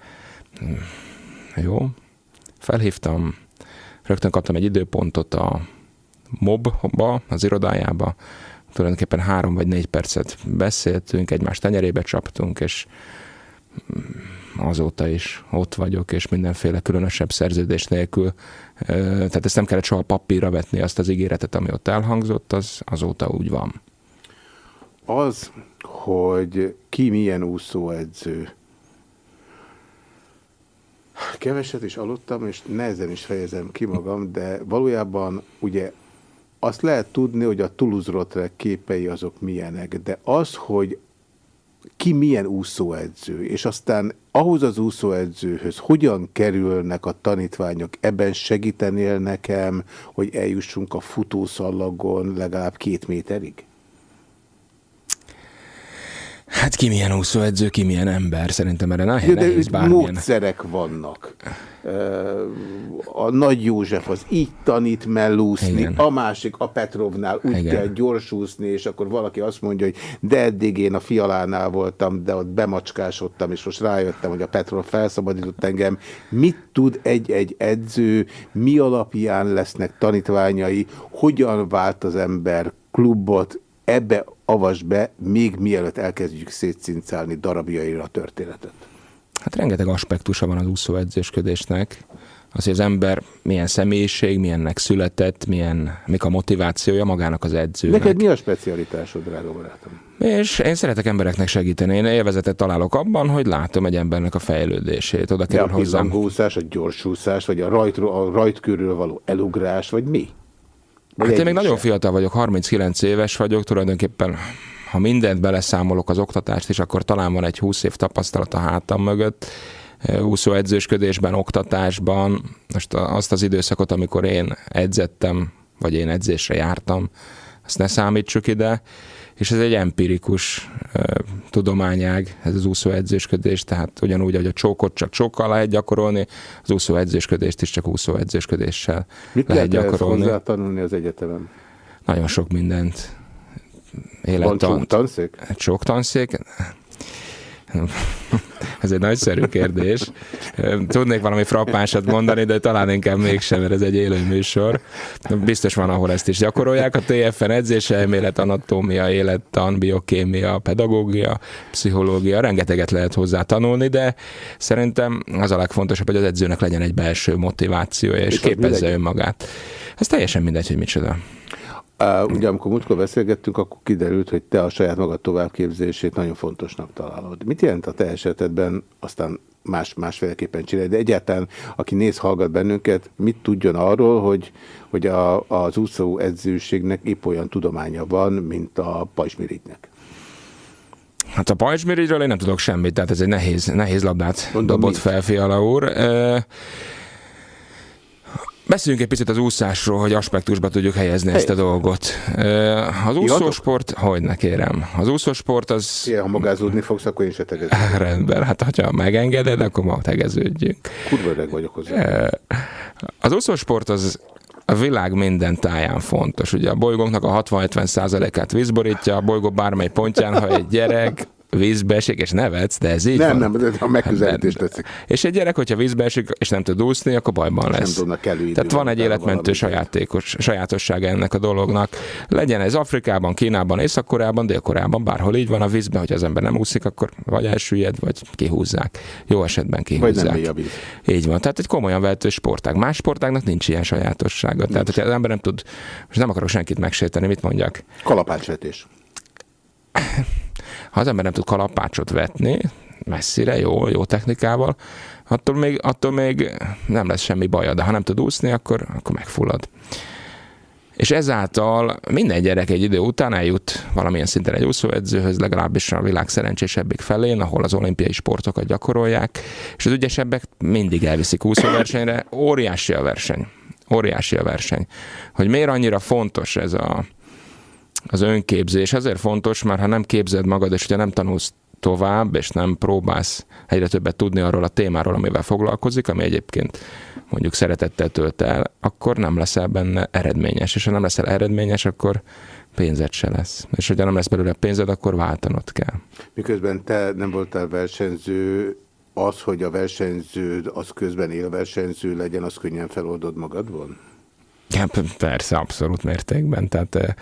Hm, jó, felhívtam, rögtön kaptam egy időpontot a mobba, az irodájába, tulajdonképpen három vagy négy percet beszéltünk, egymás tenyerébe csaptunk, és azóta is ott vagyok, és mindenféle különösebb szerződés nélkül. Tehát ezt nem kellett soha papírra vetni, azt az ígéretet, ami ott elhangzott, az azóta úgy van. Az, hogy ki milyen úszóedző, Keveset is aludtam, és nehezen is fejezem ki magam, de valójában ugye azt lehet tudni, hogy a Toulouse-Lautrec képei azok milyenek, de az, hogy ki milyen úszóedző, és aztán ahhoz az úszóedzőhöz hogyan kerülnek a tanítványok, ebben segítenél nekem, hogy eljussunk a futószallagon legalább két méterig? Hát ki milyen úszóedző, ki milyen ember, szerintem erre de nehéz bármilyen. módszerek vannak. A Nagy József az így tanít mellúszni, Igen. a másik a Petrovnál úgy Igen. kell gyorsúszni, és akkor valaki azt mondja, hogy de eddig én a fialánál voltam, de ott bemacskásodtam, és most rájöttem, hogy a Petrov felszabadított engem. Mit tud egy-egy edző, mi alapján lesznek tanítványai, hogyan vált az ember klubot, ebbe avas be, még mielőtt elkezdjük szétszincálni darabjaira a történetet? Hát rengeteg aspektusa van az úszóedzésködésnek. Az, hogy az ember milyen személyiség, milyennek született, milyen, mik a motivációja magának az edzőnek. Neked mi a specialitásod, drága barátom? És én szeretek embereknek segíteni. Én élvezetet találok abban, hogy látom egy embernek a fejlődését. Oda kerül a hozzám. a gyorsúszás, vagy a, rajt, a rajtkörül való elugrás, vagy mi? Hát én még nagyon fiatal vagyok, 39 éves vagyok, tulajdonképpen ha mindent beleszámolok az oktatást is, akkor talán van egy 20 év tapasztalat a hátam mögött. úszóedzősködésben, oktatásban. Most azt az időszakot, amikor én edzettem, vagy én edzésre jártam, azt ne számítsuk ide, és ez egy empirikus uh, tudományág, ez az úszóedzősködés, tehát ugyanúgy, hogy a csókot csak csókkal lehet gyakorolni, az úszóedzősködést is csak úszóedzősködéssel Mit lehet, lehet gyakorolni. Mit tanulni az egyetemen? Nagyon sok mindent. Élettan... Van tanszék? Sok tanszék. Ez egy nagyszerű kérdés. Tudnék valami frappánsat mondani, de talán inkább mégsem, mert ez egy élő műsor. Biztos van, ahol ezt is gyakorolják. A TFN edzése, elmélet, anatómia, élettan, biokémia, pedagógia, pszichológia, rengeteget lehet hozzá tanulni, de szerintem az a legfontosabb, hogy az edzőnek legyen egy belső motivációja, és képezze önmagát. Ez teljesen mindegy, hogy micsoda. Uh, ugye amikor múltkor beszélgettünk, akkor kiderült, hogy te a saját magad továbbképzését nagyon fontosnak találod. Mit jelent a te esetedben, aztán más, másféleképpen csinálni, de egyáltalán, aki néz, hallgat bennünket, mit tudjon arról, hogy, hogy a, az úszó edzőségnek épp olyan tudománya van, mint a pajsmirigynek? Hát a pajsmirigyről én nem tudok semmit, tehát ez egy nehéz, nehéz labdát Mondom, dobott fel, Fiala úr. Uh, Beszéljünk egy picit az úszásról, hogy aspektusba tudjuk helyezni hey. ezt a dolgot. Az úszósport, hogy ne kérem, az úszósport az... Igen, ha magázódni fogsz, akkor én se tegeződjük. Rendben, hát ha megengeded, akkor ma tegeződjünk. Kurva öreg vagyok hozzá. Az úszósport az a világ minden táján fontos. Ugye a bolygónknak a 60-70 százalékát vízborítja, a bolygó bármely pontján, ha egy gyerek vízbe esik, és nevetsz, de ez így nem, van. Nem, nem, a megközelítés tetszik. És egy gyerek, hogyha vízbe esik, és nem tud úszni, akkor bajban lesz. Nem tudnak elő Tehát van egy életmentő sajátékos, sajátossága ennek a dolognak. Legyen ez Afrikában, Kínában, Észak-Koreában, Dél-Koreában, bárhol így van a vízben, hogy az ember nem úszik, akkor vagy elsüllyed, vagy kihúzzák. Jó esetben kihúzzák. Vagy nem Így van. Tehát egy komolyan vehető sportág. Más sportágnak nincs ilyen sajátossága. Nincs. Tehát, hogyha az ember nem tud, most nem akarok senkit megsérteni, mit mondjak? Kalapácsvetés. Ha az ember nem tud kalapácsot vetni, messzire, jó, jó technikával, attól még, attól még nem lesz semmi baja, de ha nem tud úszni, akkor, akkor megfullad. És ezáltal minden gyerek egy idő után eljut valamilyen szinten egy úszóedzőhöz, legalábbis a világ szerencsésebbik felén, ahol az olimpiai sportokat gyakorolják, és az ügyesebbek mindig elviszik úszóversenyre. Óriási a verseny. Óriási a verseny. Hogy miért annyira fontos ez a, az önképzés azért fontos, mert ha nem képzed magad, és ugye nem tanulsz tovább, és nem próbálsz egyre többet tudni arról a témáról, amivel foglalkozik, ami egyébként mondjuk szeretettel tölt el, akkor nem leszel benne eredményes. És ha nem leszel eredményes, akkor pénzed se lesz. És hogyha nem lesz belőle pénzed, akkor váltanod kell. Miközben te nem voltál versenyző, az, hogy a versenyző az közben élversenyző legyen, az könnyen feloldod magadban? Ja, persze, abszolút mértékben. Tehát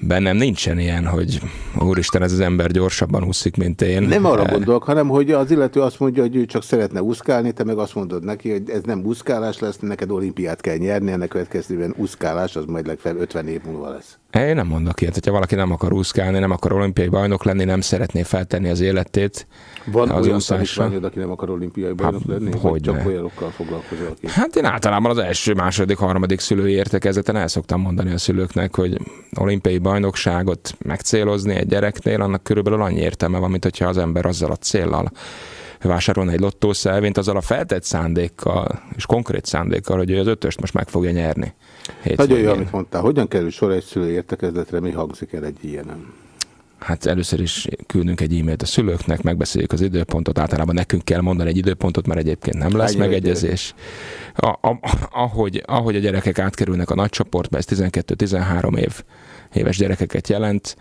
bennem nincsen ilyen, hogy úristen, ez az ember gyorsabban úszik, mint én. Nem arra gondolok, hanem hogy az illető azt mondja, hogy ő csak szeretne úszkálni, te meg azt mondod neki, hogy ez nem úszkálás lesz, neked olimpiát kell nyerni, ennek következtében úszkálás az majd legfeljebb 50 év múlva lesz. Én nem mondok ilyet, hogyha valaki nem akar úszkálni, nem akar olimpiai bajnok lenni, nem szeretné feltenni az életét. Van az olyan tanítványod, aki nem akar olimpiai bajnok hát, lenni? Hogy csak ne. olyanokkal foglalkozol? Aki... Hát én általában az első, második, harmadik szülői értekezeten el szoktam mondani a szülőknek, hogy olimpiai bajnokságot megcélozni egy gyereknél, annak körülbelül annyi értelme van, mint hogyha az ember azzal a céllal vásárolni egy lottószelvényt, azzal a feltett szándékkal, és konkrét szándékkal, hogy ő az ötöst most meg fogja nyerni. Nagyon jó, amit mondtál. Hogyan kerül sor egy szülő értekezletre, mi hangzik el egy ilyenem? Hát először is küldünk egy e-mailt a szülőknek, megbeszéljük az időpontot, általában nekünk kell mondani egy időpontot, mert egyébként nem lesz Hány megegyezés. A, a, ahogy, ahogy a gyerekek átkerülnek a nagycsoportba, ez 12-13 év, éves gyerekeket jelent,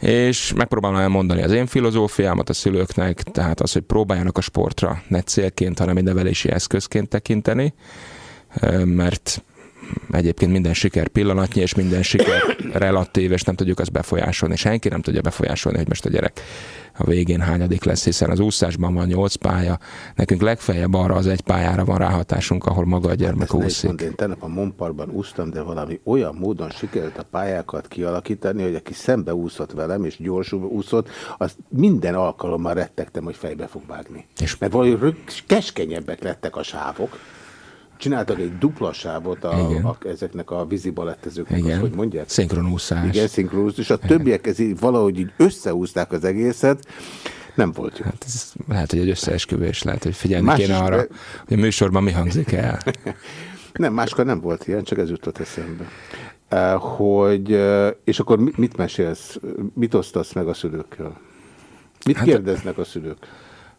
és megpróbálom elmondani az én filozófiámat a szülőknek, tehát az, hogy próbáljanak a sportra ne célként, hanem egy nevelési eszközként tekinteni, mert egyébként minden siker pillanatnyi, és minden siker relatív, és nem tudjuk azt befolyásolni. Senki nem tudja befolyásolni, hogy most a gyerek a végén hányadik lesz, hiszen az úszásban van nyolc pálya, nekünk legfeljebb arra az egy pályára van ráhatásunk, ahol maga a gyermek hát úszik. Mond, én tegnap a Monparban úsztam, de valami olyan módon sikerült a pályákat kialakítani, hogy aki szembe úszott velem, és gyorsul úszott, az minden alkalommal rettegtem, hogy fejbe fog vágni. És Mert valahogy keskenyebbek lettek a sávok csináltak egy dupla sávot a, a, ezeknek a vízi balettezőknek, Igen. azt, hogy mondják? Szinkronúszás. Igen, szinkronúszás, és a többiek ez így valahogy így összeúzták az egészet, Nem volt jó. Hát ez lehet, hogy egy összeesküvés, lehet, hogy figyelni Más kéne arra, de... hogy a műsorban mi hangzik el. nem, máskor nem volt ilyen, csak ez jutott eszembe. Hogy, és akkor mit mesélsz, mit osztasz meg a szülőkkel? Mit hát, kérdeznek a szülők?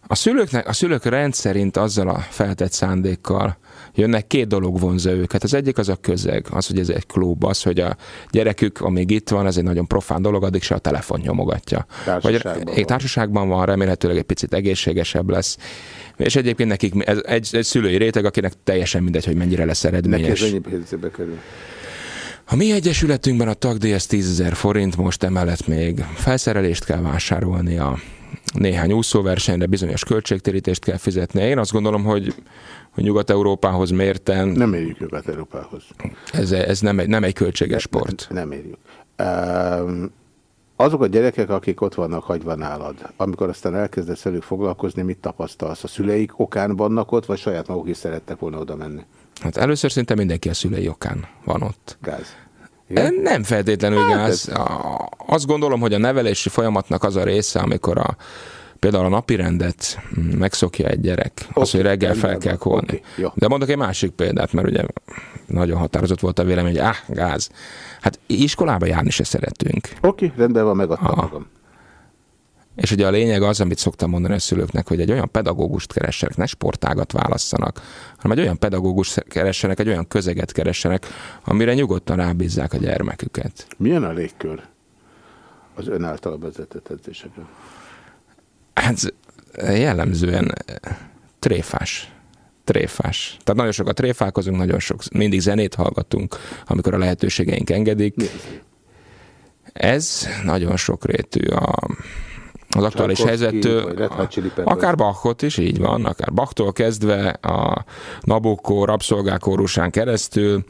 A szülőknek, a szülők rendszerint azzal a feltett szándékkal jönnek, két dolog vonza őket. Az egyik az a közeg, az, hogy ez egy klub, az, hogy a gyerekük, amíg itt van, ez egy nagyon profán dolog, addig se a telefon nyomogatja. Társaságban Vagy van. társaságban van, remélhetőleg egy picit egészségesebb lesz. És egyébként nekik ez egy, egy szülői réteg, akinek teljesen mindegy, hogy mennyire lesz eredményes. Neki ez ennyi kerül? A mi egyesületünkben a tagdíj 10 ezer forint, most emellett még felszerelést kell vásárolni a néhány úszóversenyre bizonyos költségtérítést kell fizetni. Én azt gondolom, hogy, hogy Nyugat-Európához mérten... Nem érjük Nyugat-Európához. Ez, ez nem, egy, nem egy költséges sport. Nem, nem érjük. Um, azok a gyerekek, akik ott vannak hagyva nálad, amikor aztán elkezdesz velük foglalkozni, mit tapasztalsz? A szüleik okán vannak ott, vagy saját maguk is szerettek volna oda menni? Hát először szinte mindenki a szülei okán van ott. Gáz. Igen? Nem feltétlenül hát gáz. Ez... Azt gondolom, hogy a nevelési folyamatnak az a része, amikor a például a napi rendet megszokja egy gyerek, okay, az, hogy reggel fel kell kolni. Okay, De mondok egy másik példát, mert ugye nagyon határozott volt a vélemény, hogy áh, gáz. Hát iskolába járni se szeretünk. Oké, okay, rendben van, megadtam magam. És ugye a lényeg az, amit szoktam mondani a szülőknek, hogy egy olyan pedagógust keressenek, ne sportágat válasszanak, hanem egy olyan pedagógust keressenek, egy olyan közeget keressenek, amire nyugodtan rábízzák a gyermeküket. Milyen a légkör az ön által vezetett edzéseken? Hát jellemzően tréfás. Tréfás. Tehát nagyon sokat tréfálkozunk, nagyon sok, mindig zenét hallgatunk, amikor a lehetőségeink engedik. Ez nagyon sokrétű. A, az aktuális helyzettől, akár Bachot is, így van, akár Bachtól kezdve a Nabokó rabszolgákórusán keresztül,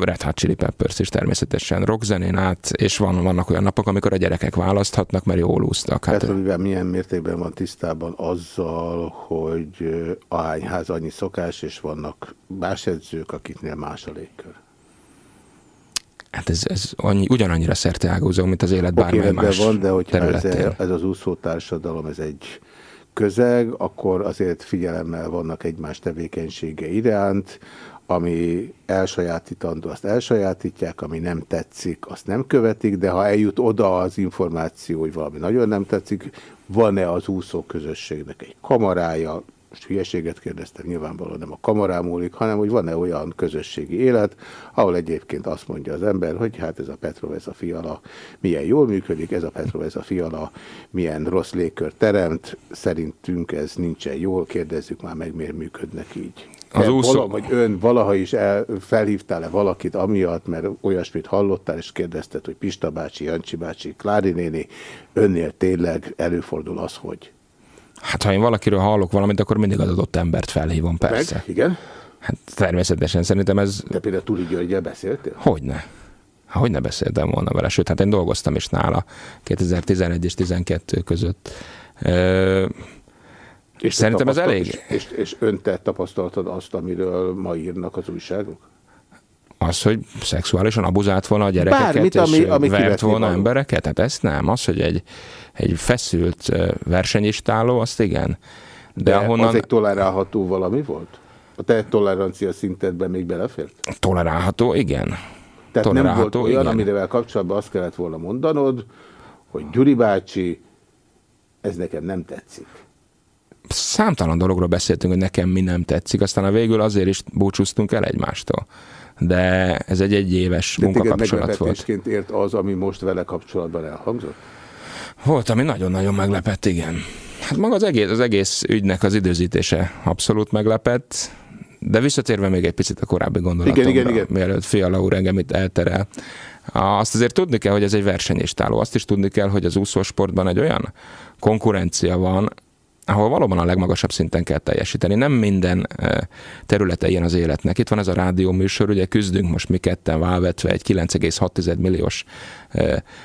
Red Hot Chili Peppers is természetesen rockzenén át, és van, vannak olyan napok, amikor a gyerekek választhatnak, mert jól úsztak. Hát, Petra, milyen mértékben van tisztában azzal, hogy ahányház annyi szokás, és vannak más edzők, akiknél más a légkör? Hát ez, ez annyi, ugyanannyira ágózó, mint az élet bármely okay, más van, de hogyha ez, ez az úszó társadalom, ez egy közeg, akkor azért figyelemmel vannak egymás tevékenysége iránt, ami elsajátítandó, azt elsajátítják, ami nem tetszik, azt nem követik, de ha eljut oda az információ, hogy valami nagyon nem tetszik, van-e az úszó közösségnek egy kamarája, most hülyeséget kérdeztem, nyilvánvalóan nem a kamarám múlik, hanem hogy van-e olyan közösségi élet, ahol egyébként azt mondja az ember, hogy hát ez a Petrov, ez a fiala milyen jól működik, ez a Petrov, ez a fiala milyen rossz légkör teremt, szerintünk ez nincsen jól, kérdezzük már meg, miért működnek így. Az úszó... vala, vagy ön valaha is el, felhívtál-e valakit amiatt, mert olyasmit hallottál, és kérdezted, hogy Pista bácsi, Jancsi bácsi, Klári néni, önnél tényleg előfordul az, hogy Hát ha én valakiről hallok valamit, akkor mindig az adott embert felhívom, persze. Meg? Igen? Hát természetesen szerintem ez... De például Tuli Györgyel beszéltél? Hogyne. Hogy ne beszéltem volna vele, sőt, hát én dolgoztam is nála 2011 és 2012 között. Ö, és szerintem ez elég. És, és, és ön te tapasztaltad azt, amiről ma írnak az újságok? Az, hogy szexuálisan abuzált volna a gyerekeket, Bármit, és ami, ami vert volna való. embereket? Hát ezt nem. Az, hogy egy, egy feszült versenyistáló, azt igen. De, De ahonnan... az egy tolerálható valami volt? A te tolerancia szintedben még belefért? Tolerálható, igen. Tehát tolerálható, nem volt olyan, igen. amivel kapcsolatban azt kellett volna mondanod, hogy Gyuri bácsi, ez nekem nem tetszik. Számtalan dologról beszéltünk, hogy nekem mi nem tetszik, aztán a végül azért is búcsúztunk el egymástól de ez egy egyéves munkakapcsolat volt. ért az, ami most vele kapcsolatban elhangzott? Volt, ami nagyon-nagyon meglepett, igen. Hát maga az egész, az egész ügynek az időzítése abszolút meglepett, de visszatérve még egy picit a korábbi gondolatomra, igen, igen, igen. mielőtt Fiala úr engem itt elterel. Azt azért tudni kell, hogy ez egy versenyistáló. Azt is tudni kell, hogy az úszósportban egy olyan konkurencia van, ahol valóban a legmagasabb szinten kell teljesíteni. Nem minden területe ilyen az életnek. Itt van ez a rádió műsor, ugye küzdünk most mi ketten válvetve egy 9,6 milliós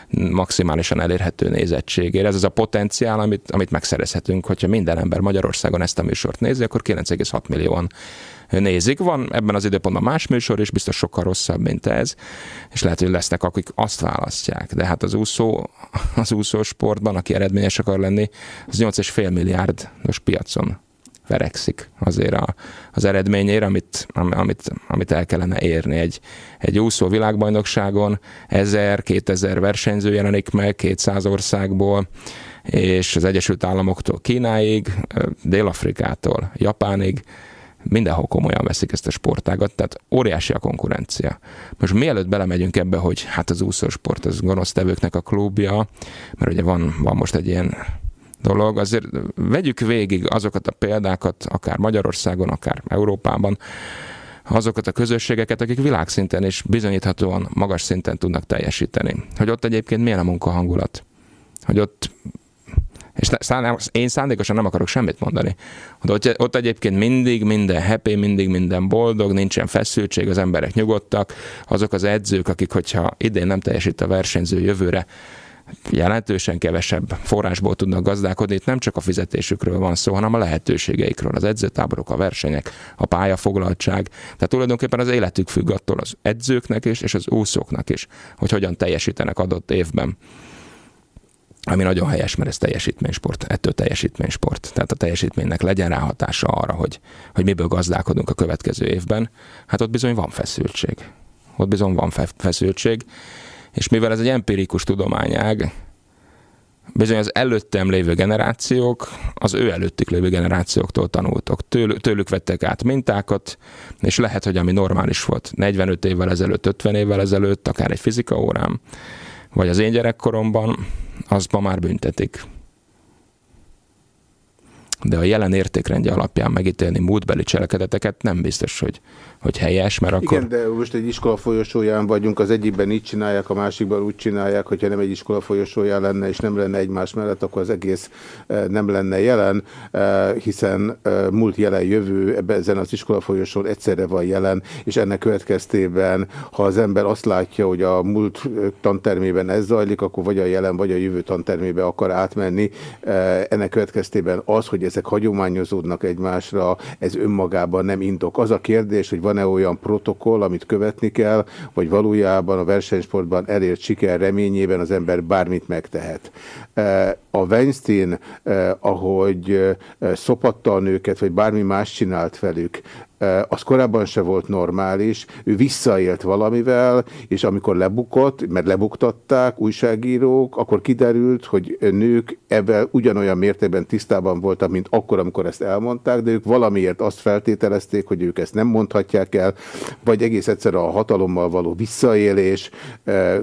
maximálisan elérhető nézettségére. Ez az a potenciál, amit, amit megszerezhetünk, hogyha minden ember Magyarországon ezt a műsort nézi, akkor 9,6 millióan nézik. Van ebben az időpontban más műsor, és biztos sokkal rosszabb, mint ez, és lehet, hogy lesznek, akik azt választják. De hát az úszó, az úszó sportban, aki eredményes akar lenni, az 8,5 milliárdos piacon verekszik azért a, az eredményére, amit, amit, amit el kellene érni. Egy, egy úszó világbajnokságon 1000-2000 versenyző jelenik meg 200 országból, és az Egyesült Államoktól Kínáig, Dél-Afrikától Japánig, mindenhol komolyan veszik ezt a sportágat, tehát óriási a konkurencia. Most mielőtt belemegyünk ebbe, hogy hát az úszósport az gonosztevőknek a klubja, mert ugye van, van most egy ilyen dolog, azért vegyük végig azokat a példákat, akár Magyarországon, akár Európában, azokat a közösségeket, akik világszinten és bizonyíthatóan magas szinten tudnak teljesíteni. Hogy ott egyébként milyen a munkahangulat. Hogy ott és én szándékosan nem akarok semmit mondani. Ott, ott egyébként mindig minden happy, mindig minden boldog, nincsen feszültség, az emberek nyugodtak, azok az edzők, akik, hogyha idén nem teljesít a versenyző jövőre, jelentősen kevesebb forrásból tudnak gazdálkodni. Itt nem csak a fizetésükről van szó, hanem a lehetőségeikről, az edzőtáborok, a versenyek, a pályafoglaltság. Tehát tulajdonképpen az életük függ attól az edzőknek is, és az úszóknak is, hogy hogyan teljesítenek adott évben ami nagyon helyes, mert ez teljesítménysport, ettől teljesítménysport. Tehát a teljesítménynek legyen ráhatása arra, hogy, hogy miből gazdálkodunk a következő évben. Hát ott bizony van feszültség. Ott bizony van feszültség, és mivel ez egy empirikus tudományág, bizony az előttem lévő generációk, az ő előttük lévő generációktól tanultok. Tőlük, tőlük vettek át mintákat, és lehet, hogy ami normális volt 45 évvel ezelőtt, 50 évvel ezelőtt, akár egy fizika órám, vagy az én gyerekkoromban, azt ma már büntetik. De a jelen értékrendje alapján megítélni múltbeli cselekedeteket nem biztos, hogy hogy helyes, mert akkor... Igen, de most egy iskola folyosóján vagyunk, az egyikben így csinálják, a másikban úgy csinálják, hogyha nem egy iskola folyosóján lenne, és nem lenne egymás mellett, akkor az egész eh, nem lenne jelen, eh, hiszen eh, múlt jelen jövő ebben ezen az iskola folyosón egyszerre van jelen, és ennek következtében, ha az ember azt látja, hogy a múlt tantermében ez zajlik, akkor vagy a jelen, vagy a jövő tantermébe akar átmenni. Ennek következtében az, hogy ezek hagyományozódnak egymásra, ez önmagában nem indok. Az a kérdés, hogy van van-e olyan protokoll, amit követni kell, vagy valójában a versenysportban elért siker reményében az ember bármit megtehet. E, a Weinstein, e, ahogy e, szopatta a nőket, vagy bármi más csinált velük, az korábban se volt normális, ő visszaélt valamivel, és amikor lebukott, mert lebuktatták újságírók, akkor kiderült, hogy nők ebben ugyanolyan mértékben tisztában voltak, mint akkor, amikor ezt elmondták, de ők valamiért azt feltételezték, hogy ők ezt nem mondhatják el, vagy egész egyszerűen a hatalommal való visszaélés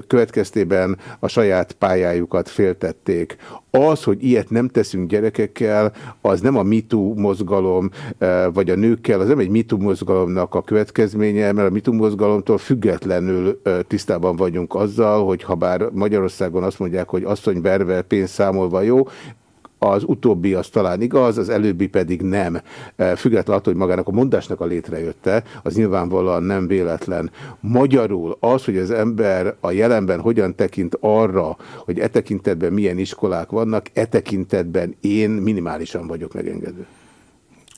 következtében a saját pályájukat féltették. Az, hogy ilyet nem teszünk gyerekekkel, az nem a MeToo mozgalom, vagy a nőkkel, az nem egy MeToo mozgalomnak a következménye, mert a MeToo mozgalomtól függetlenül tisztában vagyunk azzal, hogy ha bár Magyarországon azt mondják, hogy asszony berve pénz számolva jó, az utóbbi az talán igaz, az előbbi pedig nem. Függetlenül attól, hogy magának a mondásnak a létrejötte, az nyilvánvalóan nem véletlen. Magyarul az, hogy az ember a jelenben hogyan tekint arra, hogy e tekintetben milyen iskolák vannak, e tekintetben én minimálisan vagyok megengedő.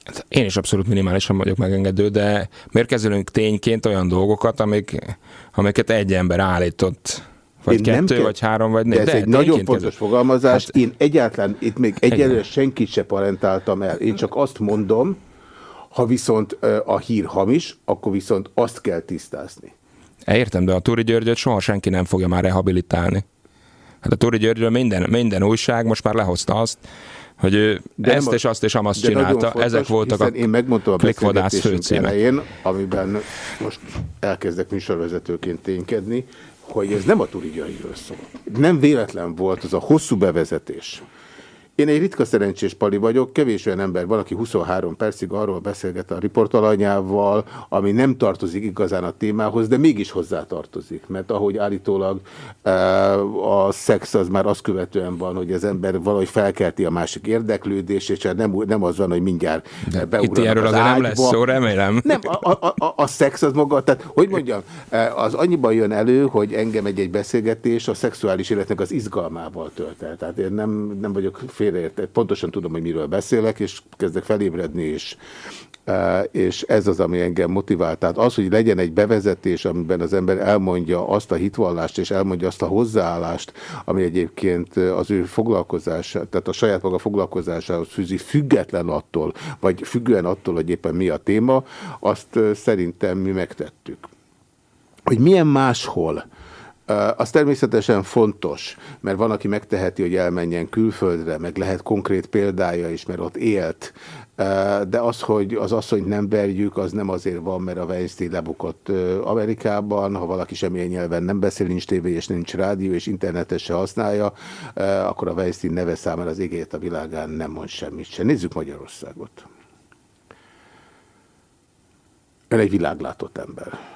Hát én is abszolút minimálisan vagyok megengedő, de miért kezelünk tényként olyan dolgokat, amik, amiket egy ember állított vagy én kettő, vagy három, vagy négy. De ez de, egy nagyon fontos kezdett. fogalmazás. Hát, én egyáltalán itt még egyelőre senkit se parentáltam el. Én csak azt mondom, ha viszont a hír hamis, akkor viszont azt kell tisztázni. Értem, de a Turi Györgyöt soha senki nem fogja már rehabilitálni. Hát a Turi Györgyről minden, minden újság most már lehozta azt, hogy ő de ezt és azt és amazt csinálta. Fontos, Ezek voltak a én megmondtam a beszélgetésünk elején, amiben most elkezdek műsorvezetőként ténykedni, hogy ez nem a turigyairól szól. Nem véletlen volt az a hosszú bevezetés, én egy ritka szerencsés pali vagyok, kevés olyan ember van, aki 23 percig arról beszélget a riportalanyával, ami nem tartozik igazán a témához, de mégis hozzá tartozik, mert ahogy állítólag eh, a szex az már azt követően van, hogy az ember valahogy felkelti a másik érdeklődést, és nem, nem az van, hogy mindjárt beugranak Itt erről azért nem lesz szó, remélem. Nem, a, a, a, a szex az maga, tehát hogy mondjam, eh, az annyiban jön elő, hogy engem egy-egy beszélgetés a szexuális életnek az izgalmával tölt el. Tehát én nem, nem vagyok fél félreértett. Pontosan tudom, hogy miről beszélek, és kezdek felébredni, és és ez az, ami engem motivált. Tehát az, hogy legyen egy bevezetés, amiben az ember elmondja azt a hitvallást, és elmondja azt a hozzáállást, ami egyébként az ő foglalkozása, tehát a saját maga foglalkozásához fűzi, független attól, vagy függően attól, hogy éppen mi a téma, azt szerintem mi megtettük. Hogy milyen máshol, az természetesen fontos, mert van, aki megteheti, hogy elmenjen külföldre, meg lehet konkrét példája is, mert ott élt, de az, hogy az asszonyt nem verjük, az nem azért van, mert a Weinstein lebukott Amerikában, ha valaki semmilyen nyelven nem beszél, nincs tévé és nincs rádió, és internetet se használja, akkor a Weinstein neve számára az égét a világán nem mond semmit se. Nézzük Magyarországot. Ön egy világlátott ember.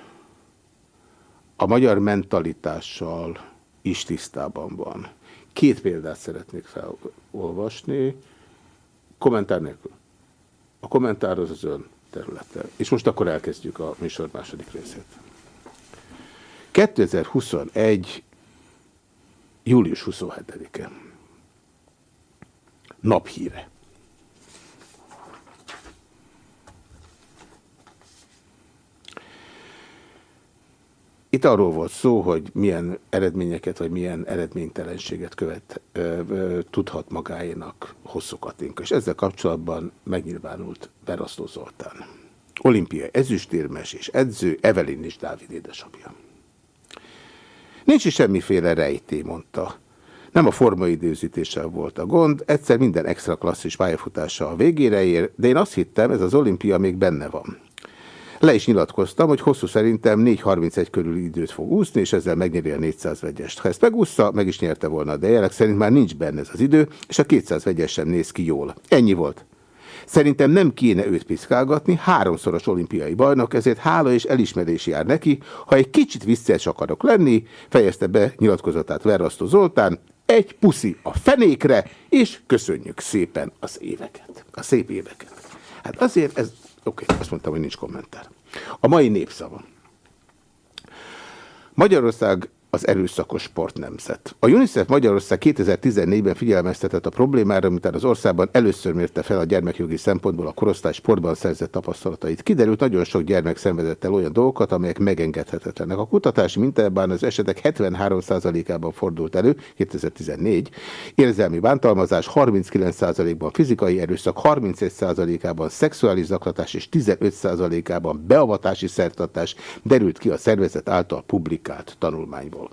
A magyar mentalitással is tisztában van. Két példát szeretnék felolvasni, kommentár nélkül. A kommentár az az ön területe. És most akkor elkezdjük a műsor második részét. 2021. július 27-e. Naphíre. Itt arról volt szó, hogy milyen eredményeket, vagy milyen eredménytelenséget követ, ö, ö, tudhat magáénak Hosszú Katinka. És ezzel kapcsolatban megnyilvánult Berasztó Zoltán. Olimpiai ezüstérmes és edző, Evelyn is Dávid édesapja. Nincs is semmiféle rejté, mondta. Nem a formaidőzítéssel volt a gond, egyszer minden extra klasszis pályafutása a végére ér, de én azt hittem, ez az olimpia még benne van. Le is nyilatkoztam, hogy hosszú szerintem 4.31 körüli időt fog úszni, és ezzel megnyeri a 400 vegyest. Ha ezt megúszta, meg is nyerte volna, de jelek szerint már nincs benne ez az idő, és a 200 vegyes sem néz ki jól. Ennyi volt. Szerintem nem kéne őt piszkálgatni, háromszoros olimpiai bajnok, ezért hála és elismerés jár neki. Ha egy kicsit visszaes akarok lenni, fejezte be nyilatkozatát Verrasztó Zoltán, egy puszi a fenékre, és köszönjük szépen az éveket, a szép éveket. Hát azért ez Oké, okay, azt mondtam, hogy nincs kommentár. A mai népszava. Magyarország az erőszakos sportnemzet. A UNICEF Magyarország 2014-ben figyelmeztetett a problémára, amit az országban először mérte fel a gyermekjogi szempontból a korosztály sportban szerzett tapasztalatait. Kiderült, nagyon sok gyermek szenvedett el olyan dolgokat, amelyek megengedhetetlenek. A kutatási mintában az esetek 73%-ában fordult elő, 2014, érzelmi bántalmazás 39%-ban fizikai erőszak, 31%-ában szexuális zaklatás és 15%-ában beavatási szertartás derült ki a szervezet által publikált tanulmányból.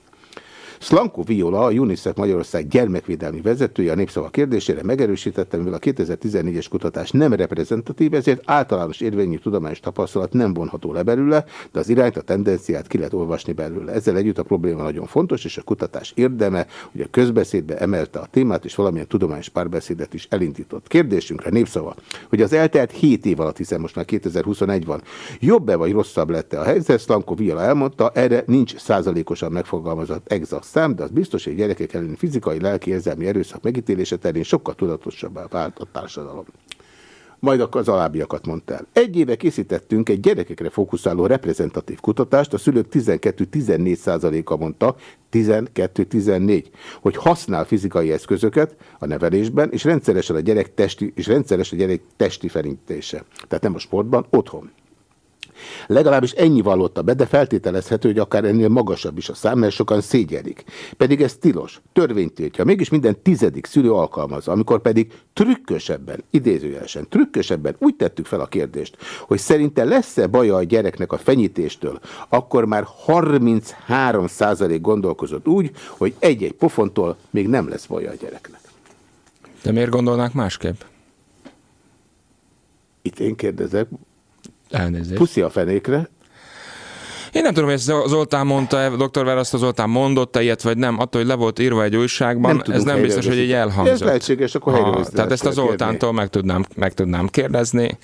Slanko Viola, a UNICEF Magyarország gyermekvédelmi vezetője a népszava kérdésére megerősítette, mivel a 2014-es kutatás nem reprezentatív, ezért általános érvényű tudományos tapasztalat nem vonható le belőle, de az irányt, a tendenciát ki lehet olvasni belőle. Ezzel együtt a probléma nagyon fontos, és a kutatás érdeme, hogy a közbeszédbe emelte a témát, és valamilyen tudományos párbeszédet is elindított. Kérdésünkre népszava, hogy az eltelt 7 év alatt, hiszen most már 2021 van, jobb-e vagy rosszabb lett -e a helyzet, Slanko Viola elmondta, erre nincs százalékosan megfogalmazott exakt szám, de az biztos, hogy gyerekek elleni fizikai, lelki, érzelmi erőszak megítélése terén sokkal tudatosabbá vált a társadalom. Majd az alábbiakat mondta el. Egy éve készítettünk egy gyerekekre fókuszáló reprezentatív kutatást, a szülők 12-14%-a mondta, 12-14, hogy használ fizikai eszközöket a nevelésben, és rendszeresen a gyerek testi, és rendszeres a gyerek testi felintése. Tehát nem a sportban, otthon. Legalábbis ennyi vallotta be, de feltételezhető, hogy akár ennél magasabb is a szám, mert sokan szégyelik. Pedig ez tilos, törvényt tiltja. Mégis minden tizedik szülő alkalmazza, amikor pedig trükkösebben, idézőjelesen, trükkösebben úgy tettük fel a kérdést, hogy szerinte lesz-e baja a gyereknek a fenyítéstől, akkor már 33% gondolkozott úgy, hogy egy-egy pofontól még nem lesz baja a gyereknek. De miért gondolnák másképp? Itt én kérdezek, Elnézést. Puszi a fenékre. Én nem tudom, hogy ezt Zoltán mondta, dr. Választ Zoltán mondotta ilyet, vagy nem, attól, hogy le volt írva egy újságban, nem ez nem biztos, hogy így elhangzott. Ez lehetséges, akkor ha, Tehát ezt a Zoltántól meg tudnám, meg tudnám kérdezni.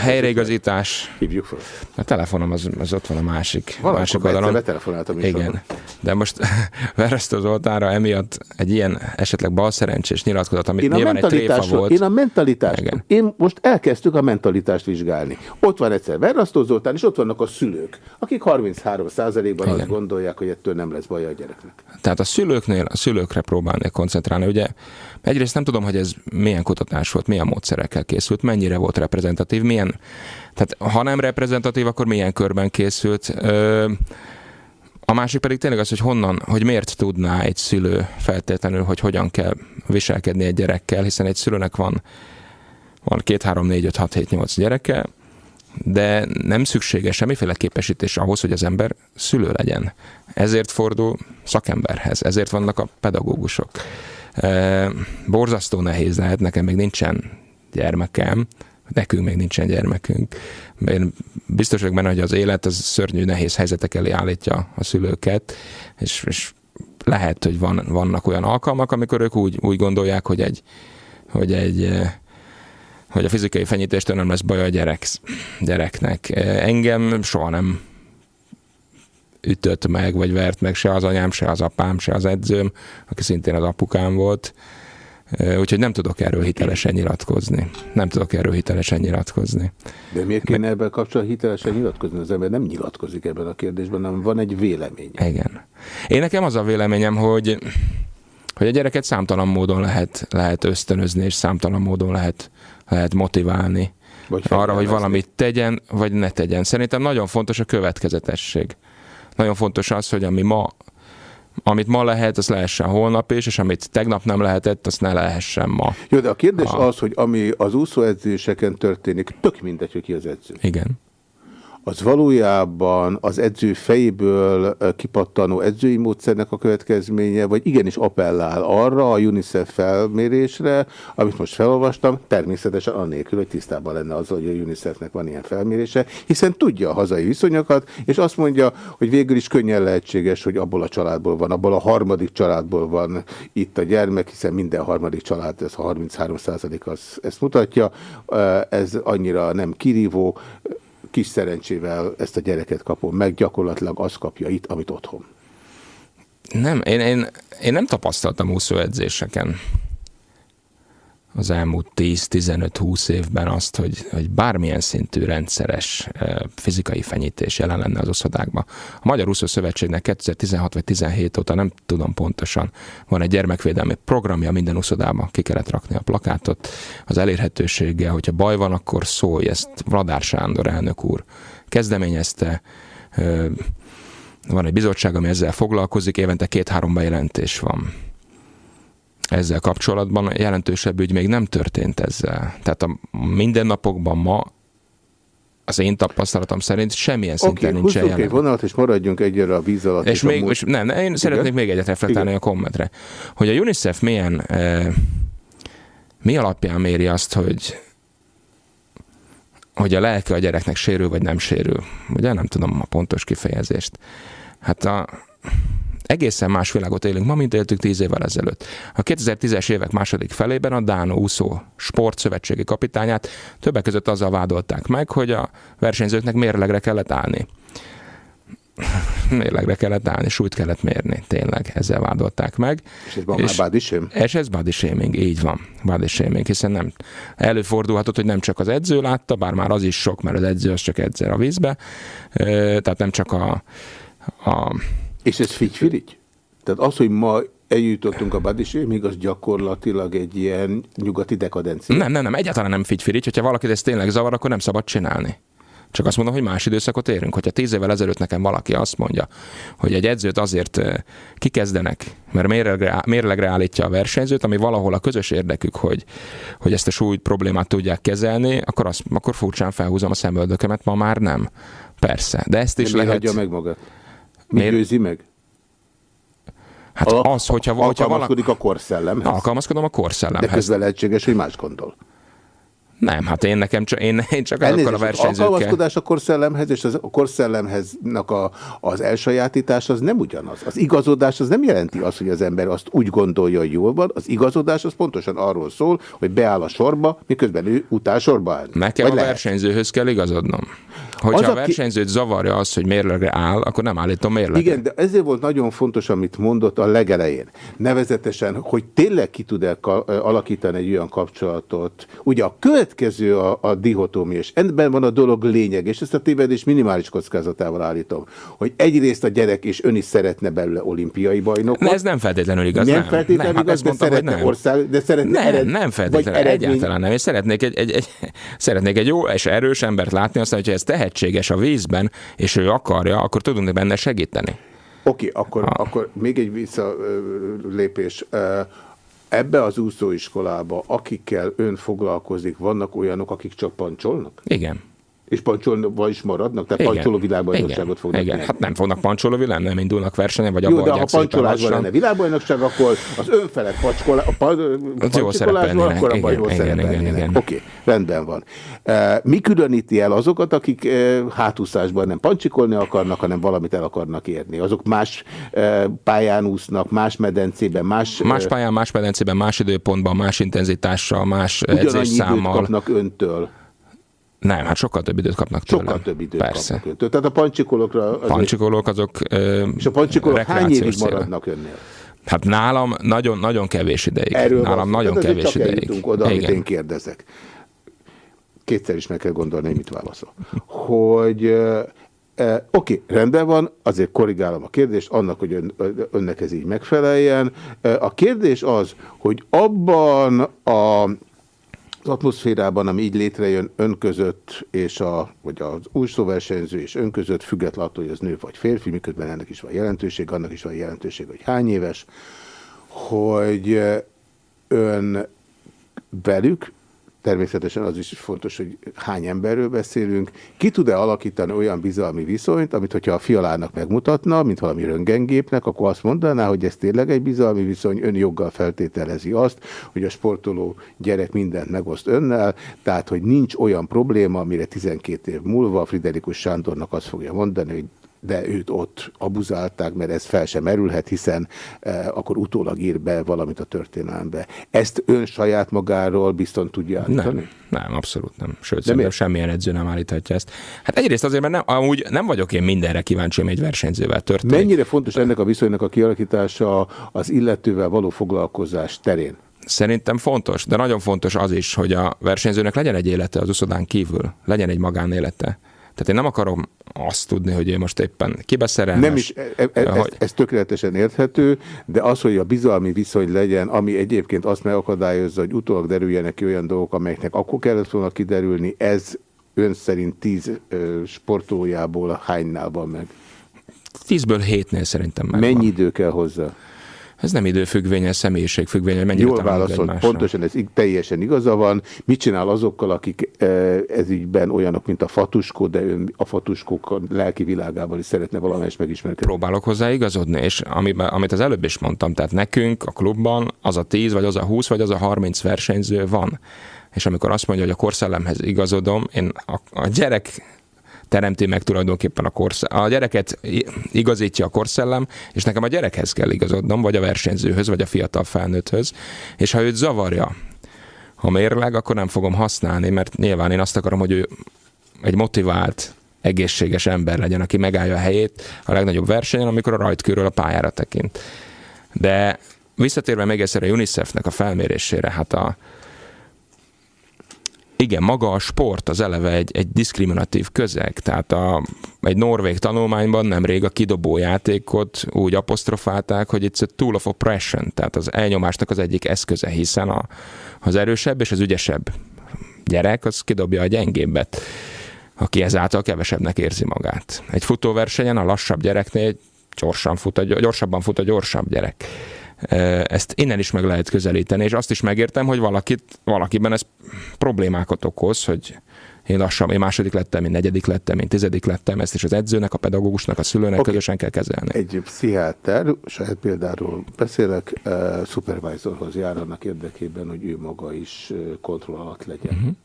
Helyreigazítás. Hívjuk fel. A telefonom az, az ott van a másik, Valakor másik oldalon. betelefonáltam is. Igen. De most Veresztő Zoltánra emiatt egy ilyen esetleg balszerencsés nyilatkozat, amit én nyilván egy tréfa volt. Én a mentalitást, Igen. én most elkezdtük a mentalitást vizsgálni. Ott van egyszer Verasztó Zoltán, és ott vannak a szülők, akik 33%-ban azt gondolják, hogy ettől nem lesz baj a gyereknek. Tehát a szülőknél, a szülőkre próbálnék koncentrálni. Ugye egyrészt nem tudom, hogy ez milyen kutatás volt, milyen módszerekkel készült, mennyire volt reprezentatív, milyen, tehát ha nem reprezentatív, akkor milyen körben készült. Ö, a másik pedig tényleg az, hogy honnan, hogy miért tudná egy szülő feltétlenül, hogy hogyan kell viselkedni egy gyerekkel, hiszen egy szülőnek van, van két, három, négy, öt, hat, hét, nyolc gyereke, de nem szükséges semmiféle képesítés ahhoz, hogy az ember szülő legyen. Ezért fordul szakemberhez, ezért vannak a pedagógusok. E, borzasztó nehéz lehet, nekem még nincsen gyermekem, nekünk még nincsen gyermekünk. Én biztos vagyok benne, hogy az élet az szörnyű, nehéz helyzetek elé állítja a szülőket, és, és lehet, hogy van, vannak olyan alkalmak, amikor ők úgy, úgy gondolják, hogy egy, hogy egy hogy a fizikai fenyítéstől nem lesz baj a gyerek, gyereknek. Engem soha nem ütött meg, vagy vert meg se az anyám, se az apám, se az edzőm, aki szintén az apukám volt. Úgyhogy nem tudok erről hitelesen nyilatkozni. Nem tudok erről hitelesen nyilatkozni. De miért kéne ebben kapcsolatban hitelesen nyilatkozni? Az ember nem nyilatkozik ebben a kérdésben, hanem van egy vélemény. Igen. Én nekem az a véleményem, hogy, hogy a gyereket számtalan módon lehet, lehet ösztönözni, és számtalan módon lehet, lehet motiválni. Vagy arra, hogy valamit tegyen, vagy ne tegyen. Szerintem nagyon fontos a következetesség. Nagyon fontos az, hogy ami ma amit ma lehet, az lehessen holnap is, és amit tegnap nem lehetett, azt ne lehessen ma. Jó, de a kérdés a... az, hogy ami az úszóedzéseken történik, tök mindegy, hogy ki az edző. Igen az valójában az edző fejéből kipattanó edzői módszernek a következménye, vagy igenis appellál arra a UNICEF felmérésre, amit most felolvastam, természetesen annélkül, hogy tisztában lenne az, hogy a UNICEF-nek van ilyen felmérése, hiszen tudja a hazai viszonyokat, és azt mondja, hogy végül is könnyen lehetséges, hogy abból a családból van, abból a harmadik családból van itt a gyermek, hiszen minden harmadik család, ez a 33% az ezt mutatja, ez annyira nem kirívó, kis szerencsével ezt a gyereket kapom meg, gyakorlatilag az kapja itt, amit otthon. Nem, én, én, én nem tapasztaltam úszóedzéseken az elmúlt 10-15-20 évben azt, hogy, hogy bármilyen szintű rendszeres fizikai fenyítés jelen lenne az oszodákban. A Magyar Úszó Szövetségnek 2016 vagy 17 óta nem tudom pontosan, van egy gyermekvédelmi programja minden úszodában, ki kellett rakni a plakátot, az elérhetősége, hogyha baj van, akkor szólj, ezt Vladár Sándor elnök úr kezdeményezte, van egy bizottság, ami ezzel foglalkozik, évente két-három bejelentés van ezzel kapcsolatban jelentősebb ügy még nem történt ezzel. Tehát a mindennapokban ma az én tapasztalatom szerint semmilyen szinten okay, nincsen jelen. egy vonalat, és maradjunk egyre a víz alatt. És, és még, és nem, én Igen? szeretnék még egyet reflektálni Igen? a kommentre. Hogy a UNICEF milyen, eh, mi alapján méri azt, hogy hogy a lelke a gyereknek sérül, vagy nem sérül. Ugye nem tudom a pontos kifejezést. Hát a, egészen más világot élünk ma, mint éltük tíz évvel ezelőtt. A 2010-es évek második felében a Dánó úszó sportszövetségi kapitányát többek között azzal vádolták meg, hogy a versenyzőknek mérlegre kellett állni mérlegre kellett állni, súlyt kellett mérni, tényleg, ezzel vádolták meg. És ez van és, már body? És ez body shaming, így van, body shaming, hiszen nem előfordulhatott, hogy nem csak az edző látta, bár már az is sok, mert az edző az csak egyszer a vízbe, tehát nem csak a, a és ez figyfirigy? Tehát az, hogy ma eljutottunk a badisé, még az gyakorlatilag egy ilyen nyugati dekadencia. Nem, nem, nem, egyáltalán nem figyfirigy. Hogyha valaki ezt tényleg zavar, akkor nem szabad csinálni. Csak azt mondom, hogy más időszakot érünk. Hogyha tíz évvel ezelőtt nekem valaki azt mondja, hogy egy edzőt azért kikezdenek, mert mérlegre, mérlegre állítja a versenyzőt, ami valahol a közös érdekük, hogy, hogy ezt a súly problémát tudják kezelni, akkor, azt, akkor furcsán felhúzom a szemöldökemet, ma már nem. Persze, de ezt is de lehet... meg magát? Mi Miért? győzi meg? Hát a, az, hogyha... Alkalmazkodik vala... a korszellemhez. Alkalmazkodom a korszellemhez. De közben lehetséges, hogy más gondol. Nem, hát én nekem csak, én, én csak azokkal a versenyzőkkel... alkalmazkodás a korszellemhez és az, a korszellemheznek a, az elsajátítás az nem ugyanaz. Az igazodás az nem jelenti azt, hogy az ember azt úgy gondolja, hogy jól van. Az igazodás az pontosan arról szól, hogy beáll a sorba, miközben ő után sorba áll. Nekem Vagy a lehet. versenyzőhöz kell igazodnom. Hogyha az, a versenyzőt zavarja az, hogy mérlegre áll, akkor nem állítom mérlegre. Igen, de ezért volt nagyon fontos, amit mondott a legelején. Nevezetesen, hogy tényleg ki tud -e alakítani egy olyan kapcsolatot. Ugye a következő a, a dihotómi, és ebben van a dolog lényeg, és ezt a tévedés minimális kockázatával állítom, hogy egyrészt a gyerek és ön is szeretne belőle olimpiai bajnokot. Ne, ez nem feltétlenül igaz. Nem, nem feltétlenül nem, igaz, de mondtam, szeretne ország, de szeretne nem, ered, nem feltétlenül, egyáltalán nem. Én szeretnék egy, egy, egy, szeretnék egy jó és erős embert látni, aztán, hogyha ez tehetséges a vízben, és ő akarja, akkor tudunk benne segíteni. Oké, okay, akkor, akkor még egy visszalépés. Ebbe az úszóiskolába, akikkel ön foglalkozik, vannak olyanok, akik csak pancsolnak? Igen. És pancsolva is maradnak? Tehát igen. pancsoló világbajnokságot fognak Igen, hát nem fognak pancsoló világ, nem indulnak versenyen, vagy Jó, de ha pancsolásban lenne világbajnokság, akkor az önfelett pancsolásban, akkor abban jól szerepelnének. Oké, rendben van. Mi különíti el azokat, akik hátúszásban nem pancsikolni akarnak, hanem valamit el akarnak érni? Azok más pályán úsznak, más medencében, más... Más pályán, más medencében, más időpontban, más intenzitással, más edzésszámmal. Ugyanannyi időt kapnak öntől. Nem, hát sokkal több időt kapnak tőle. Sokkal több időt Persze. kapnak öntől. Tehát a pancsikolókra... Azért... Pancsikolók azok És a pancsikolók hány évig maradnak önnél? Hát nálam nagyon, nagyon kevés ideig. Erről nálam van, nagyon hát kevés csak ideig. oda, Igen. amit én kérdezek. Kétszer is meg kell gondolni, hogy mit válaszol. Hogy E, Oké, rendben van, azért korrigálom a kérdést, annak, hogy ön, önnek ez így megfeleljen. A kérdés az, hogy abban a az atmoszférában, ami így létrejön ön között, és a, vagy az újszóversenyző és ön között, függetlenül attól, hogy az nő vagy férfi, miközben ennek is van jelentőség, annak is van jelentőség, hogy hány éves, hogy ön velük természetesen az is fontos, hogy hány emberről beszélünk. Ki tud-e alakítani olyan bizalmi viszonyt, amit hogyha a fialának megmutatna, mint valami röntgengépnek, akkor azt mondaná, hogy ez tényleg egy bizalmi viszony, ön joggal feltételezi azt, hogy a sportoló gyerek mindent megoszt önnel, tehát hogy nincs olyan probléma, amire 12 év múlva Friderikus Sándornak azt fogja mondani, hogy de őt ott abuzálták, mert ez fel sem merülhet, hiszen eh, akkor utólag ír be valamit a történelembe. Ezt ön saját magáról bizton tudja állítani? Nem, nem abszolút nem. Sőt, de miért? semmilyen edző nem állíthatja ezt. Hát egyrészt azért, mert nem, amúgy nem vagyok én mindenre kíváncsi, ami egy versenyzővel történik. Mennyire fontos ennek a viszonynak a kialakítása az illetővel való foglalkozás terén? Szerintem fontos, de nagyon fontos az is, hogy a versenyzőnek legyen egy élete az uszodán kívül, legyen egy magánélete. Tehát én nem akarom azt tudni, hogy én most éppen kibeszerelmes. Nem is, e, e, ez, hogy... ez tökéletesen érthető, de az, hogy a bizalmi viszony legyen, ami egyébként azt megakadályozza, hogy utólag derüljenek ki olyan dolgok, amelyeknek akkor kellett volna kiderülni, ez ön szerint tíz sportolójából hánynál van meg? Tízből hétnél szerintem meg Mennyi idő kell hozzá? Ez nem időfüggvénye, személyiségfüggvénye, mennyire Jól válaszolt, pontosan ez teljesen igaza van. Mit csinál azokkal, akik e, ez ígyben olyanok, mint a fatuskó, de ön a fatuskók lelki világával is szeretne valamelyest megismerkedni? Próbálok hozzá igazodni, és amit az előbb is mondtam, tehát nekünk a klubban az a 10, vagy az a 20, vagy az a 30 versenyző van. És amikor azt mondja, hogy a korszellemhez igazodom, én a, a gyerek teremti meg tulajdonképpen a korszellem. A gyereket igazítja a korszellem, és nekem a gyerekhez kell igazodnom, vagy a versenyzőhöz, vagy a fiatal felnőtthöz, és ha őt zavarja a mérleg, akkor nem fogom használni, mert nyilván én azt akarom, hogy ő egy motivált, egészséges ember legyen, aki megállja a helyét a legnagyobb versenyen, amikor a rajtkörről a pályára tekint. De visszatérve még egyszer a UNICEF-nek a felmérésére, hát a, igen, maga a sport az eleve egy, egy diszkriminatív közeg, tehát a, egy norvég tanulmányban nemrég a kidobó játékot úgy apostrofálták, hogy it's a tool of oppression, tehát az elnyomásnak az egyik eszköze, hiszen a, az erősebb és az ügyesebb gyerek az kidobja a gyengébbet, aki ezáltal kevesebbnek érzi magát. Egy futóversenyen a lassabb gyereknél gyorsan fut a, gyorsabban fut a gyorsabb gyerek ezt innen is meg lehet közelíteni, és azt is megértem, hogy valakit, valakiben ez problémákat okoz, hogy én lassan, én második lettem, én negyedik lettem, én tizedik lettem, ezt is az edzőnek, a pedagógusnak, a szülőnek okay. közösen kell kezelni. Egy pszichiáter, saját példáról beszélek, uh, supervisorhoz jár annak érdekében, hogy ő maga is kontroll alatt legyen.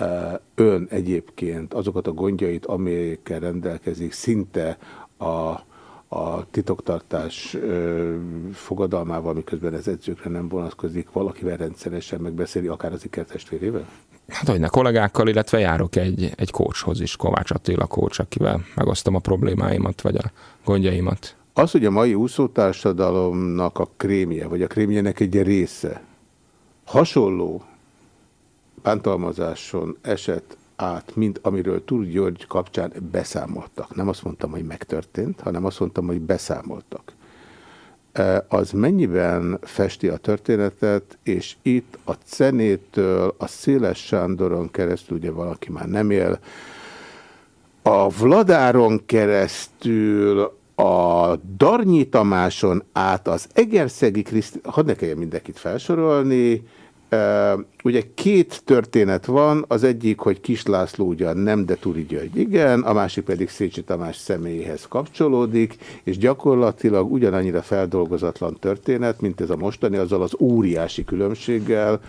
Uh, ön egyébként azokat a gondjait, amelyekkel rendelkezik, szinte a a titoktartás ö, fogadalmával, miközben ez edzőkre nem vonatkozik, valakivel rendszeresen megbeszéli, akár az ikertestvérével? Hát hogy ne, kollégákkal, illetve járok egy, egy coachhoz is, Kovács Attila coach, akivel megosztom a problémáimat, vagy a gondjaimat. Az, hogy a mai úszótársadalomnak a krémje, vagy a krémjének egy része hasonló bántalmazáson esett át, mint amiről Túl György kapcsán beszámoltak. Nem azt mondtam, hogy megtörtént, hanem azt mondtam, hogy beszámoltak. Az mennyiben festi a történetet, és itt a Cenétől, a Széles Sándoron keresztül, ugye valaki már nem él, a Vladáron keresztül, a Darnyi Tamáson át az Egerszegi Kriszti, hadd ne kelljen mindenkit felsorolni, Ugye két történet van, az egyik, hogy Kis László ugyan nem, de Turi György igen, a másik pedig Szécsi Tamás személyéhez kapcsolódik, és gyakorlatilag ugyanannyira feldolgozatlan történet, mint ez a mostani, azzal az óriási különbséggel,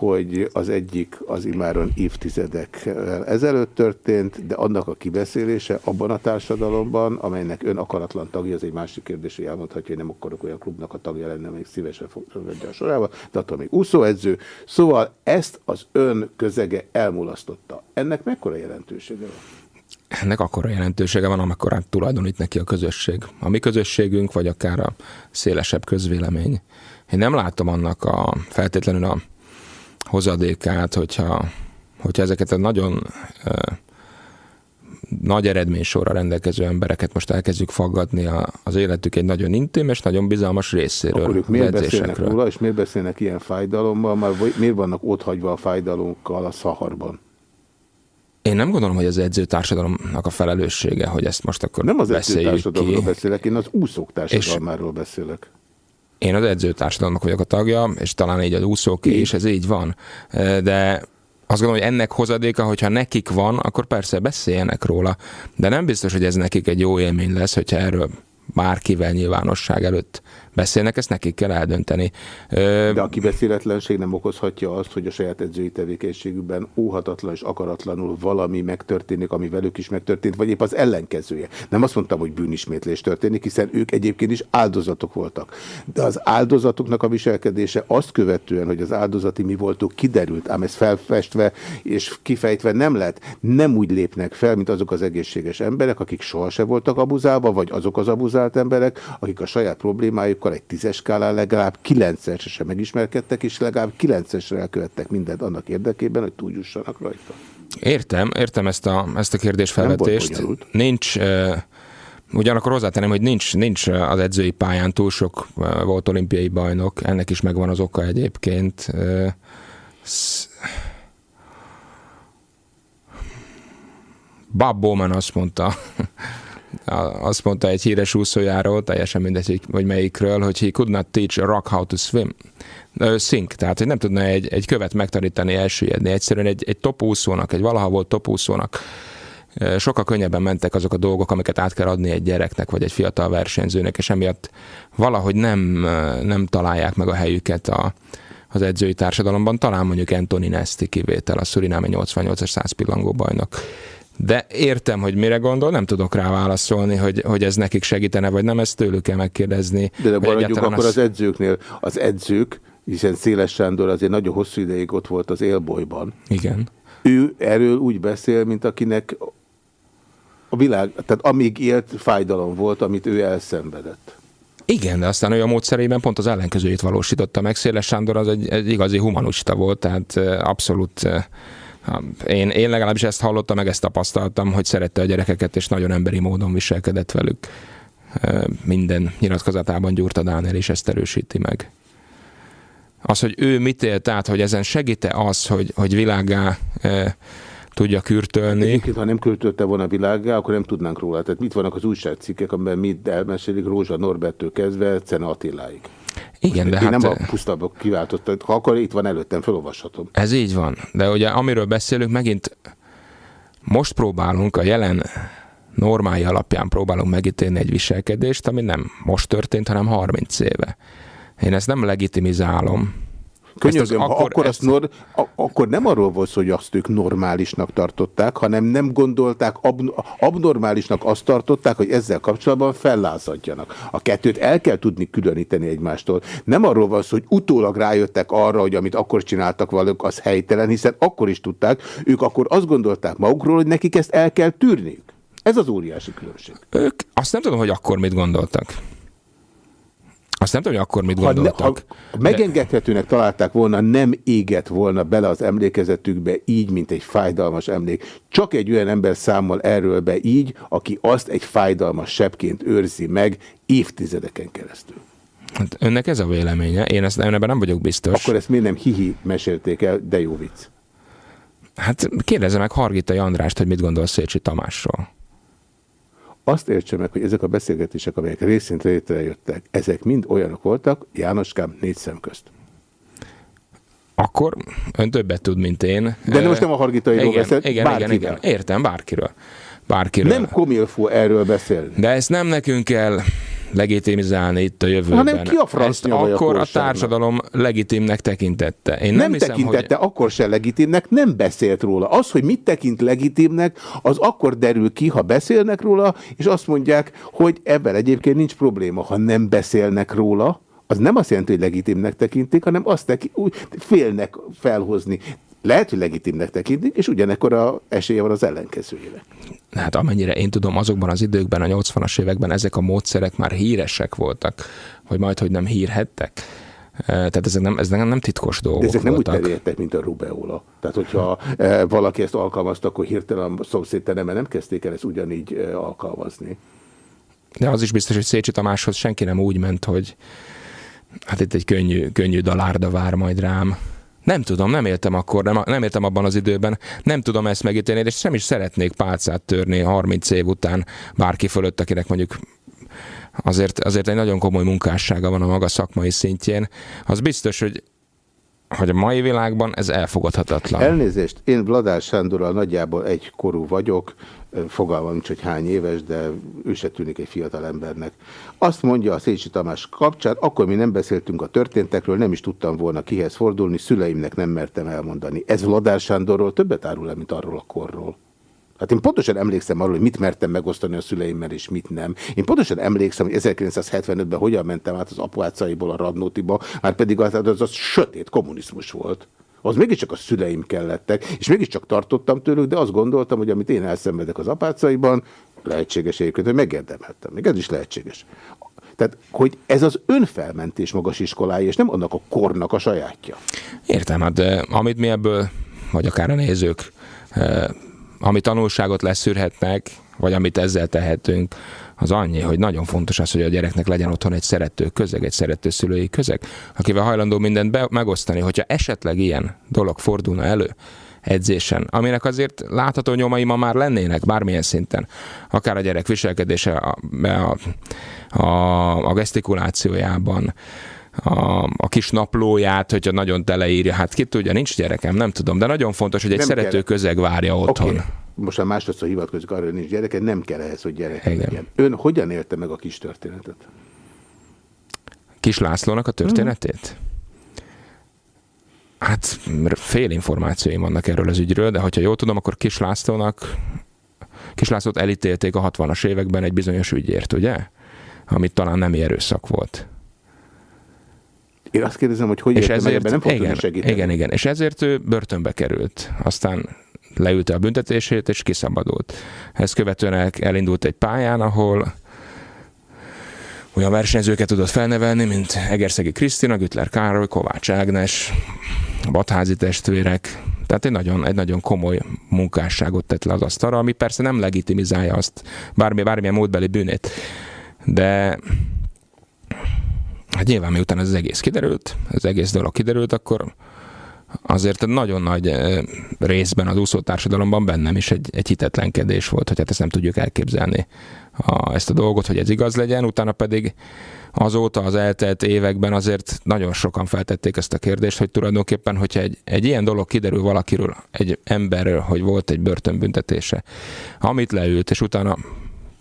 hogy az egyik az imáron évtizedek ezelőtt történt, de annak a kibeszélése abban a társadalomban, amelynek ön akaratlan tagja, az egy másik kérdés, hogy elmondhatja, hogy nem akarok olyan klubnak a tagja lenni, amelyik szívesen fogadja a sorába, de attól még úszóedző. Szóval ezt az ön közege elmulasztotta. Ennek mekkora jelentősége van? ennek akkora jelentősége van, amikor tulajdonít neki a közösség. A mi közösségünk, vagy akár a szélesebb közvélemény. Én nem látom annak a feltétlenül a hozadékát, hogyha, hogyha ezeket a nagyon uh, nagy eredménysorra rendelkező embereket most elkezdjük faggatni a, az életük egy nagyon intim és nagyon bizalmas részéről. Akkor ők miért beszélnek róla, és miért beszélnek ilyen fájdalommal, már miért vannak ott hagyva a fájdalomkkal a szaharban? Én nem gondolom, hogy az edzőtársadalomnak a felelőssége, hogy ezt most akkor Nem az edzőtársadalomról beszélek, én az úszók társadalmáról beszélek. Én az edzőtársadalomnak vagyok a tagja, és talán így az úszók, és ez így van. De azt gondolom, hogy ennek hozadéka, hogyha nekik van, akkor persze beszéljenek róla. De nem biztos, hogy ez nekik egy jó élmény lesz, hogyha erről bárkivel nyilvánosság előtt beszélnek, ezt nekik kell eldönteni. De a kibeszéletlenség nem okozhatja azt, hogy a saját edzői tevékenységükben óhatatlan és akaratlanul valami megtörténik, ami velük is megtörtént, vagy épp az ellenkezője. Nem azt mondtam, hogy bűnismétlés történik, hiszen ők egyébként is áldozatok voltak. De az áldozatoknak a viselkedése azt követően, hogy az áldozati mi voltuk, kiderült, ám ez felfestve és kifejtve nem lett, nem úgy lépnek fel, mint azok az egészséges emberek, akik sohasem voltak abuzálva, vagy azok az abuzált emberek, akik a saját problémájuk másokkal egy tízes skálán legalább kilencesre sem megismerkedtek, és legalább kilencesre elkövettek mindent annak érdekében, hogy túljussanak rajta. Értem, értem ezt a, ezt a kérdésfelvetést. Nincs, uh, ugyanakkor hozzátenném, hogy nincs, nincs az edzői pályán túl sok volt olimpiai bajnok, ennek is megvan az oka egyébként. Bob Bowman azt mondta, azt mondta egy híres úszójáról, teljesen mindegy, hogy melyikről, hogy he could not teach a rock how to swim. Sink, tehát hogy nem tudna egy, egy követ megtanítani, elsüllyedni. Egyszerűen egy, egy topúszónak, egy valaha volt topúszónak sokkal könnyebben mentek azok a dolgok, amiket át kell adni egy gyereknek, vagy egy fiatal versenyzőnek, és emiatt valahogy nem, nem találják meg a helyüket a, az edzői társadalomban. Talán mondjuk Anthony Nesti kivétel, a Suriname 88-as 100 pillangó bajnok de értem, hogy mire gondol, nem tudok rá válaszolni, hogy, hogy ez nekik segítene, vagy nem, ezt tőlük kell megkérdezni. De, de maradjunk akkor az... az edzőknél. Az edzők, hiszen Széles Sándor azért nagyon hosszú ideig ott volt az élbolyban. Igen. Ő erről úgy beszél, mint akinek a világ, tehát amíg élt, fájdalom volt, amit ő elszenvedett. Igen, de aztán olyan módszerében pont az ellenkezőjét valósította meg. Széles Sándor az egy, egy igazi humanista volt, tehát abszolút én, én legalábbis ezt hallottam, meg ezt tapasztaltam, hogy szerette a gyerekeket, és nagyon emberi módon viselkedett velük. Minden nyilatkozatában Gyurta Dániel is ezt erősíti meg. Az, hogy ő mit élt át, hogy ezen segíte az, hogy, hogy világá tudja kürtölni. Egyébként, ha nem kürtölte volna világá, akkor nem tudnánk róla. Tehát mit vannak az újságcikkek, amiben mit elmesélik Rózsa Norbertől kezdve Cena Attiláig. Igen, de Én hát... nem a pusztába kiváltottam. Ha akkor itt van előttem, felolvashatom. Ez így van. De ugye amiről beszélünk, megint most próbálunk a jelen normái alapján próbálunk megítélni egy viselkedést, ami nem most történt, hanem 30 éve. Én ezt nem legitimizálom. Könyörgöm, ha akkor, azt nor, a, akkor nem arról volt szó, hogy azt ők normálisnak tartották, hanem nem gondolták, ab, abnormálisnak azt tartották, hogy ezzel kapcsolatban fellázadjanak. A kettőt el kell tudni különíteni egymástól. Nem arról van szó, hogy utólag rájöttek arra, hogy amit akkor csináltak valók, az helytelen, hiszen akkor is tudták, ők akkor azt gondolták magukról, hogy nekik ezt el kell tűrniük. Ez az óriási különbség. Ők azt nem tudom, hogy akkor mit gondoltak. Azt nem tudom, hogy akkor mit gondoltak. Ha, ha megengedhetőnek találták volna, nem égett volna bele az emlékezetükbe így, mint egy fájdalmas emlék. Csak egy olyan ember számol erről be így, aki azt egy fájdalmas sebként őrzi meg évtizedeken keresztül. Hát önnek ez a véleménye? Én ezt ebben nem vagyok biztos. Akkor ezt miért nem hihi mesélték el, de jó vicc. Hát kérdezze meg Hargita Andrást, hogy mit gondol Szécsi Tamásról azt értse meg, hogy ezek a beszélgetések, amelyek részint létrejöttek, ezek mind olyanok voltak, Jánoskám négy szem közt. Akkor ön többet tud, mint én. De most nem a Hargitairól igen, beszélt, igen, igen, igen, értem, bárkiről. bárkiről. Nem komilfó erről beszélni. De ezt nem nekünk kell legitimizálni itt a jövőben. Hanem ki a francia Akkor a, a társadalom legitimnek tekintette. Én nem, nem hiszem, tekintette, hogy... akkor se legitimnek, nem beszélt róla. Az, hogy mit tekint legitimnek, az akkor derül ki, ha beszélnek róla, és azt mondják, hogy ebben egyébként nincs probléma. Ha nem beszélnek róla, az nem azt jelenti, hogy legitimnek tekintik, hanem azt teki, úgy félnek felhozni. Lehet, hogy legitimnek tekintik, és ugyanekkor a esélye van az ellenkezőjének. Hát amennyire én tudom, azokban az időkben, a 80-as években ezek a módszerek már híresek voltak, hogy majd, hogy nem hírhettek. Tehát ezek nem, ezek nem titkos dolgok De ezek nem voltak. úgy terjedtek, mint a rubeola. Tehát, hogyha valaki ezt alkalmazta, akkor hirtelen a szomszédteremben nem kezdték el ezt ugyanígy alkalmazni. De az is biztos, hogy Szécsi Tamáshoz senki nem úgy ment, hogy hát itt egy könnyű, könnyű dalárda vár majd rám. Nem tudom, nem éltem akkor, nem, nem éltem abban az időben, nem tudom ezt megítélni, és sem is szeretnék pálcát törni 30 év után bárki fölött, akinek mondjuk azért, azért egy nagyon komoly munkássága van a maga szakmai szintjén. Az biztos, hogy hogy a mai világban ez elfogadhatatlan. Elnézést, én Vladár Sándorral nagyjából egy korú vagyok, fogalmam nincs, hogy hány éves, de ő se tűnik egy fiatal embernek. Azt mondja a Szécsi Tamás kapcsán, akkor mi nem beszéltünk a történtekről, nem is tudtam volna kihez fordulni, szüleimnek nem mertem elmondani. Ez Vladár Sándorról többet árul el, mint arról a korról. Hát én pontosan emlékszem arról, hogy mit mertem megosztani a szüleimmel, és mit nem. Én pontosan emlékszem, hogy 1975-ben hogyan mentem át az apuácaiból a Radnótiba, már pedig az, az, az sötét kommunizmus volt. Az mégiscsak a szüleim kellettek, és mégiscsak tartottam tőlük, de azt gondoltam, hogy amit én elszenvedek az apácaiban, lehetséges egyébként, hogy megérdemeltem. Még ez is lehetséges. Tehát, hogy ez az önfelmentés magas iskolája, és nem annak a kornak a sajátja. Értem, hát de amit mi ebből, vagy akár a nézők ami tanulságot leszűrhetnek, vagy amit ezzel tehetünk, az annyi, hogy nagyon fontos az, hogy a gyereknek legyen otthon egy szerető közeg, egy szerető szülői közeg, akivel hajlandó mindent be, megosztani. Hogyha esetleg ilyen dolog fordulna elő, edzésen, aminek azért látható nyomai ma már lennének bármilyen szinten. Akár a gyerek viselkedése, a, a, a, a gesztikulációjában, a, a kis naplóját, hogyha nagyon teleírja, hát ki tudja, nincs gyerekem, nem tudom, de nagyon fontos, hogy egy nem szerető kell. közeg várja otthon. Okay. Most már másodszor hivatkozik arra, hogy nincs gyereke, nem kell ehhez, hogy gyereke Igen. legyen. Ön hogyan élte meg a kis történetet? Kis Lászlónak a történetét? Hmm. Hát fél információim vannak erről az ügyről, de hogyha jól tudom, akkor Kis Lászlónak Kis Lászlót elítélték a 60-as években egy bizonyos ügyért, ugye? Amit talán nem erőszak volt. Én azt kérdezem, hogy hogy és ezért, meg, nem fog igen, segíteni. Igen, igen, és ezért ő börtönbe került. Aztán leülte a büntetését, és kiszabadult. Ezt követően elindult egy pályán, ahol olyan versenyzőket tudott felnevelni, mint Egerszegi Krisztina, Gütler Károly, Kovács Ágnes, Batházi testvérek. Tehát egy nagyon, egy nagyon komoly munkásságot tett le az asztalra, ami persze nem legitimizálja azt bármi, bármilyen módbeli bűnét. De hát nyilván miután ez az egész kiderült, az egész dolog kiderült, akkor azért nagyon nagy eh, részben az úszótársadalomban bennem is egy, egy hitetlenkedés volt, hogy hát ezt nem tudjuk elképzelni a, ezt a dolgot, hogy ez igaz legyen, utána pedig azóta az eltelt években azért nagyon sokan feltették ezt a kérdést, hogy tulajdonképpen, hogyha egy, egy ilyen dolog kiderül valakiről, egy emberről, hogy volt egy börtönbüntetése, amit leült, és utána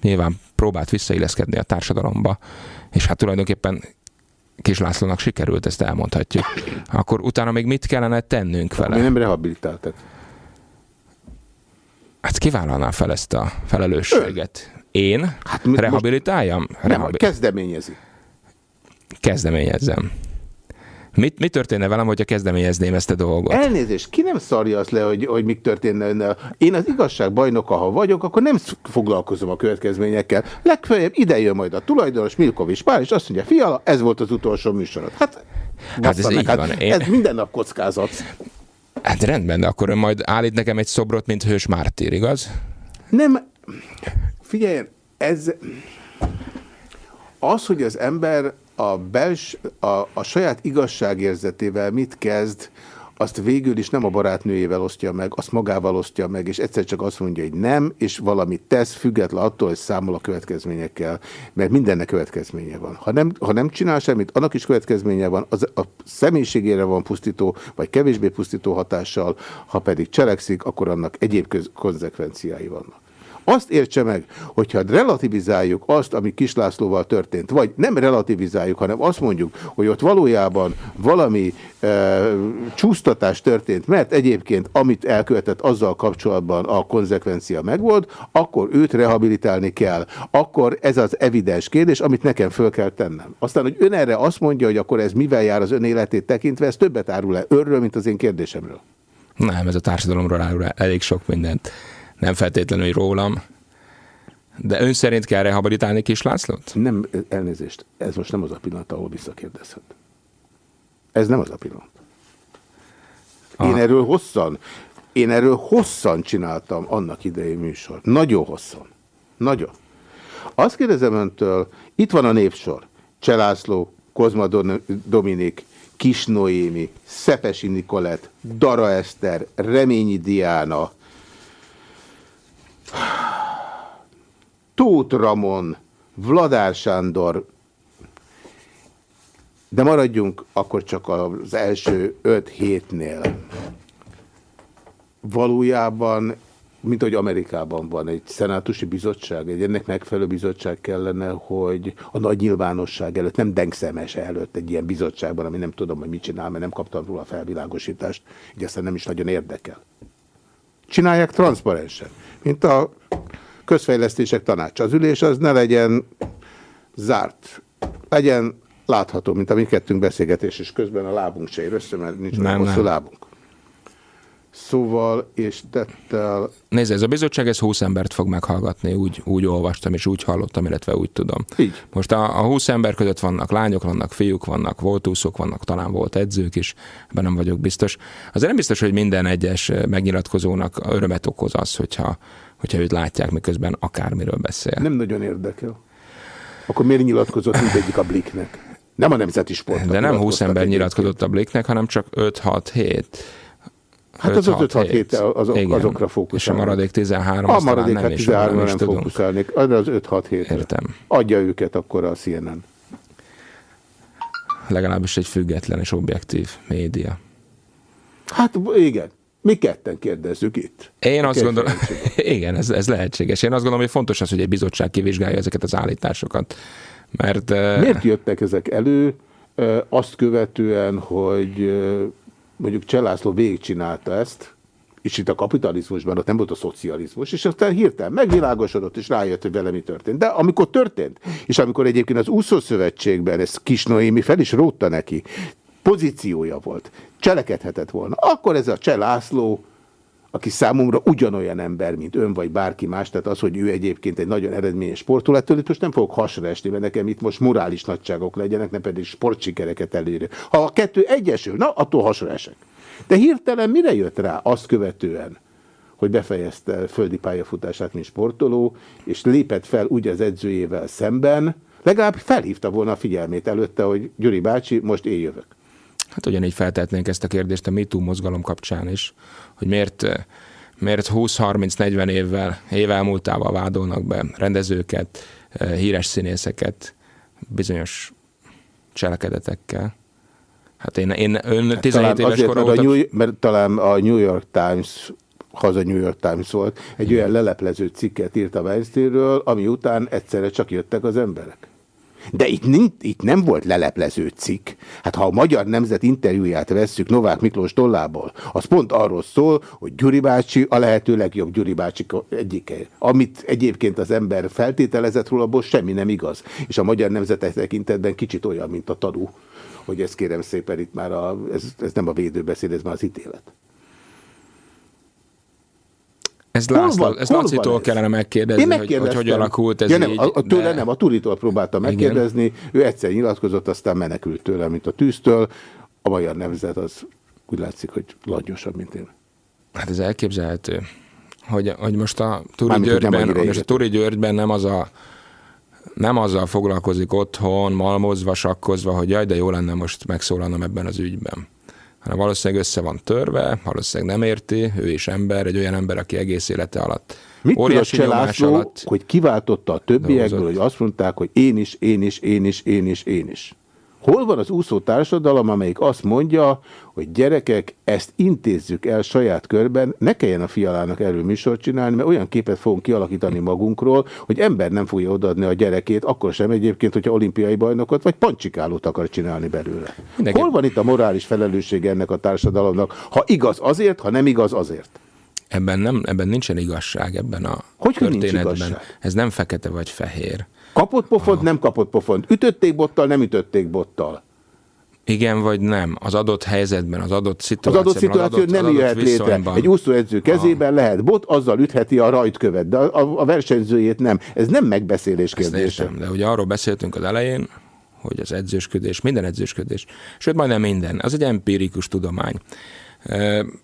nyilván próbált visszailleszkedni a társadalomba, és hát tulajdonképpen Kis Lászlónak sikerült, ezt elmondhatjuk. Akkor utána még mit kellene tennünk vele? Mi nem rehabilitáltak. Hát kivállalná fel ezt a felelősséget? Én? Hát rehabilitáljam? Nem, kezdeményezi. Kezdeményezzem. Mit, mi történne velem, hogyha kezdeményezném ezt a dolgot? Elnézést, ki nem szarja azt le, hogy, hogy mi történne Én az igazság bajnoka, ha vagyok, akkor nem foglalkozom a következményekkel. Legfeljebb ide jön majd a tulajdonos Milkovics Pál, és azt mondja, fiala, ez volt az utolsó műsorod. Hát, hát ez így hát, van. Én... Ez minden nap kockázat. Hát rendben, de akkor ön majd állít nekem egy szobrot, mint hős mártír, igaz? Nem, figyelj, ez az, hogy az ember a, bels, a, a saját igazságérzetével mit kezd, azt végül is nem a barátnőjével osztja meg, azt magával osztja meg, és egyszer csak azt mondja, hogy nem, és valamit tesz, független attól, hogy számol a következményekkel, mert mindennek következménye van. Ha nem, ha nem csinál semmit, annak is következménye van, az a személyiségére van pusztító, vagy kevésbé pusztító hatással, ha pedig cselekszik, akkor annak egyéb konzekvenciái vannak. Azt értse meg, hogyha relativizáljuk azt, ami Kislászlóval történt, vagy nem relativizáljuk, hanem azt mondjuk, hogy ott valójában valami e, csúsztatás történt, mert egyébként amit elkövetett azzal kapcsolatban a konzekvencia megvolt, akkor őt rehabilitálni kell. Akkor ez az evidens kérdés, amit nekem föl kell tennem. Aztán, hogy ön erre azt mondja, hogy akkor ez mivel jár az ön életét tekintve, ez többet árul le örről, mint az én kérdésemről. Nem, ez a társadalomról árul elég sok mindent nem feltétlenül rólam. De ön szerint kell rehabilitálni Kis Lászlót? Nem, elnézést. Ez most nem az a pillanat, ahol visszakérdezhet. Ez nem az a pillanat. Aha. Én erről hosszan, én erről hosszan csináltam annak idején műsor. Nagyon hosszan. Nagyon. Azt kérdezem öntől, itt van a népsor. Cselászló, Kozma Dominik, Kis Noémi, Szepesi Nikolett, Dara Eszter, Reményi Diana, Tóth Ramon, Vladár Sándor, de maradjunk akkor csak az első öt hétnél. Valójában, mint hogy Amerikában van egy szenátusi bizottság, egy ennek megfelelő bizottság kellene, hogy a nagy nyilvánosság előtt, nem dengszemes előtt egy ilyen bizottságban, ami nem tudom, hogy mit csinál, mert nem kaptam róla felvilágosítást, így aztán nem is nagyon érdekel. Csinálják transzparensen, mint a közfejlesztések tanácsa. Az ülés az ne legyen zárt, legyen látható, mint a mi kettünk beszélgetés, és közben a lábunk se ér össze, mert nincs nem, hosszú lábunk. Szóval, és tettel... Nézd, ez a bizottság, ez 20 embert fog meghallgatni, úgy, úgy olvastam, és úgy hallottam, illetve úgy tudom. Így. Most a, a 20 ember között vannak lányok, vannak fiúk, vannak voltúszok, vannak talán volt edzők is, ebben nem vagyok biztos. Azért nem biztos, hogy minden egyes megnyilatkozónak örömet okoz az, hogyha hogyha őt látják, miközben akármiről beszél. Nem nagyon érdekel. Akkor miért nyilatkozott mindegyik a Bliknek? Nem a nemzeti sport. De nem 20 ember nyilatkozott a Bliknek, hanem csak 5-6-7. Hát az 5-6 hét az, azokra fókuszálni. És a maradék 13, a maradék nem, 13 nem, nem fókuszálnék. Az 5-6 hét. Értem. Adja őket akkor a CNN. Legalábbis egy független és objektív média. Hát igen. Mi ketten kérdezzük itt. Én azt gondolom, igen, ez, ez lehetséges. Én azt gondolom, hogy fontos az, hogy egy bizottság kivizsgálja ezeket az állításokat. Mert, Miért jöttek ezek elő azt követően, hogy mondjuk Cselászló végigcsinálta ezt, és itt a kapitalizmusban ott nem volt a szocializmus, és aztán hirtelen megvilágosodott, és rájött, hogy vele mi történt. De amikor történt, és amikor egyébként az úszószövetségben ez Kis Noémi fel is rótta neki, pozíciója volt, cselekedhetett volna. Akkor ez a Cseh László, aki számomra ugyanolyan ember, mint ön vagy bárki más, tehát az, hogy ő egyébként egy nagyon eredményes sportoló, ettől itt most nem fogok hasra esni, mert nekem itt most morális nagyságok legyenek, nem pedig sportsikereket elérő. Ha a kettő egyesül, na, attól hasra esek. De hirtelen mire jött rá azt követően, hogy befejezte földi pályafutását, mint sportoló, és lépett fel úgy az edzőjével szemben, legalább felhívta volna a figyelmét előtte, hogy Gyuri bácsi, most én jövök. Hát ugyanígy feltehetnénk ezt a kérdést a MeToo mozgalom kapcsán is, hogy miért, miért 20-30-40 évvel, év elmúltával vádolnak be rendezőket, híres színészeket bizonyos cselekedetekkel. Hát én, én ön 17 hát éves korom óta... New, mert talán a New York Times haza New York Times volt, egy olyan leleplező cikket írt a Weinsteinről, ami után egyszerre csak jöttek az emberek. De itt, itt nem volt leleplező cikk. Hát ha a Magyar Nemzet interjúját vesszük Novák Miklós tollából, az pont arról szól, hogy Gyuri bácsi a lehető legjobb Gyuri bácsi egyike. Amit egyébként az ember feltételezett róla, abból semmi nem igaz. És a Magyar Nemzetek tekintetben kicsit olyan, mint a tanú, hogy ezt kérem szépen itt már, a, ez, ez nem a védőbeszéd, ez már az ítélet. Ez, László, ez Lacitól kellene megkérdezni, hogy, hogy hogy alakult ez ja, nem, így. A, a tőle de... nem, a Turitól próbáltam megkérdezni, Igen. ő egyszer nyilatkozott, aztán menekült tőle, mint a tűztől. A magyar nemzet az úgy látszik, hogy lagyosabb, mint én. Hát ez elképzelhető, hogy, hogy most a Turi Györgyben, most a Turi Györgyben nem az a nem azzal foglalkozik otthon, malmozva, sakkozva, hogy jaj, de jó lenne most megszólalnom ebben az ügyben hanem valószínűleg össze van törve, valószínűleg nem érti, ő is ember, egy olyan ember, aki egész élete alatt Mit óriási nyomás alatt hogy kiváltotta a többiekből, hogy azt mondták, hogy én is, én is, én is, én is, én is. Hol van az úszó társadalom, amelyik azt mondja, hogy gyerekek, ezt intézzük el saját körben, ne kelljen a fialának erről műsort csinálni, mert olyan képet fogunk kialakítani magunkról, hogy ember nem fogja odaadni a gyerekét, akkor sem egyébként, hogyha olimpiai bajnokot vagy pancsikálót akar csinálni belőle. Mindenki. Hol van itt a morális felelősség ennek a társadalomnak? Ha igaz azért, ha nem igaz azért. Ebben, nem, ebben nincsen igazság ebben a hogy történetben. Ez nem fekete vagy fehér. Kapott pofont, nem kapott pofont. Ütötték bottal, nem ütötték bottal. Igen vagy nem. Az adott helyzetben, az adott szituációban. Az adott szituáció az adott, nem jöhet létre. Egy úszóedző kezében a... lehet bot, azzal ütheti a rajtkövet, de a, a versenyzőjét nem. Ez nem megbeszélés kérdése. Értem, de ugye arról beszéltünk az elején, hogy az edzősködés, minden edzősködés, sőt majdnem minden, az egy empirikus tudomány.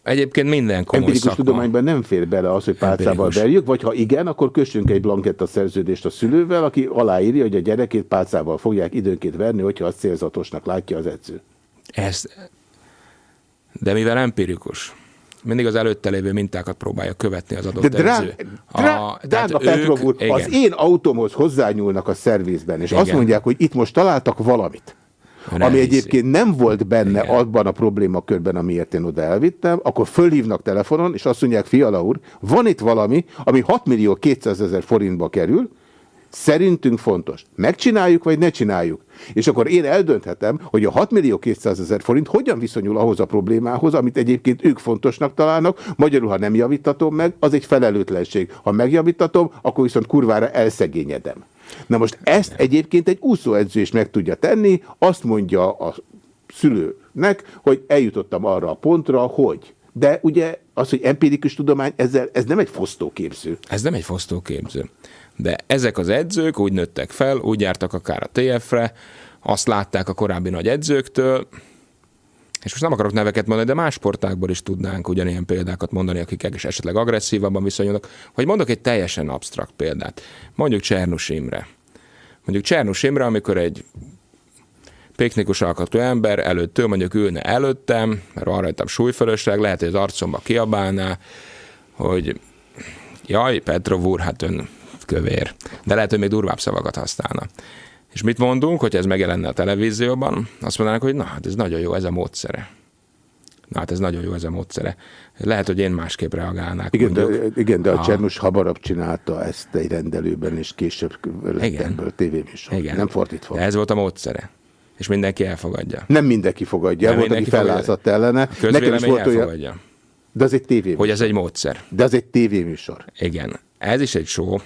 Egyébként minden komoly Empirikus szakma. tudományban nem fér bele az, hogy pálcával verjük, vagy ha igen, akkor kössünk egy blanketta szerződést a szülővel, aki aláírja, hogy a gyerekét pálcával fogják időnként verni, hogyha azt célzatosnak látja az edző. Ez, de mivel empirikus, mindig az előtte lévő mintákat próbálja követni az adott De drá, edző. Drá, a, drága Petrov úr, az én autómhoz hozzányúlnak a szervizben, és igen. azt mondják, hogy itt most találtak valamit ami egyébként nem volt benne Igen. abban a problémakörben, amiért én oda elvittem, akkor fölhívnak telefonon, és azt mondják, Fiala úr, van itt valami, ami 6 millió 200 ezer forintba kerül, szerintünk fontos. Megcsináljuk, vagy ne csináljuk? És akkor én eldönthetem, hogy a 6 millió 200 ezer forint hogyan viszonyul ahhoz a problémához, amit egyébként ők fontosnak találnak, magyarul, ha nem javítatom meg, az egy felelőtlenség. Ha megjavítatom, akkor viszont kurvára elszegényedem. Na most ezt egyébként egy úszóedző is meg tudja tenni, azt mondja a szülőnek, hogy eljutottam arra a pontra, hogy. De ugye az, hogy empirikus tudomány, ezzel, ez nem egy fosztóképző. Ez nem egy fosztóképző. De ezek az edzők úgy nőttek fel, úgy jártak akár a TF-re, azt látták a korábbi nagy edzőktől, és most nem akarok neveket mondani, de más sportákból is tudnánk ugyanilyen példákat mondani, akik esetleg agresszívabban viszonyulnak. Hogy mondok egy teljesen absztrakt példát. Mondjuk Csernus Imre. Mondjuk Csernus Imre, amikor egy piknikus alkatú ember előttől mondjuk ülne előttem, mert van rajtam súlyfölösleg, lehet, hogy az arcomba kiabálná, hogy jaj, Petrov úr, hát ön kövér. De lehet, hogy még durvább szavakat használna. És mit mondunk, hogy ez megjelenne a televízióban? Azt mondanak, hogy na, hát ez nagyon jó, ez a módszere. Na hát ez nagyon jó ez a módszere. Lehet, hogy én másképp reagálnák. Igen, de, igen, de a, a Csernus hamarabb csinálta ezt egy rendelőben, és később lett ebből tévéműsor. Igen. Nem fordítva. De ez volt a módszere. És mindenki elfogadja. Nem mindenki fogadja. Nem volt, aki fellázadt ellene. Nekem is volt olyan... De az egy tévéműsor. Hogy ez egy módszer. De az egy tévéműsor. Igen. Ez is egy show.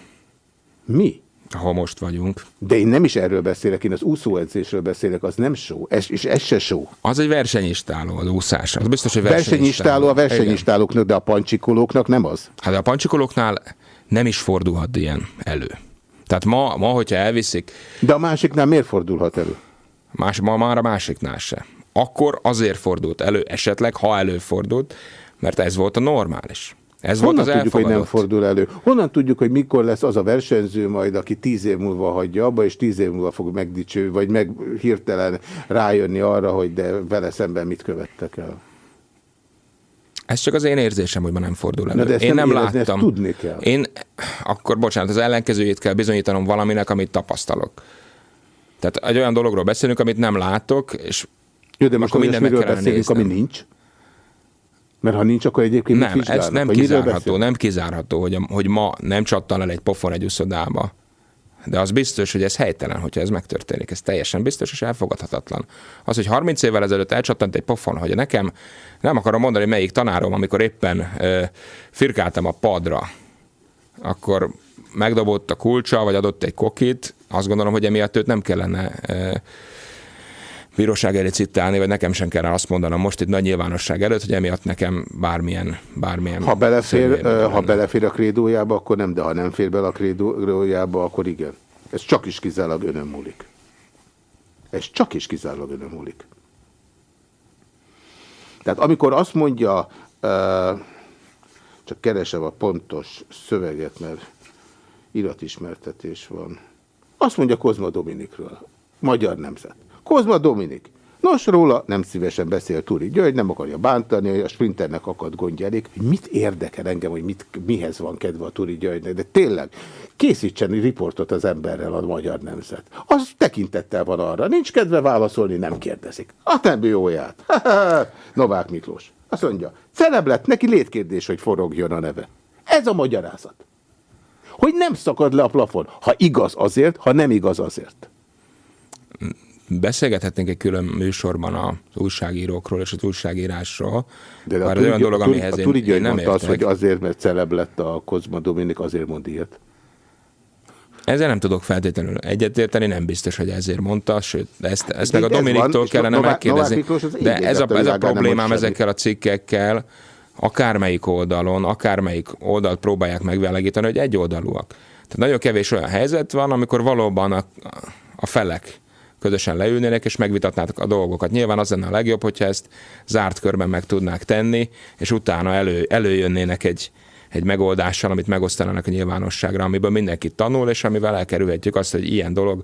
Mi? Ha most vagyunk. De én nem is erről beszélek, én az úszóedzésről beszélek, az nem só, ez, és ez se só. Az egy versenyistáló, az úszás. Az biztos, hogy versenyistáló. a versenyistálóknak, de a pancsikolóknak nem az? Hát a pancsikolóknál nem is fordulhat ilyen elő. Tehát ma, ma hogyha elviszik... De a másiknál miért fordulhat elő? Más, ma már a másiknál se. Akkor azért fordult elő, esetleg, ha előfordult, mert ez volt a normális. Ez Honnan volt az tudjuk, hogy nem fordul elő? Honnan tudjuk, hogy mikor lesz az a versenyző majd, aki tíz év múlva hagyja abba, és tíz év múlva fog megdicső, vagy meg hirtelen rájönni arra, hogy de vele szemben mit követtek el? Ez csak az én érzésem, hogy ma nem fordul elő. Na de én nem, érezni, láttam. tudni kell. Én, akkor bocsánat, az ellenkezőjét kell bizonyítanom valaminek, amit tapasztalok. Tehát egy olyan dologról beszélünk, amit nem látok, és Jó, de most akkor minden meg beszélünk, ami nincs? Mert ha nincs, akkor egyébként Nem, ez nem kizárható, nem kizárható, hogy, hogy ma nem csattan el egy pofon egy uszodába, de az biztos, hogy ez helytelen, hogyha ez megtörténik. Ez teljesen biztos és elfogadhatatlan. Az, hogy 30 évvel ezelőtt elcsattant egy pofon, hogy nekem, nem akarom mondani, melyik tanárom, amikor éppen ö, firkáltam a padra, akkor megdobott a kulcsa, vagy adott egy kokit, azt gondolom, hogy emiatt őt nem kellene ö, bíróság elé citálni, vagy nekem sem kell azt mondanom most itt nagy nyilvánosság előtt, hogy emiatt nekem bármilyen, bármilyen ha belefér, ha belefér a krédójába, akkor nem, de ha nem fér bele a krédójába, akkor igen. Ez csak is kizárólag önön múlik. Ez csak is kizárólag önön múlik. Tehát amikor azt mondja, csak keresem a pontos szöveget, mert iratismertetés van. Azt mondja Kozma Dominikről, magyar nemzet. Kozma Dominik. Nos, róla nem szívesen beszél Turi György, nem akarja bántani, hogy a sprinternek akad gondja elég. Mit érdekel engem, hogy mit, mihez van kedve a Turi Györgynek, de tényleg készítsen riportot az emberrel a magyar nemzet. Az tekintettel van arra, nincs kedve válaszolni, nem kérdezik. A tembi jóját. Novák Miklós. Azt mondja, celeb lett, neki létkérdés, hogy forogjon a neve. Ez a magyarázat. Hogy nem szakad le a plafon. Ha igaz azért, ha nem igaz azért beszélgethetnénk egy külön műsorban az újságírókról és az újságírásról. De, a olyan turi, dolog, amihez a, a, én, én nem értek. az, hogy azért, mert celeb lett a Kozma Dominik, azért mond ilyet. Ezzel nem tudok feltétlenül egyetérteni, nem biztos, hogy ezért mondta, sőt, ezt, ezt meg a Dominiktól kellene megkérdezni. De ez a, ez a problémám ezekkel a cikkekkel, akármelyik oldalon, akármelyik oldalt próbálják megvilágítani, hogy egy oldalúak. Tehát nagyon kevés olyan helyzet van, amikor valóban a, a felek közösen leülnének, és megvitatnátok a dolgokat. Nyilván az lenne a legjobb, hogyha ezt zárt körben meg tudnák tenni, és utána elő, előjönnének egy, egy megoldással, amit megosztanának a nyilvánosságra, amiből mindenki tanul, és amivel elkerülhetjük azt, hogy ilyen dolog,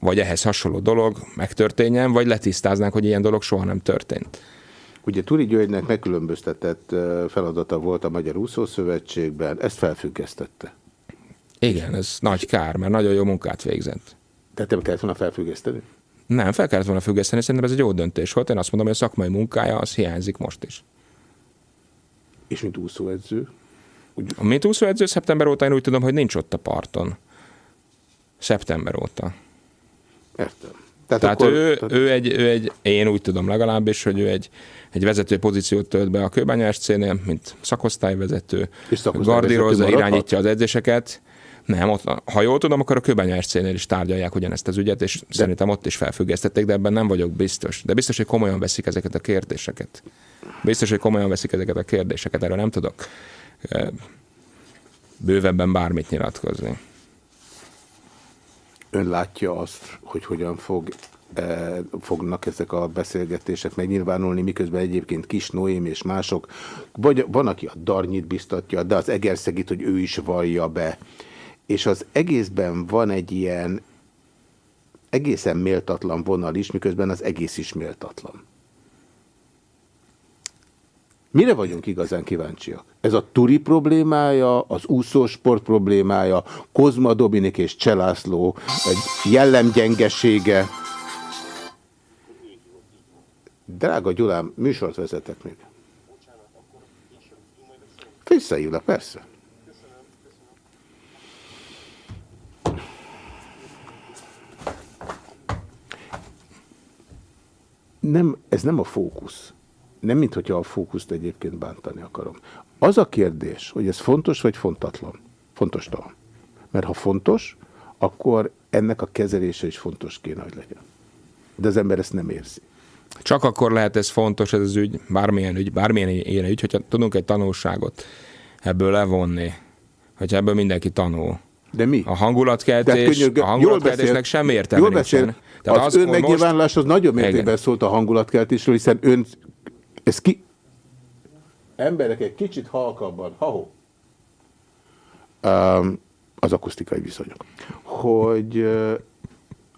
vagy ehhez hasonló dolog megtörténjen, vagy letisztáznánk, hogy ilyen dolog soha nem történt. Ugye Turi Györgynek megkülönböztetett feladata volt a Magyar Úszószövetségben, ezt felfüggesztette. Igen, ez nagy kár, mert nagyon jó munkát végzett. Tehát nem kellett volna felfüggeszteni? Nem, fel kellett volna függeszteni, szerintem ez egy jó döntés volt. Én azt mondom, hogy a szakmai munkája az hiányzik most is. És mint úszóedző? Úgy... Mint úszóedző szeptember óta én úgy tudom, hogy nincs ott a parton. Szeptember óta. Értem. Tehát, Tehát akkor, ő, tehát... ő, egy, ő egy, én úgy tudom legalábbis, hogy ő egy, egy vezető pozíciót tölt be a kőbányás cénél, mint szakosztályvezető. És Gardírozza, irányítja az edzéseket, nem, ott, ha jól tudom, akkor a Kőbányás cénél is tárgyalják ugyanezt az ügyet, és de. szerintem ott is felfüggesztették, de ebben nem vagyok biztos. De biztos, hogy komolyan veszik ezeket a kérdéseket. Biztos, hogy komolyan veszik ezeket a kérdéseket, erről nem tudok bővebben bármit nyilatkozni. Ön látja azt, hogy hogyan fog fognak ezek a beszélgetések megnyilvánulni, miközben egyébként Kis Noém és mások, vagy van, aki a Darnyit biztatja, de az Egerszegit, hogy ő is vallja be és az egészben van egy ilyen egészen méltatlan vonal is, miközben az egész is méltatlan. Mire vagyunk igazán kíváncsiak? Ez a turi problémája, az úszósport problémája, Kozma Dominik és Cselászló jellemgyengesége. Drága Gyulám, műsort vezetek még. Visszaívlak, persze. Nem, ez nem a fókusz. Nem, mint hogyha a fókuszt egyébként bántani akarom. Az a kérdés, hogy ez fontos vagy fontatlan. Fontos talán. Mert ha fontos, akkor ennek a kezelése is fontos kéne, hogy legyen. De az ember ezt nem érzi. Csak akkor lehet ez fontos, ez az ügy, bármilyen ügy, bármilyen ilyen ügy, hogyha tudunk egy tanulságot ebből levonni, hogyha ebből mindenki tanul. De mi? A hangulatkeltés, a hangulatkeltésnek sem értelme Jól beszél, tehát az, az ön megnyilvánulás az nagyon mértékben igen. szólt a hangulatkeltésről, hiszen ön, ez ki... Emberek egy kicsit halkabban, ha um, az akusztikai viszonyok, hogy uh,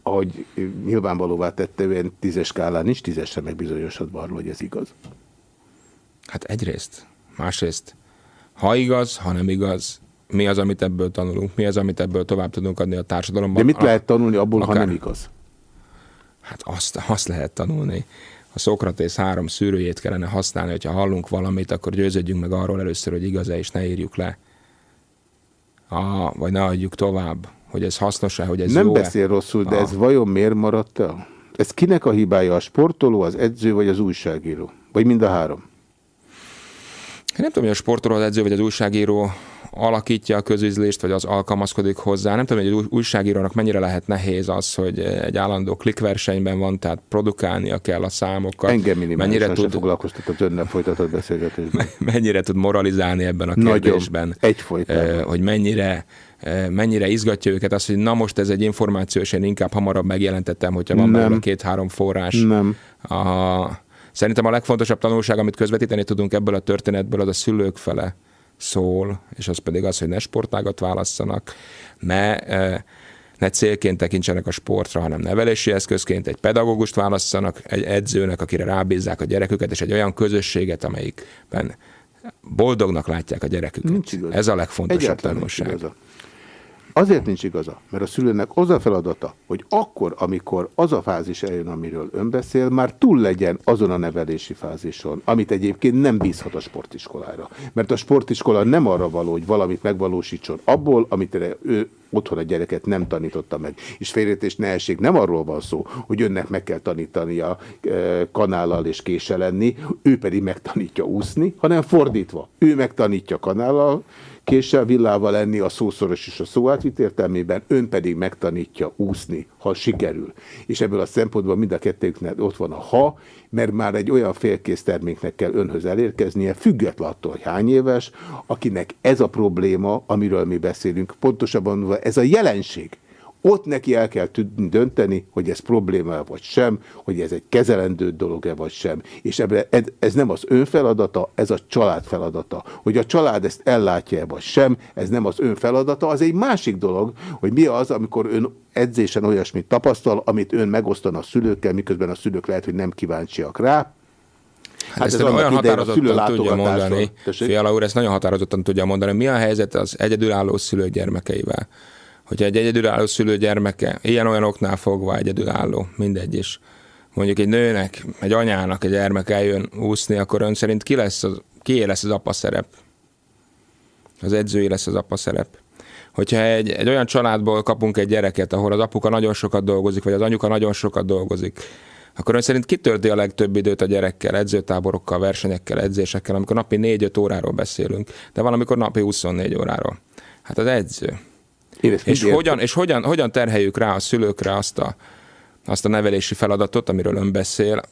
ahogy nyilvánvalóvá tette, olyan tízes skálán nincs tízesre megbizonyosodva arról, hogy ez igaz. Hát egyrészt. Másrészt, ha igaz, ha nem igaz, mi az, amit ebből tanulunk, mi az, amit ebből tovább tudunk adni a társadalomban. De mit lehet tanulni abból, akár... ha nem igaz? Hát azt, azt lehet tanulni. A Szokratész három szűrőjét kellene használni, hogyha hallunk valamit, akkor győződjünk meg arról először, hogy igaz-e, és ne írjuk le. A, vagy ne adjuk tovább. hogy ez hasznos-e, hogy ez Nem jó beszél rosszul, de ez vajon miért maradt el? Ez kinek a hibája? A sportoló, az edző vagy az újságíró? Vagy mind a három? Én nem tudom, hogy a sportoló, az edző vagy az újságíró alakítja a közüzlést, vagy az alkalmazkodik hozzá. Nem tudom, hogy egy újságírónak mennyire lehet nehéz az, hogy egy állandó klikversenyben van, tehát produkálnia kell a számokat. Engem mennyire tud foglalkoztat az önnel folytatott beszélgetésben. Mennyire tud moralizálni ebben a kérdésben. Nagyon, egyfolytában. Hogy mennyire mennyire izgatja őket az, hogy na most ez egy információ, és én inkább hamarabb megjelentettem, hogyha van belőle két-három forrás. Nem. A, szerintem a legfontosabb tanulság, amit közvetíteni tudunk ebből a történetből, az a szülők fele szól, és az pedig az, hogy ne sportágat válasszanak, ne, ne célként tekintsenek a sportra, hanem nevelési eszközként egy pedagógust válasszanak, egy edzőnek, akire rábízzák a gyereküket, és egy olyan közösséget, amelyikben boldognak látják a gyereküket. Ez a legfontosabb tanulság. Azért nincs igaza, mert a szülőnek az a feladata, hogy akkor, amikor az a fázis eljön, amiről ön beszél, már túl legyen azon a nevelési fázison, amit egyébként nem bízhat a sportiskolára. Mert a sportiskola nem arra való, hogy valamit megvalósítson abból, amit ő otthon a gyereket nem tanította meg. És félretés ne essék, nem arról van szó, hogy önnek meg kell tanítania e, kanállal és késsel ő pedig megtanítja úszni, hanem fordítva. Ő megtanítja kanállal, késsel, villával lenni a szószoros és a szóátvit értelmében, ön pedig megtanítja úszni, ha sikerül. És ebből a szempontból mind a kettőknek ott van a ha, mert már egy olyan félkész terméknek kell önhöz elérkeznie, független attól, hogy hány éves, akinek ez a probléma, amiről mi beszélünk, pontosabban ez a jelenség, ott neki el kell tudni dönteni, hogy ez probléma vagy sem, hogy ez egy kezelendő dolog-e vagy sem. És ez nem az ön feladata, ez a család feladata. Hogy a család ezt ellátja-e vagy sem, ez nem az ön feladata, az egy másik dolog, hogy mi az, amikor ön edzésen olyasmit tapasztal, amit ön megosztan a szülőkkel, miközben a szülők lehet, hogy nem kíváncsiak rá, Hát, hát ezt olyan határozottan tudja mondani, Fiala úr, ezt nagyon határozottan tudja mondani. Mi a helyzet az egyedülálló szülők gyermekeivel? Hogyha egy egyedülálló szülő gyermeke ilyen-olyan oknál fogva egyedülálló, mindegy is, mondjuk egy nőnek, egy anyának egy gyermek eljön úszni, akkor ön szerint ki lesz az, kié lesz az apa szerep? Az edzői lesz az apa szerep. Hogyha egy, egy olyan családból kapunk egy gyereket, ahol az apuka nagyon sokat dolgozik, vagy az anyuka nagyon sokat dolgozik, akkor ön szerint kitörti a legtöbb időt a gyerekkel, edzőtáborokkal, versenyekkel, edzésekkel, amikor napi 4-5 óráról beszélünk, de valamikor napi 24 óráról. Hát az edző. És, hogyan, és hogyan, hogyan terheljük rá a szülőkre azt a, azt a nevelési feladatot, amiről ön beszél,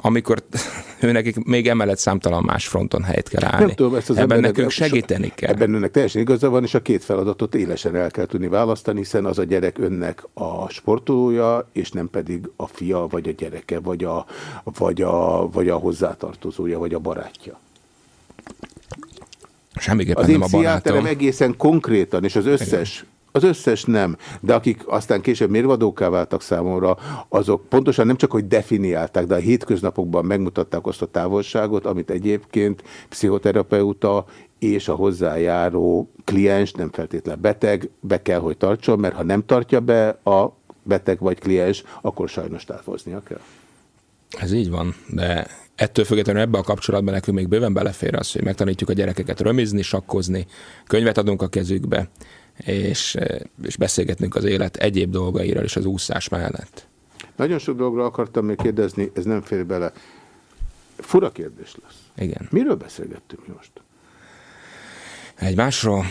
amikor ő nekik még emellett számtalan más fronton helyet kell állni. Nem tudom, ezt az ebben nekünk segíteni kell. Ebben önnek teljesen igaza van, és a két feladatot élesen el kell tudni választani, hiszen az a gyerek önnek a sportolója, és nem pedig a fia, vagy a gyereke, vagy a, vagy a, vagy a hozzátartozója, vagy a barátja. Semmiképpen az nem a barátom. egészen konkrétan, és az összes az összes nem, de akik aztán később mérvadóká váltak számomra, azok pontosan nem csak, hogy definiálták, de a hétköznapokban megmutatták azt a távolságot, amit egyébként pszichoterapeuta és a hozzájáró kliens, nem feltétlenül beteg, be kell, hogy tartson, mert ha nem tartja be a beteg vagy kliens, akkor sajnos távoznia kell. Ez így van, de ettől függetlenül ebbe a kapcsolatban nekünk még bőven belefér az, hogy megtanítjuk a gyerekeket römizni, sakkozni, könyvet adunk a kezükbe, és, és beszélgetnünk az élet egyéb dolgairól is az úszás mellett. Nagyon sok dolgra akartam még kérdezni, ez nem fér bele. Fura kérdés lesz. Igen. Miről beszélgettünk most? Egymásról?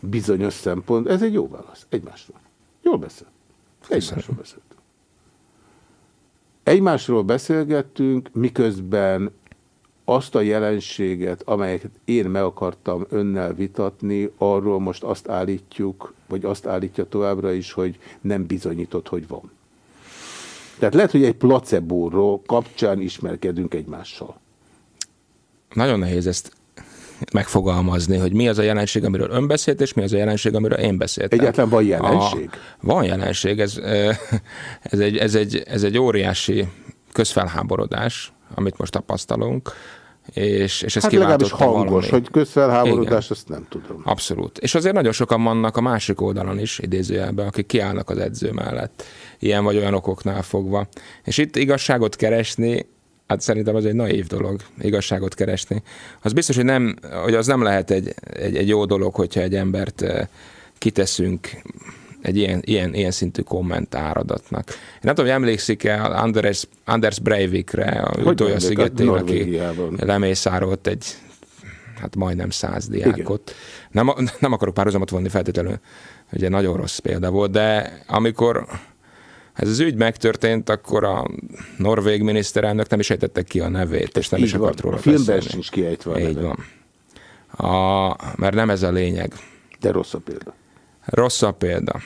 Bizonyos szempont. Ez egy jó válasz. Egymásról. Jól beszél. Egymásról beszél. Egymásról beszélgettünk, miközben azt a jelenséget, amelyet én meg akartam önnel vitatni, arról most azt állítjuk, vagy azt állítja továbbra is, hogy nem bizonyított, hogy van. Tehát lehet, hogy egy placebóról kapcsán ismerkedünk egymással. Nagyon nehéz ezt megfogalmazni, hogy mi az a jelenség, amiről ön beszélt, és mi az a jelenség, amiről én beszéltem. Egyáltalán van jelenség? A, van jelenség, ez, ez, egy, ez, egy, ez egy óriási közfelháborodás, amit most tapasztalunk, és, és ez hát legalábbis hangos, valami. hogy közfelháborodás, Igen. azt nem tudom. Abszolút. És azért nagyon sokan vannak a másik oldalon is, idézőjelben, akik kiállnak az edző mellett, ilyen vagy olyan okoknál fogva. És itt igazságot keresni hát szerintem az egy naív dolog, igazságot keresni. Az biztos, hogy, nem, hogy az nem lehet egy, egy, egy jó dolog, hogyha egy embert eh, kiteszünk egy ilyen, ilyen, ilyen szintű kommentáradatnak. Én nem tudom, hogy emlékszik-e Anders, Anders Breivikre, a utolja szigetén, aki lemészárolt egy hát majdnem száz diákot. Nem, nem akarok párhuzamot vonni feltétlenül, ugye nagyon rossz példa volt, de amikor ez az ügy megtörtént, akkor a norvég miniszterelnök nem is ejtette ki a nevét, és nem Így is akart róla A filmben sincs kiejtve Így van. A, mert nem ez a lényeg. De rossz a példa. Rossz a példa.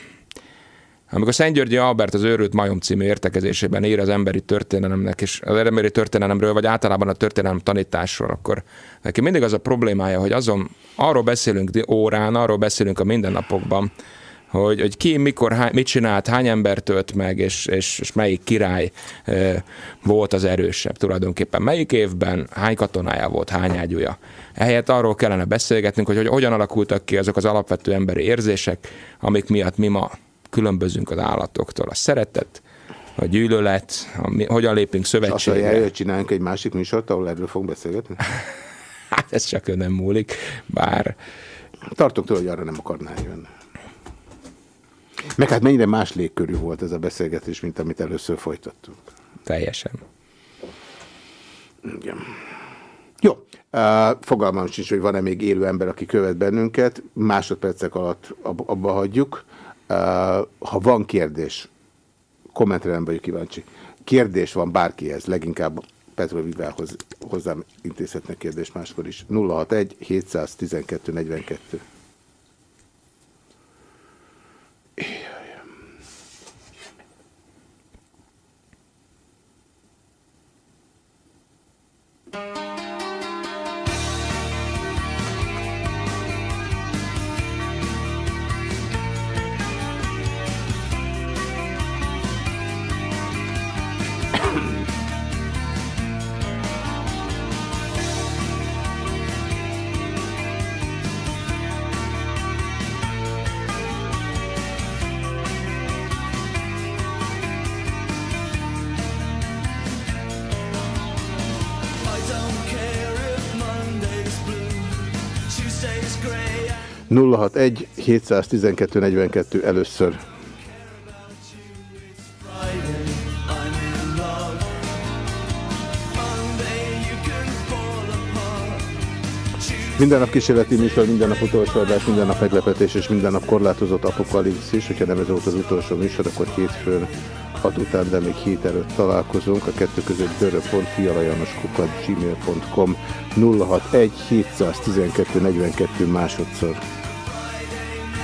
Amikor Szent Györgyi Albert az Őrült Majom című értekezésében ír az emberi történelemnek, és az emberi történelemről, vagy általában a történelem tanításról, akkor neki mindig az a problémája, hogy azon arról beszélünk órán, arról beszélünk a mindennapokban, hogy, hogy ki, mikor, hány, mit csinált, hány ember tölt meg, és, és, és melyik király e, volt az erősebb tulajdonképpen, melyik évben, hány katonája volt, hány ágyúja. Ehelyett arról kellene beszélgetnünk, hogy, hogy hogyan alakultak ki azok az alapvető emberi érzések, amik miatt mi ma különbözünk az állatoktól. A szeretet, a gyűlölet, a, hogyan lépünk szövetségre. Azt mondja, csinálunk egy másik műsort, ahol erről fogunk beszélgetni? hát ez csak nem múlik, bár... Tartok tőle, hogy arra nem akarná jönni. Meg hát mennyire más légkörű volt ez a beszélgetés, mint amit először folytattunk. Teljesen. Igen. Jó. Uh, fogalmam sincs, hogy van-e még élő ember, aki követ bennünket. Másodpercek alatt abba hagyjuk. Uh, ha van kérdés, kommentre nem vagyok kíváncsi. Kérdés van bárkihez, leginkább Petro Vivához hozzám intézhetnek kérdést máskor is. 061 712 42. 061 712 42 először. Minden nap kísérleti műsor, minden nap utolsó adás, minden nap meglepetés és minden nap korlátozott apokalipszis. Hogyha nem ez volt az utolsó műsor, akkor hétfőn hat után, de még hét előtt találkozunk. A kettő között dörö.fialajanoskukat gmail.com 061 712 42 másodszor.